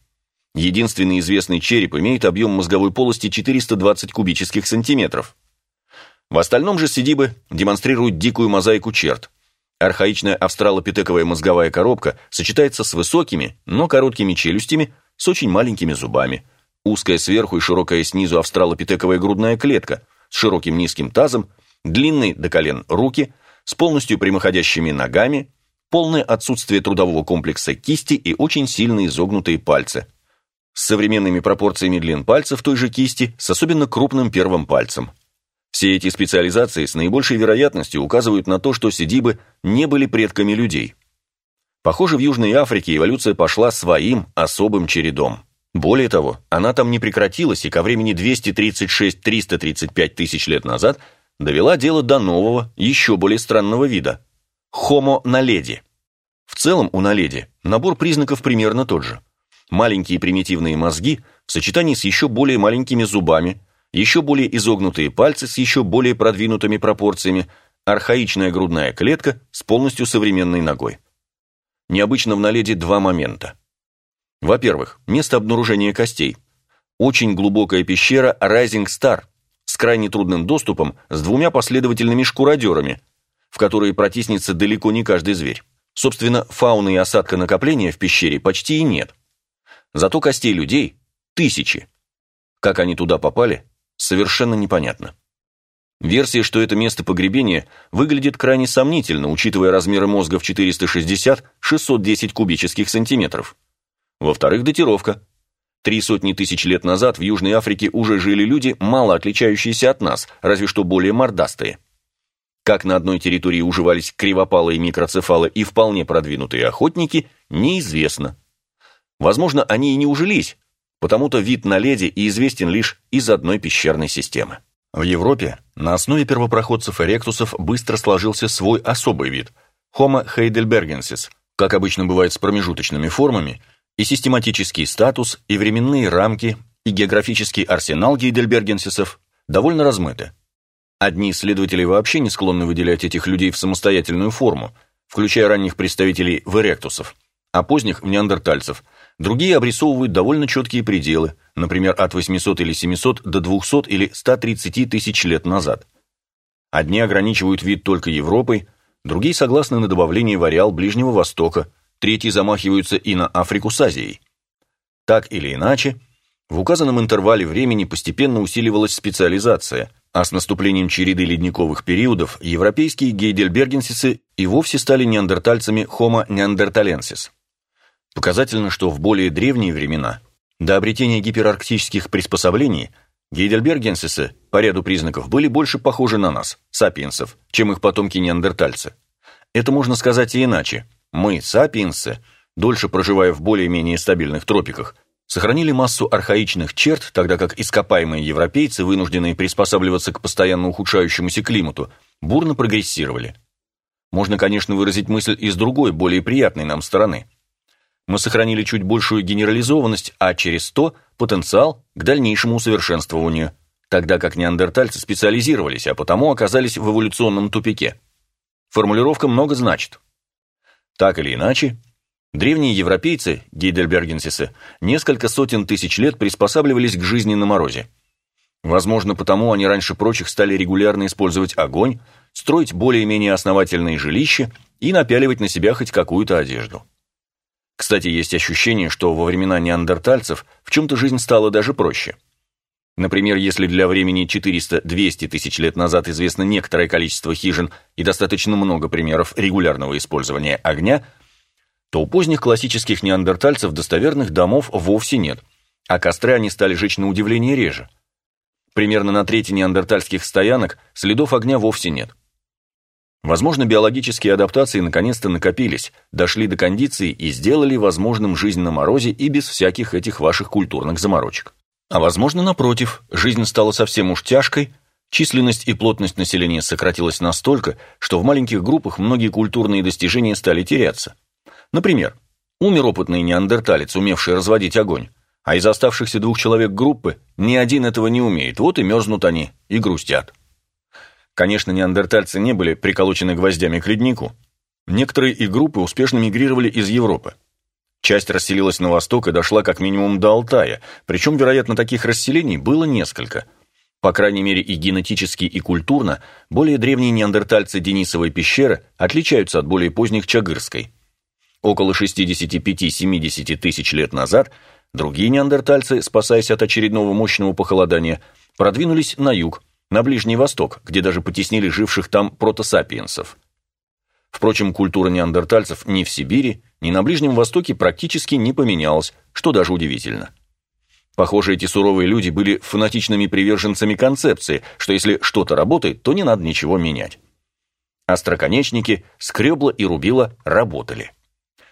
Единственный известный череп имеет объем мозговой полости 420 кубических сантиметров. В остальном же сидибы демонстрируют дикую мозаику черт. Архаичная австралопитековая мозговая коробка сочетается с высокими, но короткими челюстями, с очень маленькими зубами. Узкая сверху и широкая снизу австралопитековая грудная клетка с широким низким тазом, длинные до колен руки, с полностью прямоходящими ногами, полное отсутствие трудового комплекса кисти и очень сильные изогнутые пальцы. С современными пропорциями длин пальцев той же кисти, с особенно крупным первым пальцем. Все эти специализации с наибольшей вероятностью указывают на то, что сидибы не были предками людей. Похоже, в Южной Африке эволюция пошла своим особым чередом. Более того, она там не прекратилась и ко времени 236-335 тысяч лет назад довела дело до нового, еще более странного вида – Homo naledi. В целом у наледи набор признаков примерно тот же. Маленькие примитивные мозги в сочетании с еще более маленькими зубами, еще более изогнутые пальцы с еще более продвинутыми пропорциями, архаичная грудная клетка с полностью современной ногой. Необычно в наледи два момента. Во-первых, место обнаружения костей. Очень глубокая пещера Rising Star с крайне трудным доступом с двумя последовательными шкуродерами, в которые протиснется далеко не каждый зверь. Собственно, фауны и осадка накопления в пещере почти и нет. Зато костей людей – тысячи. Как они туда попали, совершенно непонятно. Версия, что это место погребения, выглядит крайне сомнительно, учитывая размеры мозга в 460-610 кубических сантиметров. Во-вторых, датировка. Три сотни тысяч лет назад в Южной Африке уже жили люди, мало отличающиеся от нас, разве что более мордастые. Как на одной территории уживались кривопалые микроцефалы и вполне продвинутые охотники, неизвестно. Возможно, они и не ужились, потому-то вид на леди и известен лишь из одной пещерной системы. В Европе на основе первопроходцев эректусов быстро сложился свой особый вид – Homo heidelbergensis, как обычно бывает с промежуточными формами, и систематический статус, и временные рамки, и географический арсенал гейдельбергенсисов довольно размыты. Одни исследователи вообще не склонны выделять этих людей в самостоятельную форму, включая ранних представителей в эректусов, а поздних в неандертальцев – Другие обрисовывают довольно четкие пределы, например, от 800 или 700 до 200 или 130 тысяч лет назад. Одни ограничивают вид только Европой, другие согласны на добавление в Ближнего Востока, третьи замахиваются и на Африку с Азией. Так или иначе, в указанном интервале времени постепенно усиливалась специализация, а с наступлением череды ледниковых периодов европейские гейдельбергенсисы и вовсе стали неандертальцами Homo neanderthalensis. Показательно, что в более древние времена, до обретения гиперарктических приспособлений, гейдельбергенсисы по ряду признаков были больше похожи на нас, сапиенсов, чем их потомки-неандертальцы. Это можно сказать и иначе. Мы, сапиенсы, дольше проживая в более-менее стабильных тропиках, сохранили массу архаичных черт, тогда как ископаемые европейцы, вынужденные приспосабливаться к постоянно ухудшающемуся климату, бурно прогрессировали. Можно, конечно, выразить мысль из другой, более приятной нам стороны – мы сохранили чуть большую генерализованность, а через то потенциал к дальнейшему усовершенствованию, тогда как неандертальцы специализировались, а потому оказались в эволюционном тупике. Формулировка много значит. Так или иначе, древние европейцы, гейдельбергенсисы, несколько сотен тысяч лет приспосабливались к жизни на морозе. Возможно, потому они раньше прочих стали регулярно использовать огонь, строить более-менее основательные жилища и напяливать на себя хоть какую-то одежду. Кстати, есть ощущение, что во времена неандертальцев в чем-то жизнь стала даже проще. Например, если для времени 400-200 тысяч лет назад известно некоторое количество хижин и достаточно много примеров регулярного использования огня, то у поздних классических неандертальцев достоверных домов вовсе нет, а костры они стали жечь на удивление реже. Примерно на трети неандертальских стоянок следов огня вовсе нет. Возможно, биологические адаптации наконец-то накопились, дошли до кондиции и сделали возможным жизнь на морозе и без всяких этих ваших культурных заморочек. А возможно, напротив, жизнь стала совсем уж тяжкой, численность и плотность населения сократилась настолько, что в маленьких группах многие культурные достижения стали теряться. Например, умер опытный неандерталец, умевший разводить огонь, а из оставшихся двух человек группы ни один этого не умеет, вот и мерзнут они, и грустят. Конечно, неандертальцы не были приколочены гвоздями к леднику. Некоторые и группы успешно мигрировали из Европы. Часть расселилась на восток и дошла как минимум до Алтая, причем, вероятно, таких расселений было несколько. По крайней мере, и генетически, и культурно более древние неандертальцы Денисовой пещеры отличаются от более поздних Чагырской. Около 65-70 тысяч лет назад другие неандертальцы, спасаясь от очередного мощного похолодания, продвинулись на юг, на Ближний Восток, где даже потеснили живших там протосапиенсов. Впрочем, культура неандертальцев ни в Сибири, ни на Ближнем Востоке практически не поменялась, что даже удивительно. Похоже, эти суровые люди были фанатичными приверженцами концепции, что если что-то работает, то не надо ничего менять. Остроконечники, скребла и рубила работали.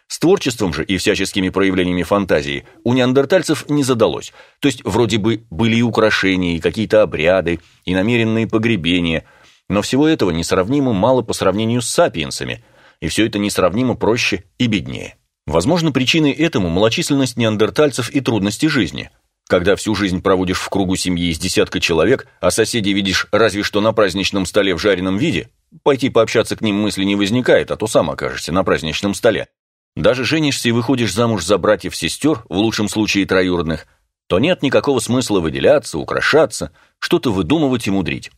С творчеством же и всяческими проявлениями фантазии у неандертальцев не задалось. То есть вроде бы были и украшения, и какие-то обряды, и намеренные погребения, но всего этого несравнимо мало по сравнению с сапиенсами, и все это несравнимо проще и беднее. Возможно, причиной этому малочисленность неандертальцев и трудности жизни. Когда всю жизнь проводишь в кругу семьи из десятка человек, а соседей видишь разве что на праздничном столе в жареном виде, пойти пообщаться к ним мысли не возникает, а то сам окажешься на праздничном столе. Даже женишься и выходишь замуж за братьев-сестер, в лучшем случае троюродных, то нет никакого смысла выделяться, украшаться, что-то выдумывать и мудрить.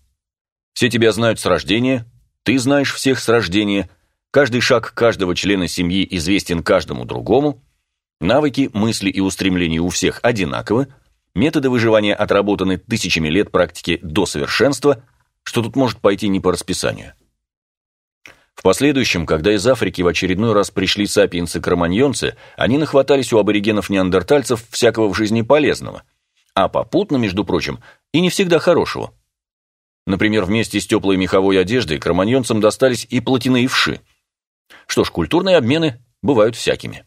Все тебя знают с рождения, ты знаешь всех с рождения, каждый шаг каждого члена семьи известен каждому другому, навыки, мысли и устремления у всех одинаковы, методы выживания отработаны тысячами лет практики до совершенства, что тут может пойти не по расписанию. В последующем, когда из Африки в очередной раз пришли сапиенсы-кроманьонцы, они нахватались у аборигенов-неандертальцев всякого в жизни полезного, а попутно, между прочим, и не всегда хорошего. Например, вместе с теплой меховой одеждой кроманьонцам достались и плотяные вши. Что ж, культурные обмены бывают всякими.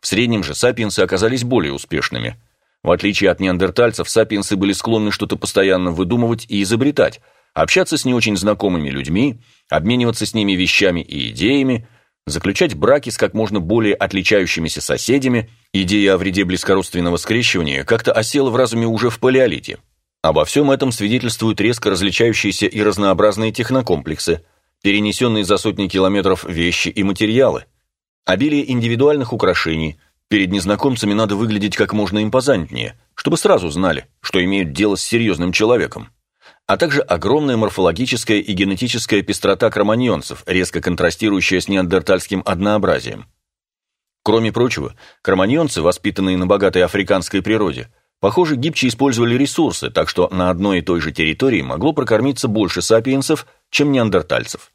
В среднем же сапиенсы оказались более успешными. В отличие от неандертальцев, сапиенсы были склонны что-то постоянно выдумывать и изобретать – общаться с не очень знакомыми людьми, обмениваться с ними вещами и идеями, заключать браки с как можно более отличающимися соседями, идея о вреде близкородственного скрещивания как-то осела в разуме уже в палеолите. Обо всем этом свидетельствуют резко различающиеся и разнообразные технокомплексы, перенесенные за сотни километров вещи и материалы, обилие индивидуальных украшений. Перед незнакомцами надо выглядеть как можно импозантнее, чтобы сразу знали, что имеют дело с серьезным человеком а также огромная морфологическая и генетическая пестрота кроманьонцев, резко контрастирующая с неандертальским однообразием. Кроме прочего, кроманьонцы, воспитанные на богатой африканской природе, похоже, гибче использовали ресурсы, так что на одной и той же территории могло прокормиться больше сапиенсов, чем неандертальцев.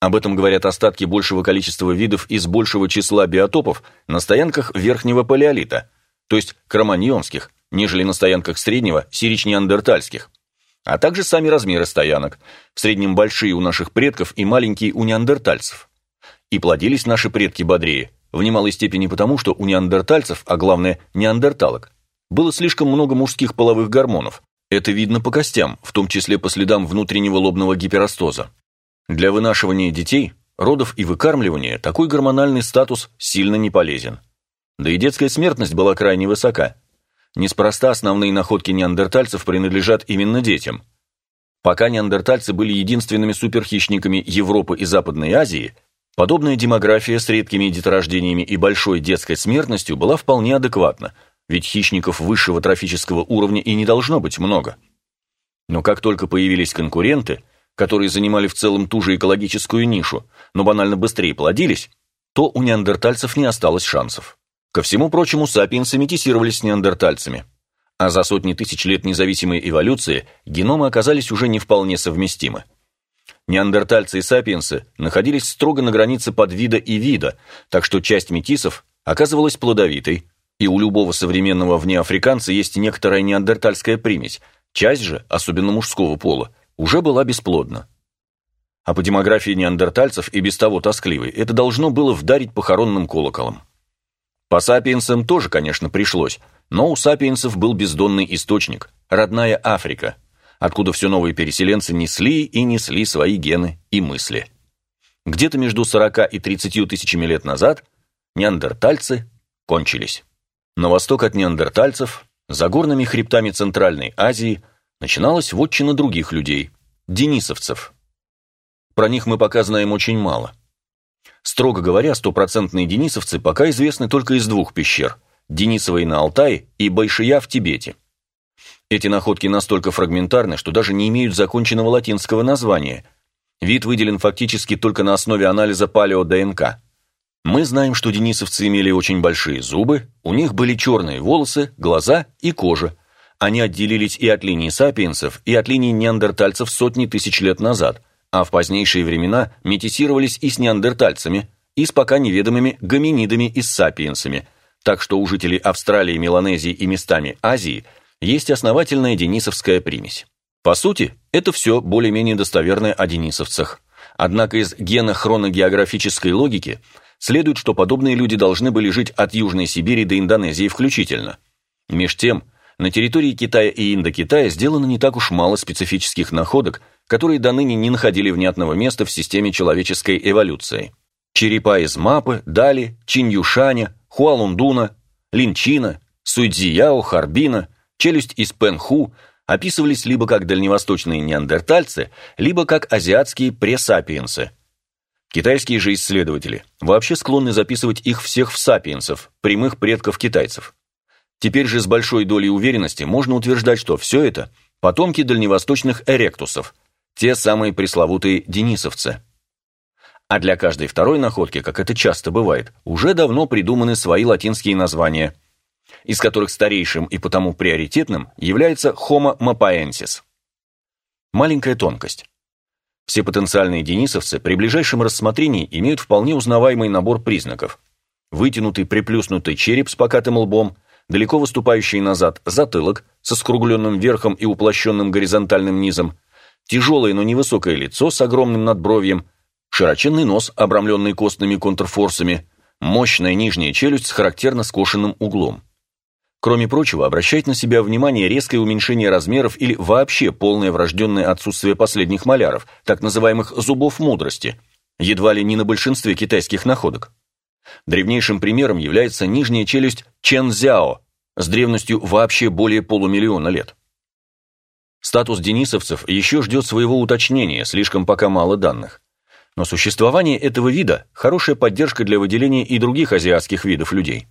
Об этом говорят остатки большего количества видов из большего числа биотопов на стоянках верхнего палеолита, то есть кроманьонских, нежели на стоянках среднего сирич-неандертальских а также сами размеры стоянок, в среднем большие у наших предков и маленькие у неандертальцев. И плодились наши предки бодрее, в немалой степени потому, что у неандертальцев, а главное неандерталок, было слишком много мужских половых гормонов. Это видно по костям, в том числе по следам внутреннего лобного гиперостоза. Для вынашивания детей, родов и выкармливания такой гормональный статус сильно не полезен. Да и детская смертность была крайне высока – Неспроста основные находки неандертальцев принадлежат именно детям. Пока неандертальцы были единственными суперхищниками Европы и Западной Азии, подобная демография с редкими деторождениями и большой детской смертностью была вполне адекватна, ведь хищников высшего трофического уровня и не должно быть много. Но как только появились конкуренты, которые занимали в целом ту же экологическую нишу, но банально быстрее плодились, то у неандертальцев не осталось шансов. Ко всему прочему, сапиенсы метисировались с неандертальцами. а за сотни тысяч лет независимой эволюции геномы оказались уже не вполне совместимы. Неандертальцы и сапиенсы находились строго на границе подвида и вида, так что часть метисов оказывалась плодовитой, и у любого современного внеафриканца есть некоторая неандертальская примесь, часть же, особенно мужского пола, уже была бесплодна. А по демографии неандертальцев и без того тоскливой это должно было вдарить похоронным колоколом. По сапиенсам тоже, конечно, пришлось, но у сапиенсов был бездонный источник, родная Африка, откуда все новые переселенцы несли и несли свои гены и мысли. Где-то между 40 и 30 тысячами лет назад неандертальцы кончились. На восток от неандертальцев, за горными хребтами Центральной Азии, начиналась вотчина других людей – денисовцев. Про них мы пока знаем очень мало. Строго говоря, стопроцентные денисовцы пока известны только из двух пещер – Денисовой на Алтае и Байшия в Тибете. Эти находки настолько фрагментарны, что даже не имеют законченного латинского названия. Вид выделен фактически только на основе анализа палео-ДНК. Мы знаем, что денисовцы имели очень большие зубы, у них были черные волосы, глаза и кожа. Они отделились и от линии сапиенсов, и от линии неандертальцев сотни тысяч лет назад, а в позднейшие времена метисировались и с неандертальцами, и с пока неведомыми гоминидами и с сапиенсами, так что у жителей Австралии, Меланезии и местами Азии есть основательная денисовская примесь. По сути, это все более-менее достоверное о денисовцах. Однако из генохроногеографической логики – следует, что подобные люди должны были жить от Южной Сибири до Индонезии включительно. Меж тем, на территории Китая и Индокитая сделано не так уж мало специфических находок, которые до ныне не находили внятного места в системе человеческой эволюции. Черепа из Мапы, Дали, Чиньюшаня, Хуалундуна, Линчина, Суйцзияо, Харбина, челюсть из Пенху описывались либо как дальневосточные неандертальцы, либо как азиатские пресапиенсы – Китайские же исследователи вообще склонны записывать их всех в сапиенсов, прямых предков китайцев. Теперь же с большой долей уверенности можно утверждать, что все это – потомки дальневосточных эректусов, те самые пресловутые денисовцы. А для каждой второй находки, как это часто бывает, уже давно придуманы свои латинские названия, из которых старейшим и потому приоритетным является Homo mapaensis. Маленькая тонкость. Все потенциальные денисовцы при ближайшем рассмотрении имеют вполне узнаваемый набор признаков. Вытянутый приплюснутый череп с покатым лбом, далеко выступающий назад затылок со скругленным верхом и уплощенным горизонтальным низом, тяжелое, но невысокое лицо с огромным надбровьем, широченный нос, обрамленный костными контрфорсами, мощная нижняя челюсть с характерно скошенным углом. Кроме прочего, обращает на себя внимание резкое уменьшение размеров или вообще полное врожденное отсутствие последних маляров, так называемых зубов мудрости, едва ли не на большинстве китайских находок. Древнейшим примером является нижняя челюсть Чензяо с древностью вообще более полумиллиона лет. Статус денисовцев еще ждет своего уточнения, слишком пока мало данных. Но существование этого вида – хорошая поддержка для выделения и других азиатских видов людей.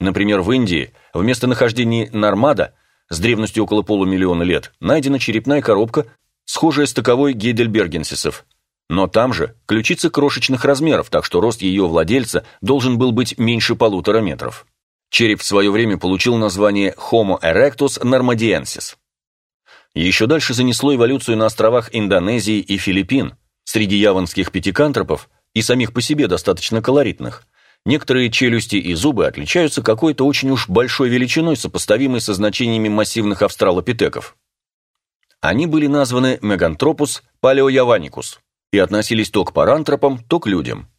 Например, в Индии в местонахождении Нармада с древностью около полумиллиона лет найдена черепная коробка, схожая с таковой гейдельбергенсисов. Но там же ключица крошечных размеров, так что рост ее владельца должен был быть меньше полутора метров. Череп в свое время получил название Homo erectus normadiensis. Еще дальше занесло эволюцию на островах Индонезии и Филиппин, среди яванских пятикантропов и самих по себе достаточно колоритных – Некоторые челюсти и зубы отличаются какой-то очень уж большой величиной, сопоставимой со значениями массивных австралопитеков. Они были названы Мегантропус палеояваникус и относились то к парантропам, то к людям.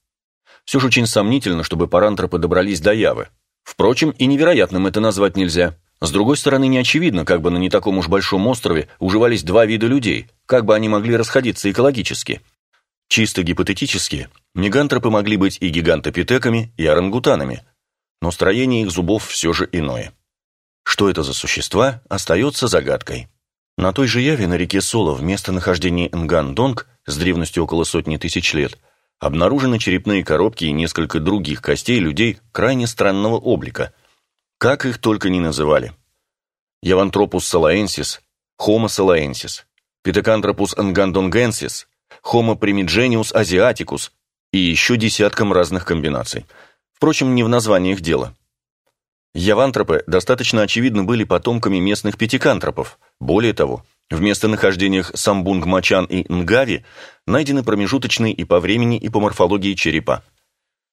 Все же очень сомнительно, чтобы парантропы добрались до Явы. Впрочем, и невероятным это назвать нельзя. С другой стороны, не очевидно, как бы на не таком уж большом острове уживались два вида людей, как бы они могли расходиться экологически. Чисто гипотетически, мегантропы могли быть и гигантопитеками, и орангутанами, но строение их зубов все же иное. Что это за существа, остается загадкой. На той же Яве на реке Соло в местонахождении Нган-Донг с древностью около сотни тысяч лет обнаружены черепные коробки и несколько других костей людей крайне странного облика. Как их только не называли. Явантропус салаенсис, Homo салаенсис, Питекантропус нгандонгенсис, Homo primigenius asiaticus и еще десяткам разных комбинаций. Впрочем, не в названиях дело. Явантропы достаточно очевидно были потомками местных пятикантропов. Более того, в местонахождениях Самбунг-Мачан и Нгави найдены промежуточные и по времени, и по морфологии черепа.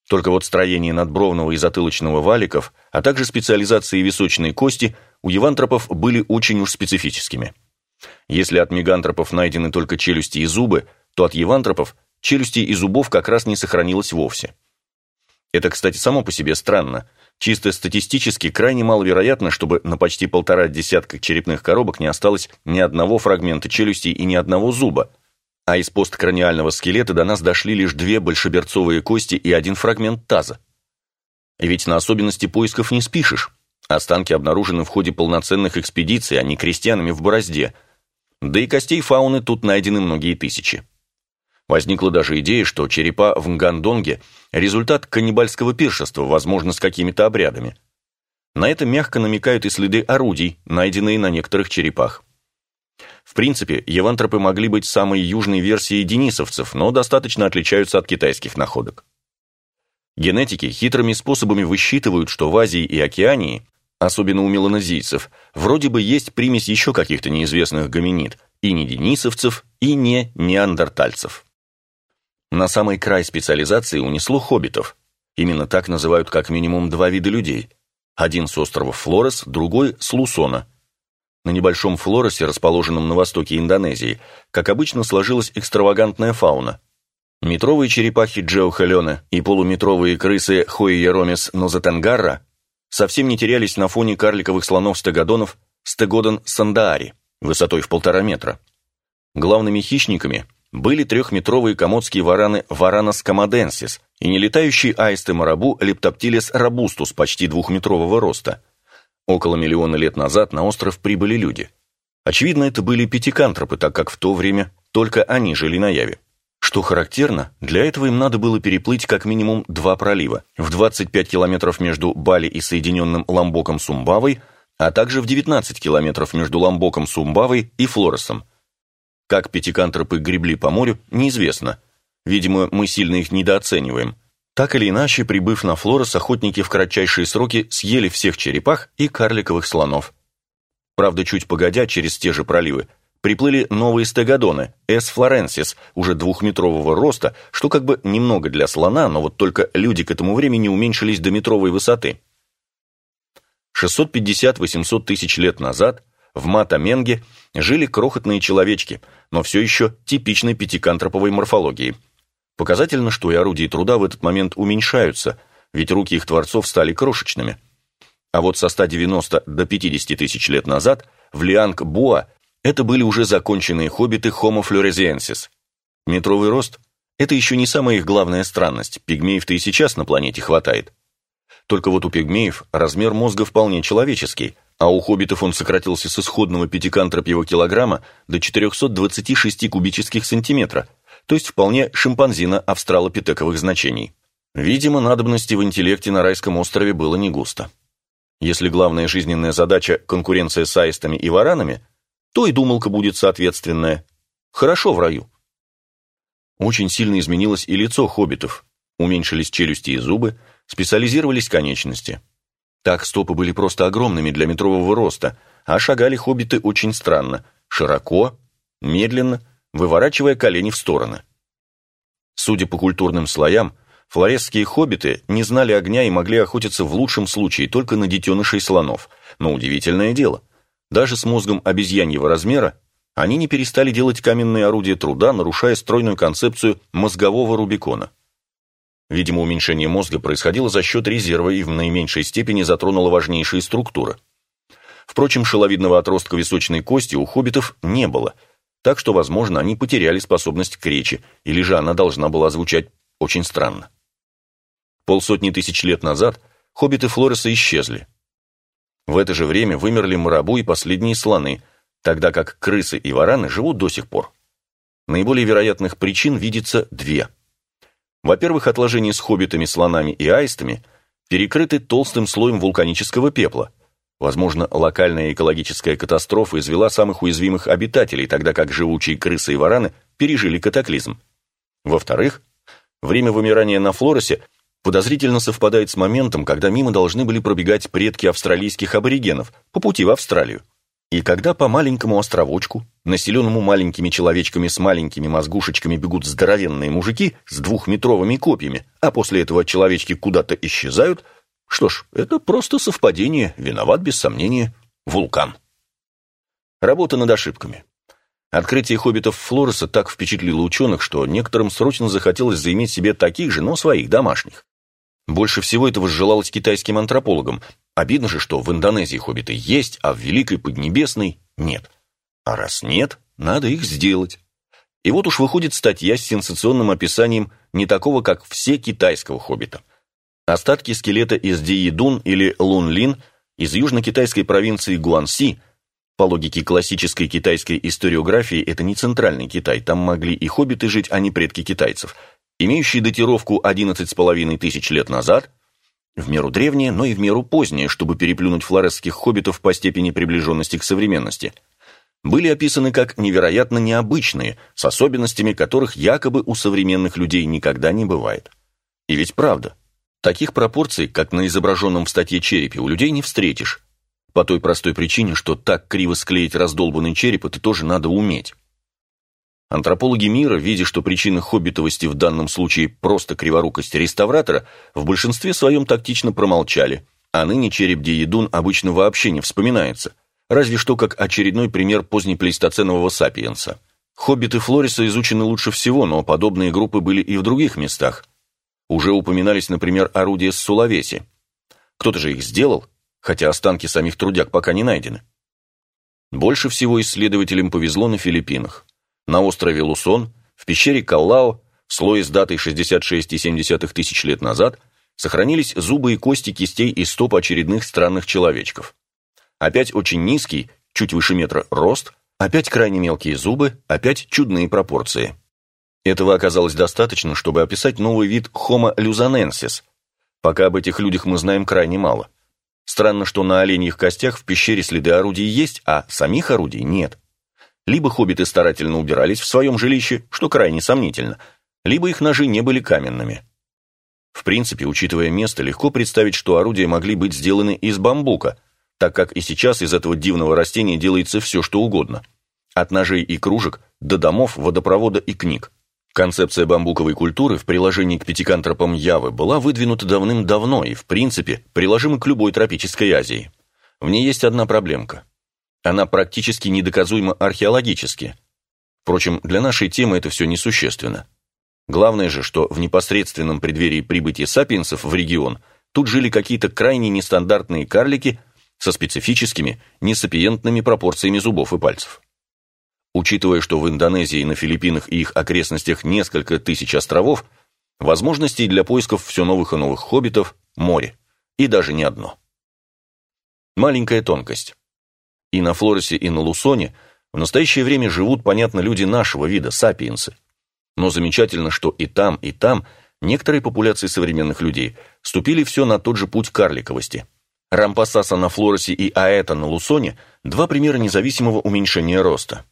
Только вот строение надбровного и затылочного валиков, а также специализации височной кости у явантропов были очень уж специфическими. Если от мегантропов найдены только челюсти и зубы, то от явантропов челюсти и зубов как раз не сохранилось вовсе. Это, кстати, само по себе странно. Чисто статистически крайне маловероятно, чтобы на почти полтора десятка черепных коробок не осталось ни одного фрагмента челюсти и ни одного зуба, а из посткраниального скелета до нас дошли лишь две большеберцовые кости и один фрагмент таза. Ведь на особенности поисков не спишешь. Останки обнаружены в ходе полноценных экспедиций, а не крестьянами в борозде. Да и костей фауны тут найдены многие тысячи. Возникла даже идея, что черепа в Ngandonге – результат каннибальского пиршества, возможно, с какими-то обрядами. На это мягко намекают и следы орудий, найденные на некоторых черепах. В принципе, евантропы могли быть самой южной версией денисовцев, но достаточно отличаются от китайских находок. Генетики хитрыми способами высчитывают, что в Азии и Океании, особенно у меланезийцев, вроде бы есть примесь еще каких-то неизвестных гоминид, и не денисовцев, и не неандертальцев. На самый край специализации унесло хоббитов. Именно так называют как минимум два вида людей. Один с острова Флорес, другой с Лусона. На небольшом Флоресе, расположенном на востоке Индонезии, как обычно сложилась экстравагантная фауна. Метровые черепахи Джеохелена и полуметровые крысы Хоиеромис нозатангарра совсем не терялись на фоне карликовых слонов-стегодонов стегодон сандаари высотой в полтора метра. Главными хищниками были трехметровые комодские вараны Varanus комоденсис и нелетающий аисты марабу Лептоптилес робустус почти двухметрового роста. Около миллиона лет назад на остров прибыли люди. Очевидно, это были пятикантропы, так как в то время только они жили на Яве. Что характерно, для этого им надо было переплыть как минимум два пролива, в 25 километров между Бали и Соединенным Ламбоком Сумбавой, а также в 19 километров между Ламбоком Сумбавой и Флоресом – как пятикантропы гребли по морю, неизвестно. Видимо, мы сильно их недооцениваем. Так или иначе, прибыв на Флорес, охотники в кратчайшие сроки съели всех черепах и карликовых слонов. Правда, чуть погодя, через те же проливы, приплыли новые стегодоны, С. флоренсис, уже двухметрового роста, что как бы немного для слона, но вот только люди к этому времени уменьшились до метровой высоты. 650-800 тысяч лет назад в Матаменге жили крохотные человечки, но все еще типичной пятикантроповой морфологии. Показательно, что и орудия труда в этот момент уменьшаются, ведь руки их творцов стали крошечными. А вот со 190 до 50 тысяч лет назад в Лианг-Буа это были уже законченные хоббиты Homo floresiensis. Метровый рост – это еще не самая их главная странность, пигмеев-то и сейчас на планете хватает. Только вот у пигмеев размер мозга вполне человеческий – а у хоббитов он сократился с исходного пятикантропьего килограмма до 426 кубических сантиметра, то есть вполне шимпанзино-австралопитековых значений. Видимо, надобности в интеллекте на райском острове было не густо. Если главная жизненная задача – конкуренция с аистами и варанами, то и думалка будет соответственная. Хорошо в раю. Очень сильно изменилось и лицо хоббитов. Уменьшились челюсти и зубы, специализировались конечности – так стопы были просто огромными для метрового роста, а шагали хоббиты очень странно, широко, медленно, выворачивая колени в стороны. Судя по культурным слоям, флоресские хоббиты не знали огня и могли охотиться в лучшем случае только на детенышей слонов, но удивительное дело, даже с мозгом обезьяньего размера они не перестали делать каменные орудия труда, нарушая стройную концепцию мозгового Рубикона. Видимо, уменьшение мозга происходило за счет резерва и в наименьшей степени затронуло важнейшие структуры. Впрочем, шеловидного отростка височной кости у хоббитов не было, так что, возможно, они потеряли способность к речи, или же она должна была звучать очень странно. Полсотни тысяч лет назад хоббиты Флореса исчезли. В это же время вымерли марабу и последние слоны, тогда как крысы и вараны живут до сих пор. Наиболее вероятных причин видится две – во-первых, отложения с хоббитами, слонами и аистами перекрыты толстым слоем вулканического пепла. Возможно, локальная экологическая катастрофа извела самых уязвимых обитателей, тогда как живучие крысы и вараны пережили катаклизм. Во-вторых, время вымирания на Флоросе подозрительно совпадает с моментом, когда мимо должны были пробегать предки австралийских аборигенов по пути в Австралию. И когда по маленькому островочку, населенному маленькими человечками с маленькими мозгушечками бегут здоровенные мужики с двухметровыми копьями, а после этого человечки куда-то исчезают, что ж, это просто совпадение, виноват без сомнения вулкан. Работа над ошибками. Открытие хоббитов Флореса так впечатлило ученых, что некоторым срочно захотелось заиметь себе таких же, но своих домашних. Больше всего этого желалось китайским антропологам. Обидно же, что в Индонезии хоббиты есть, а в Великой Поднебесной нет. А раз нет, надо их сделать. И вот уж выходит статья с сенсационным описанием не такого, как все китайского хоббита. Остатки скелета из Диедун или Лунлин из южно-китайской провинции Гуанси, по логике классической китайской историографии, это не центральный Китай, там могли и хоббиты жить, а не предки китайцев – имеющие датировку 11,5 тысяч лет назад, в меру древние, но и в меру поздние, чтобы переплюнуть флоресских хоббитов по степени приближенности к современности, были описаны как невероятно необычные, с особенностями которых якобы у современных людей никогда не бывает. И ведь правда, таких пропорций, как на изображенном в статье черепе, у людей не встретишь, по той простой причине, что так криво склеить раздолбанный череп это тоже надо уметь. Антропологи мира, видя, что причина хоббитовости в данном случае просто криворукость реставратора, в большинстве своем тактично промолчали, а ныне череп Диедун обычно вообще не вспоминается, разве что как очередной пример позднеплейстоценового сапиенса. Хоббиты Флориса изучены лучше всего, но подобные группы были и в других местах. Уже упоминались, например, орудия с Сулавеси. Кто-то же их сделал, хотя останки самих трудяг пока не найдены. Больше всего исследователям повезло на Филиппинах на острове Лусон, в пещере Каллао, в слое с датой 66,7 тысяч лет назад, сохранились зубы и кости кистей и стоп очередных странных человечков. Опять очень низкий, чуть выше метра, рост, опять крайне мелкие зубы, опять чудные пропорции. Этого оказалось достаточно, чтобы описать новый вид Homo luzonensis. Пока об этих людях мы знаем крайне мало. Странно, что на оленьих костях в пещере следы орудий есть, а самих орудий нет. Либо хоббиты старательно убирались в своем жилище, что крайне сомнительно, либо их ножи не были каменными. В принципе, учитывая место, легко представить, что орудия могли быть сделаны из бамбука, так как и сейчас из этого дивного растения делается все, что угодно. От ножей и кружек до домов, водопровода и книг. Концепция бамбуковой культуры в приложении к пятикантропам Явы была выдвинута давным-давно и, в принципе, приложима к любой тропической Азии. В ней есть одна проблемка. Она практически недоказуема археологически. Впрочем, для нашей темы это все несущественно. Главное же, что в непосредственном преддверии прибытия сапиенсов в регион тут жили какие-то крайне нестандартные карлики со специфическими, несапиентными пропорциями зубов и пальцев. Учитывая, что в Индонезии, на Филиппинах и их окрестностях несколько тысяч островов, возможностей для поисков все новых и новых хоббитов – море. И даже не одно. Маленькая тонкость. И на Флорисе, и на Лусоне в настоящее время живут, понятно, люди нашего вида, сапиенсы. Но замечательно, что и там, и там некоторые популяции современных людей ступили все на тот же путь карликовости. Рампасаса на Флорисе и Аэта на Лусоне – два примера независимого уменьшения роста.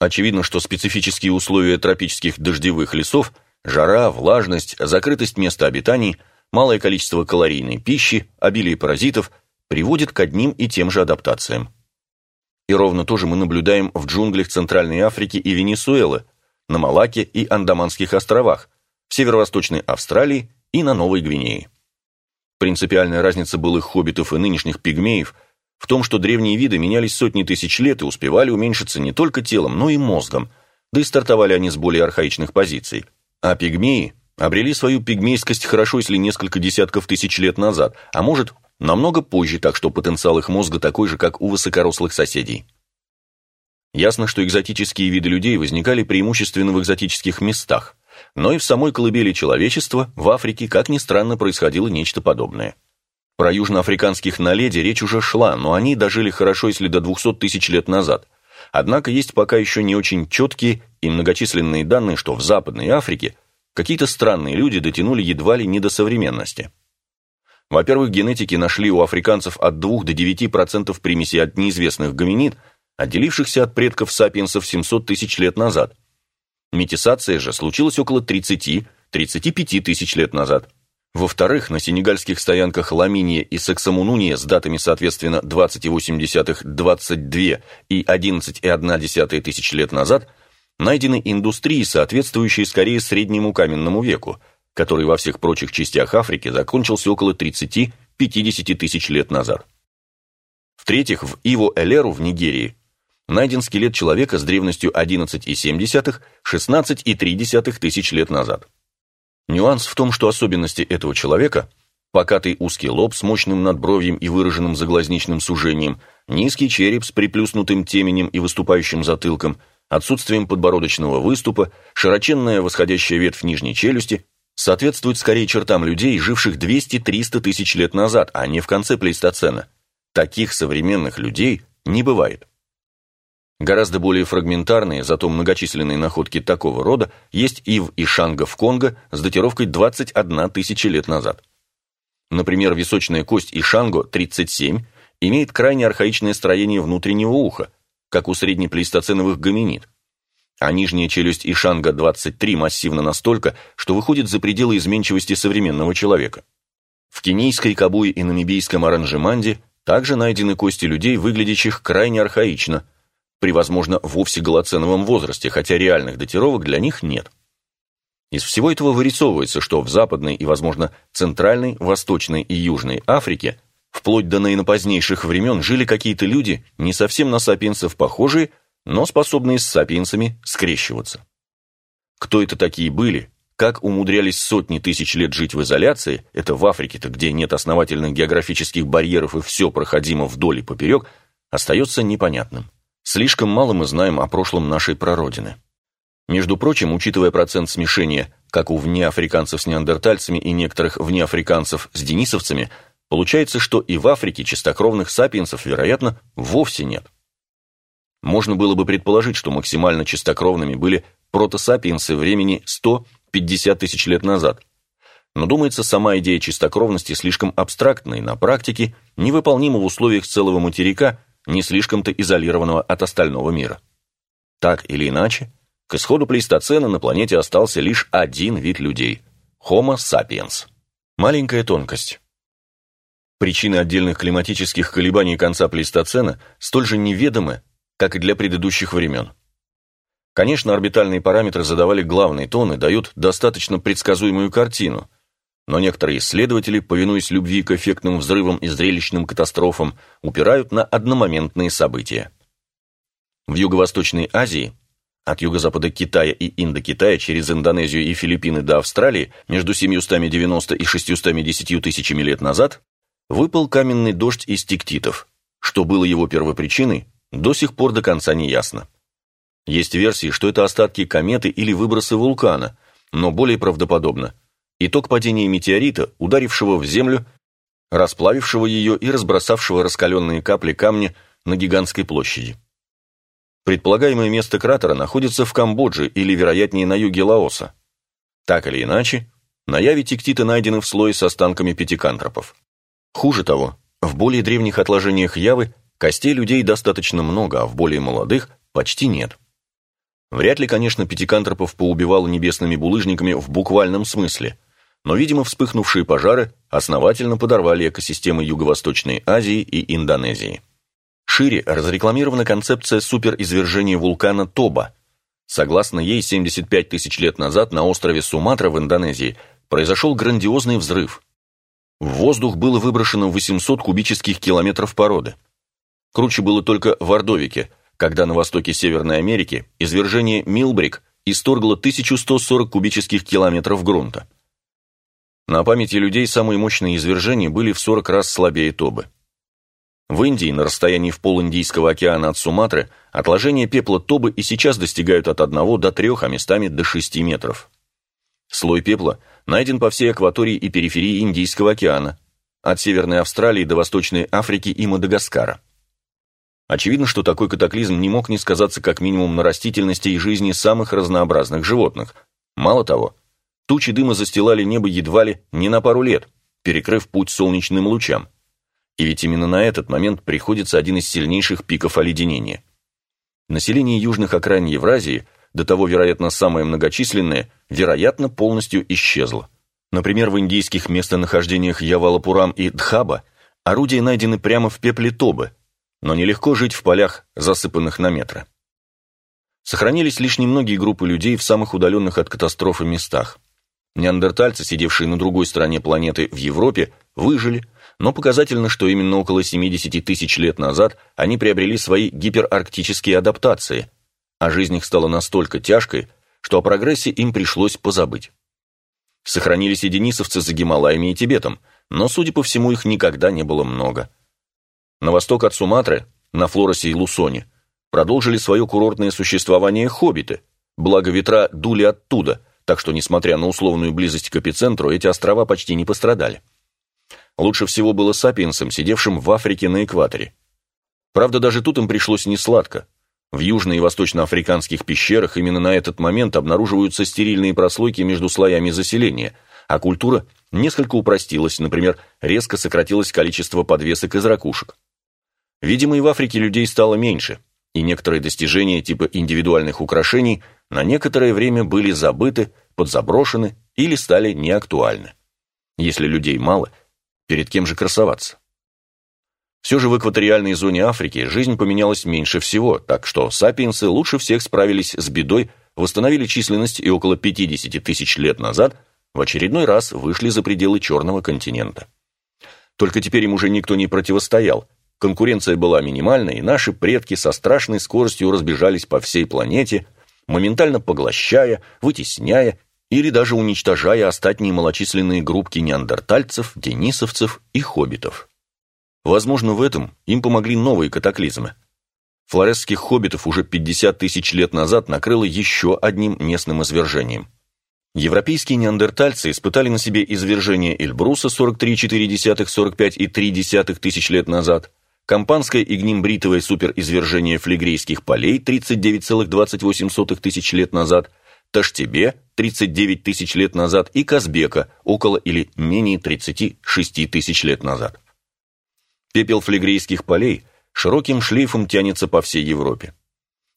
Очевидно, что специфические условия тропических дождевых лесов – жара, влажность, закрытость места обитаний, малое количество калорийной пищи, обилие паразитов – приводят к одним и тем же адаптациям. И ровно то же мы наблюдаем в джунглях Центральной Африки и Венесуэлы, на Малаке и Андаманских островах, в северо-восточной Австралии и на Новой Гвинее. Принципиальная разница былых хоббитов и нынешних пигмеев в том, что древние виды менялись сотни тысяч лет и успевали уменьшиться не только телом, но и мозгом, да и стартовали они с более архаичных позиций. А пигмеи обрели свою пигмейскость хорошо, если несколько десятков тысяч лет назад, а может, намного позже, так что потенциал их мозга такой же, как у высокорослых соседей. Ясно, что экзотические виды людей возникали преимущественно в экзотических местах, но и в самой колыбели человечества, в Африке, как ни странно, происходило нечто подобное. Про южноафриканских наледи речь уже шла, но они дожили хорошо, если до 200 тысяч лет назад. Однако есть пока еще не очень четкие и многочисленные данные, что в Западной Африке какие-то странные люди дотянули едва ли не до современности. Во-первых, генетики нашли у африканцев от 2 до 9% примесей от неизвестных гоминид, отделившихся от предков сапиенсов 700 тысяч лет назад. Метисация же случилась около 30-35 тысяч лет назад. Во-вторых, на сенегальских стоянках Ламиния и Саксамунуния с датами, соответственно, 20,8, 22 и 11,1 тысяч лет назад найдены индустрии, соответствующие скорее среднему каменному веку, который во всех прочих частях Африки закончился около 30-50 тысяч лет назад. В-третьих, в Иво-Элеру в Нигерии найден скелет человека с древностью 11,7-16,3 тысяч лет назад. Нюанс в том, что особенности этого человека – покатый узкий лоб с мощным надбровьем и выраженным заглазничным сужением, низкий череп с приплюснутым теменем и выступающим затылком, отсутствием подбородочного выступа, широченная восходящая ветвь нижней челюсти – соответствует скорее чертам людей, живших 200-300 тысяч лет назад, а не в конце плейстоцена. Таких современных людей не бывает. Гораздо более фрагментарные, зато многочисленные находки такого рода есть и в Ишанго в Конго с датировкой 21 тысяча лет назад. Например, височная кость Ишанго 37 имеет крайне архаичное строение внутреннего уха, как у среднеплейстоценовых гоминид, а нижняя челюсть Ишанго 23 массивна настолько, что выходит за пределы изменчивости современного человека. В кенийской кабуе и намибийском оранжеманде также найдены кости людей, выглядящих крайне архаично – при, возможно, вовсе голоценовом возрасте, хотя реальных датировок для них нет. Из всего этого вырисовывается, что в Западной и, возможно, Центральной, Восточной и Южной Африке вплоть до наинопозднейших времен жили какие-то люди, не совсем на сапиенсов похожие, но способные с сапиенсами скрещиваться. Кто это такие были, как умудрялись сотни тысяч лет жить в изоляции, это в Африке-то, где нет основательных географических барьеров и все проходимо вдоль и поперек, остается непонятным. Слишком мало мы знаем о прошлом нашей прародины. Между прочим, учитывая процент смешения как у внеафриканцев с неандертальцами и некоторых внеафриканцев с денисовцами, получается, что и в Африке чистокровных сапиенсов, вероятно, вовсе нет. Можно было бы предположить, что максимально чистокровными были протосапиенсы времени 100-50 тысяч лет назад. Но, думается, сама идея чистокровности слишком абстрактна и на практике невыполнима в условиях целого материка – не слишком-то изолированного от остального мира. Так или иначе, к исходу плейстоцена на планете остался лишь один вид людей – Homo sapiens. Маленькая тонкость. Причины отдельных климатических колебаний конца плейстоцена столь же неведомы, как и для предыдущих времен. Конечно, орбитальные параметры задавали главный тон и дают достаточно предсказуемую картину – но некоторые исследователи, повинуясь любви к эффектным взрывам и зрелищным катастрофам, упирают на одномоментные события. В Юго-Восточной Азии, от юго-запада Китая и Индокитая через Индонезию и Филиппины до Австралии, между 790 и 610 тысячами лет назад, выпал каменный дождь из тектитов. Что было его первопричиной, до сих пор до конца не ясно. Есть версии, что это остатки кометы или выбросы вулкана, но более правдоподобно – Итог падения метеорита, ударившего в Землю, расплавившего ее и разбросавшего раскаленные капли камня на гигантской площади. Предполагаемое место кратера находится в Камбодже или, вероятнее, на юге Лаоса. Так или иначе, на Яве тектиты найдены в слое с останками пятикантропов. Хуже того, в более древних отложениях Явы костей людей достаточно много, а в более молодых почти нет. Вряд ли, конечно, пятикантропов поубивало небесными булыжниками в буквальном смысле – но, видимо, вспыхнувшие пожары основательно подорвали экосистемы Юго-Восточной Азии и Индонезии. Шире разрекламирована концепция суперизвержения вулкана Тоба. Согласно ей, 75 тысяч лет назад на острове Суматра в Индонезии произошел грандиозный взрыв. В воздух было выброшено 800 кубических километров породы. Круче было только в Ордовике, когда на востоке Северной Америки извержение Милбрик исторгло 1140 кубических километров грунта. На памяти людей самые мощные извержения были в 40 раз слабее Тобы. В Индии, на расстоянии в пол Индийского океана от Суматры, отложения пепла Тобы и сейчас достигают от 1 до 3, а местами до 6 метров. Слой пепла найден по всей акватории и периферии Индийского океана, от Северной Австралии до Восточной Африки и Мадагаскара. Очевидно, что такой катаклизм не мог не сказаться как минимум на растительности и жизни самых разнообразных животных. Мало того, Тучи дыма застилали небо едва ли не на пару лет, перекрыв путь солнечным лучам. И ведь именно на этот момент приходится один из сильнейших пиков оледенения. Население южных окраин Евразии, до того, вероятно, самое многочисленное, вероятно, полностью исчезло. Например, в индийских местонахождениях Явалапурам и Дхаба орудия найдены прямо в пепле Тобы, но нелегко жить в полях, засыпанных на метры. Сохранились лишь немногие группы людей в самых удаленных от катастрофы местах. Неандертальцы, сидевшие на другой стороне планеты в Европе, выжили, но показательно, что именно около 70 тысяч лет назад они приобрели свои гиперарктические адаптации, а жизнь их стала настолько тяжкой, что о прогрессе им пришлось позабыть. Сохранились и денисовцы за Гималаями и Тибетом, но, судя по всему, их никогда не было много. На восток от Суматры, на Флоросе и Лусоне, продолжили свое курортное существование хоббиты, благо ветра дули оттуда, так что, несмотря на условную близость к эпицентру, эти острова почти не пострадали. Лучше всего было сапиенсам, сидевшим в Африке на экваторе. Правда, даже тут им пришлось несладко. В южно- и восточноафриканских пещерах именно на этот момент обнаруживаются стерильные прослойки между слоями заселения, а культура несколько упростилась, например, резко сократилось количество подвесок из ракушек. Видимо, и в Африке людей стало меньше – и некоторые достижения типа индивидуальных украшений на некоторое время были забыты, подзаброшены или стали неактуальны. Если людей мало, перед кем же красоваться? Все же в экваториальной зоне Африки жизнь поменялась меньше всего, так что сапиенсы лучше всех справились с бедой, восстановили численность и около 50 тысяч лет назад в очередной раз вышли за пределы Черного континента. Только теперь им уже никто не противостоял, Конкуренция была минимальной, и наши предки со страшной скоростью разбежались по всей планете, моментально поглощая, вытесняя или даже уничтожая остатние малочисленные группки неандертальцев, денисовцев и хоббитов. Возможно, в этом им помогли новые катаклизмы. Флоресских хоббитов уже 50 тысяч лет назад накрыло еще одним местным извержением. Европейские неандертальцы испытали на себе извержение Эльбруса 43,4-45,3 тысяч лет назад – Кампанское и гнимбритовое суперизвержение флегрейских полей 39,28 тысяч лет назад, Таштебе 39 тысяч лет назад и Казбека около или менее 36 тысяч лет назад. Пепел флегрейских полей широким шлейфом тянется по всей Европе.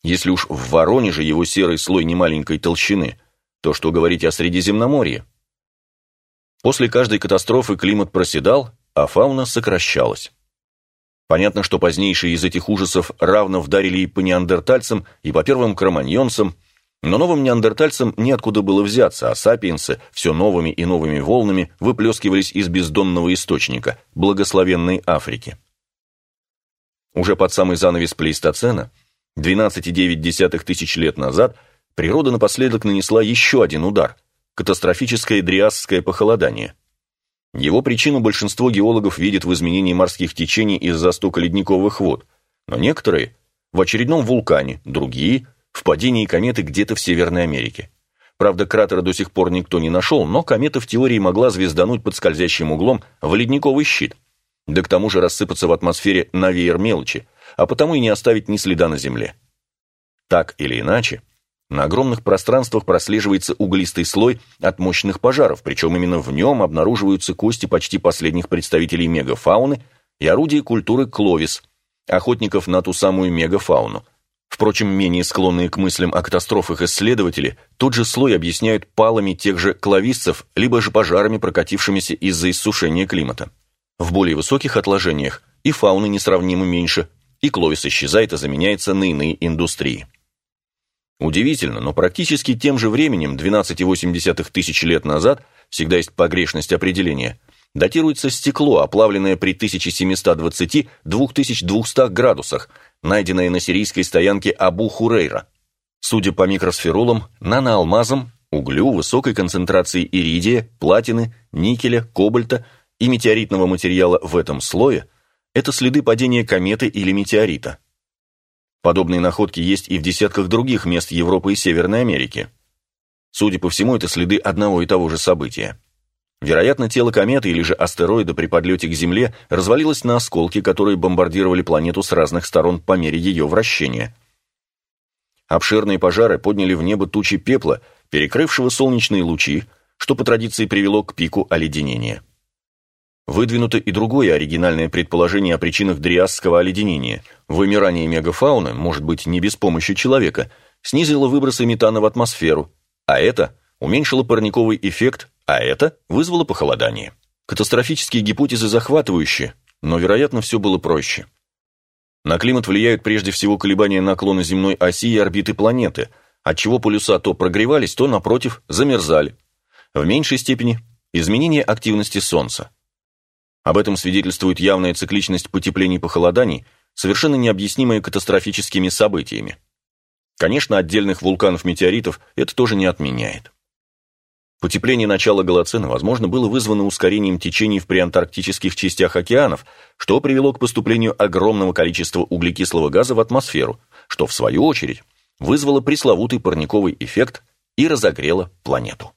Если уж в Воронеже его серый слой немаленькой толщины, то что говорить о Средиземноморье? После каждой катастрофы климат проседал, а фауна сокращалась. Понятно, что позднейшие из этих ужасов равно вдарили и по неандертальцам, и по первым кроманьонцам, но новым неандертальцам неоткуда было взяться, а сапиенсы все новыми и новыми волнами выплескивались из бездонного источника, благословенной Африки. Уже под самый занавес плейстоцена, 12,9 тысяч лет назад, природа напоследок нанесла еще один удар – катастрофическое дриасское похолодание – его причину большинство геологов видят в изменении морских течений из-за стока ледниковых вод, но некоторые – в очередном вулкане, другие – в падении кометы где-то в Северной Америке. Правда, кратера до сих пор никто не нашел, но комета в теории могла звездануть под скользящим углом в ледниковый щит, да к тому же рассыпаться в атмосфере на веер мелочи, а потому и не оставить ни следа на Земле. Так или иначе, на огромных пространствах прослеживается углистый слой от мощных пожаров, причем именно в нем обнаруживаются кости почти последних представителей мегафауны и орудия культуры кловис, охотников на ту самую мегафауну. Впрочем, менее склонные к мыслям о катастрофах исследователи тот же слой объясняют палами тех же кловисцев, либо же пожарами, прокатившимися из-за иссушения климата. В более высоких отложениях и фауны несравнимо меньше, и кловис исчезает и заменяется на иные индустрии. Удивительно, но практически тем же временем, 12,8 тысяч лет назад, всегда есть погрешность определения, датируется стекло, оплавленное при 1720-2200 градусах, найденное на сирийской стоянке Абу-Хурейра. Судя по микросферулам, наноалмазам, углю, высокой концентрации иридия, платины, никеля, кобальта и метеоритного материала в этом слое, это следы падения кометы или метеорита. Подобные находки есть и в десятках других мест Европы и Северной Америки. Судя по всему, это следы одного и того же события. Вероятно, тело кометы или же астероида при подлете к Земле развалилось на осколки, которые бомбардировали планету с разных сторон по мере ее вращения. Обширные пожары подняли в небо тучи пепла, перекрывшего солнечные лучи, что по традиции привело к пику оледенения. Выдвинуто и другое оригинальное предположение о причинах дриасского оледенения. Вымирание мегафауны, может быть, не без помощи человека, снизило выбросы метана в атмосферу, а это уменьшило парниковый эффект, а это вызвало похолодание. Катастрофические гипотезы захватывающие, но, вероятно, все было проще. На климат влияют прежде всего колебания наклона земной оси и орбиты планеты, отчего полюса то прогревались, то, напротив, замерзали. В меньшей степени – изменение активности Солнца. Об этом свидетельствует явная цикличность потеплений и похолоданий, совершенно необъяснимая катастрофическими событиями. Конечно, отдельных вулканов-метеоритов это тоже не отменяет. Потепление начала Голоцена, возможно, было вызвано ускорением течений в приантарктических частях океанов, что привело к поступлению огромного количества углекислого газа в атмосферу, что, в свою очередь, вызвало пресловутый парниковый эффект и разогрело планету.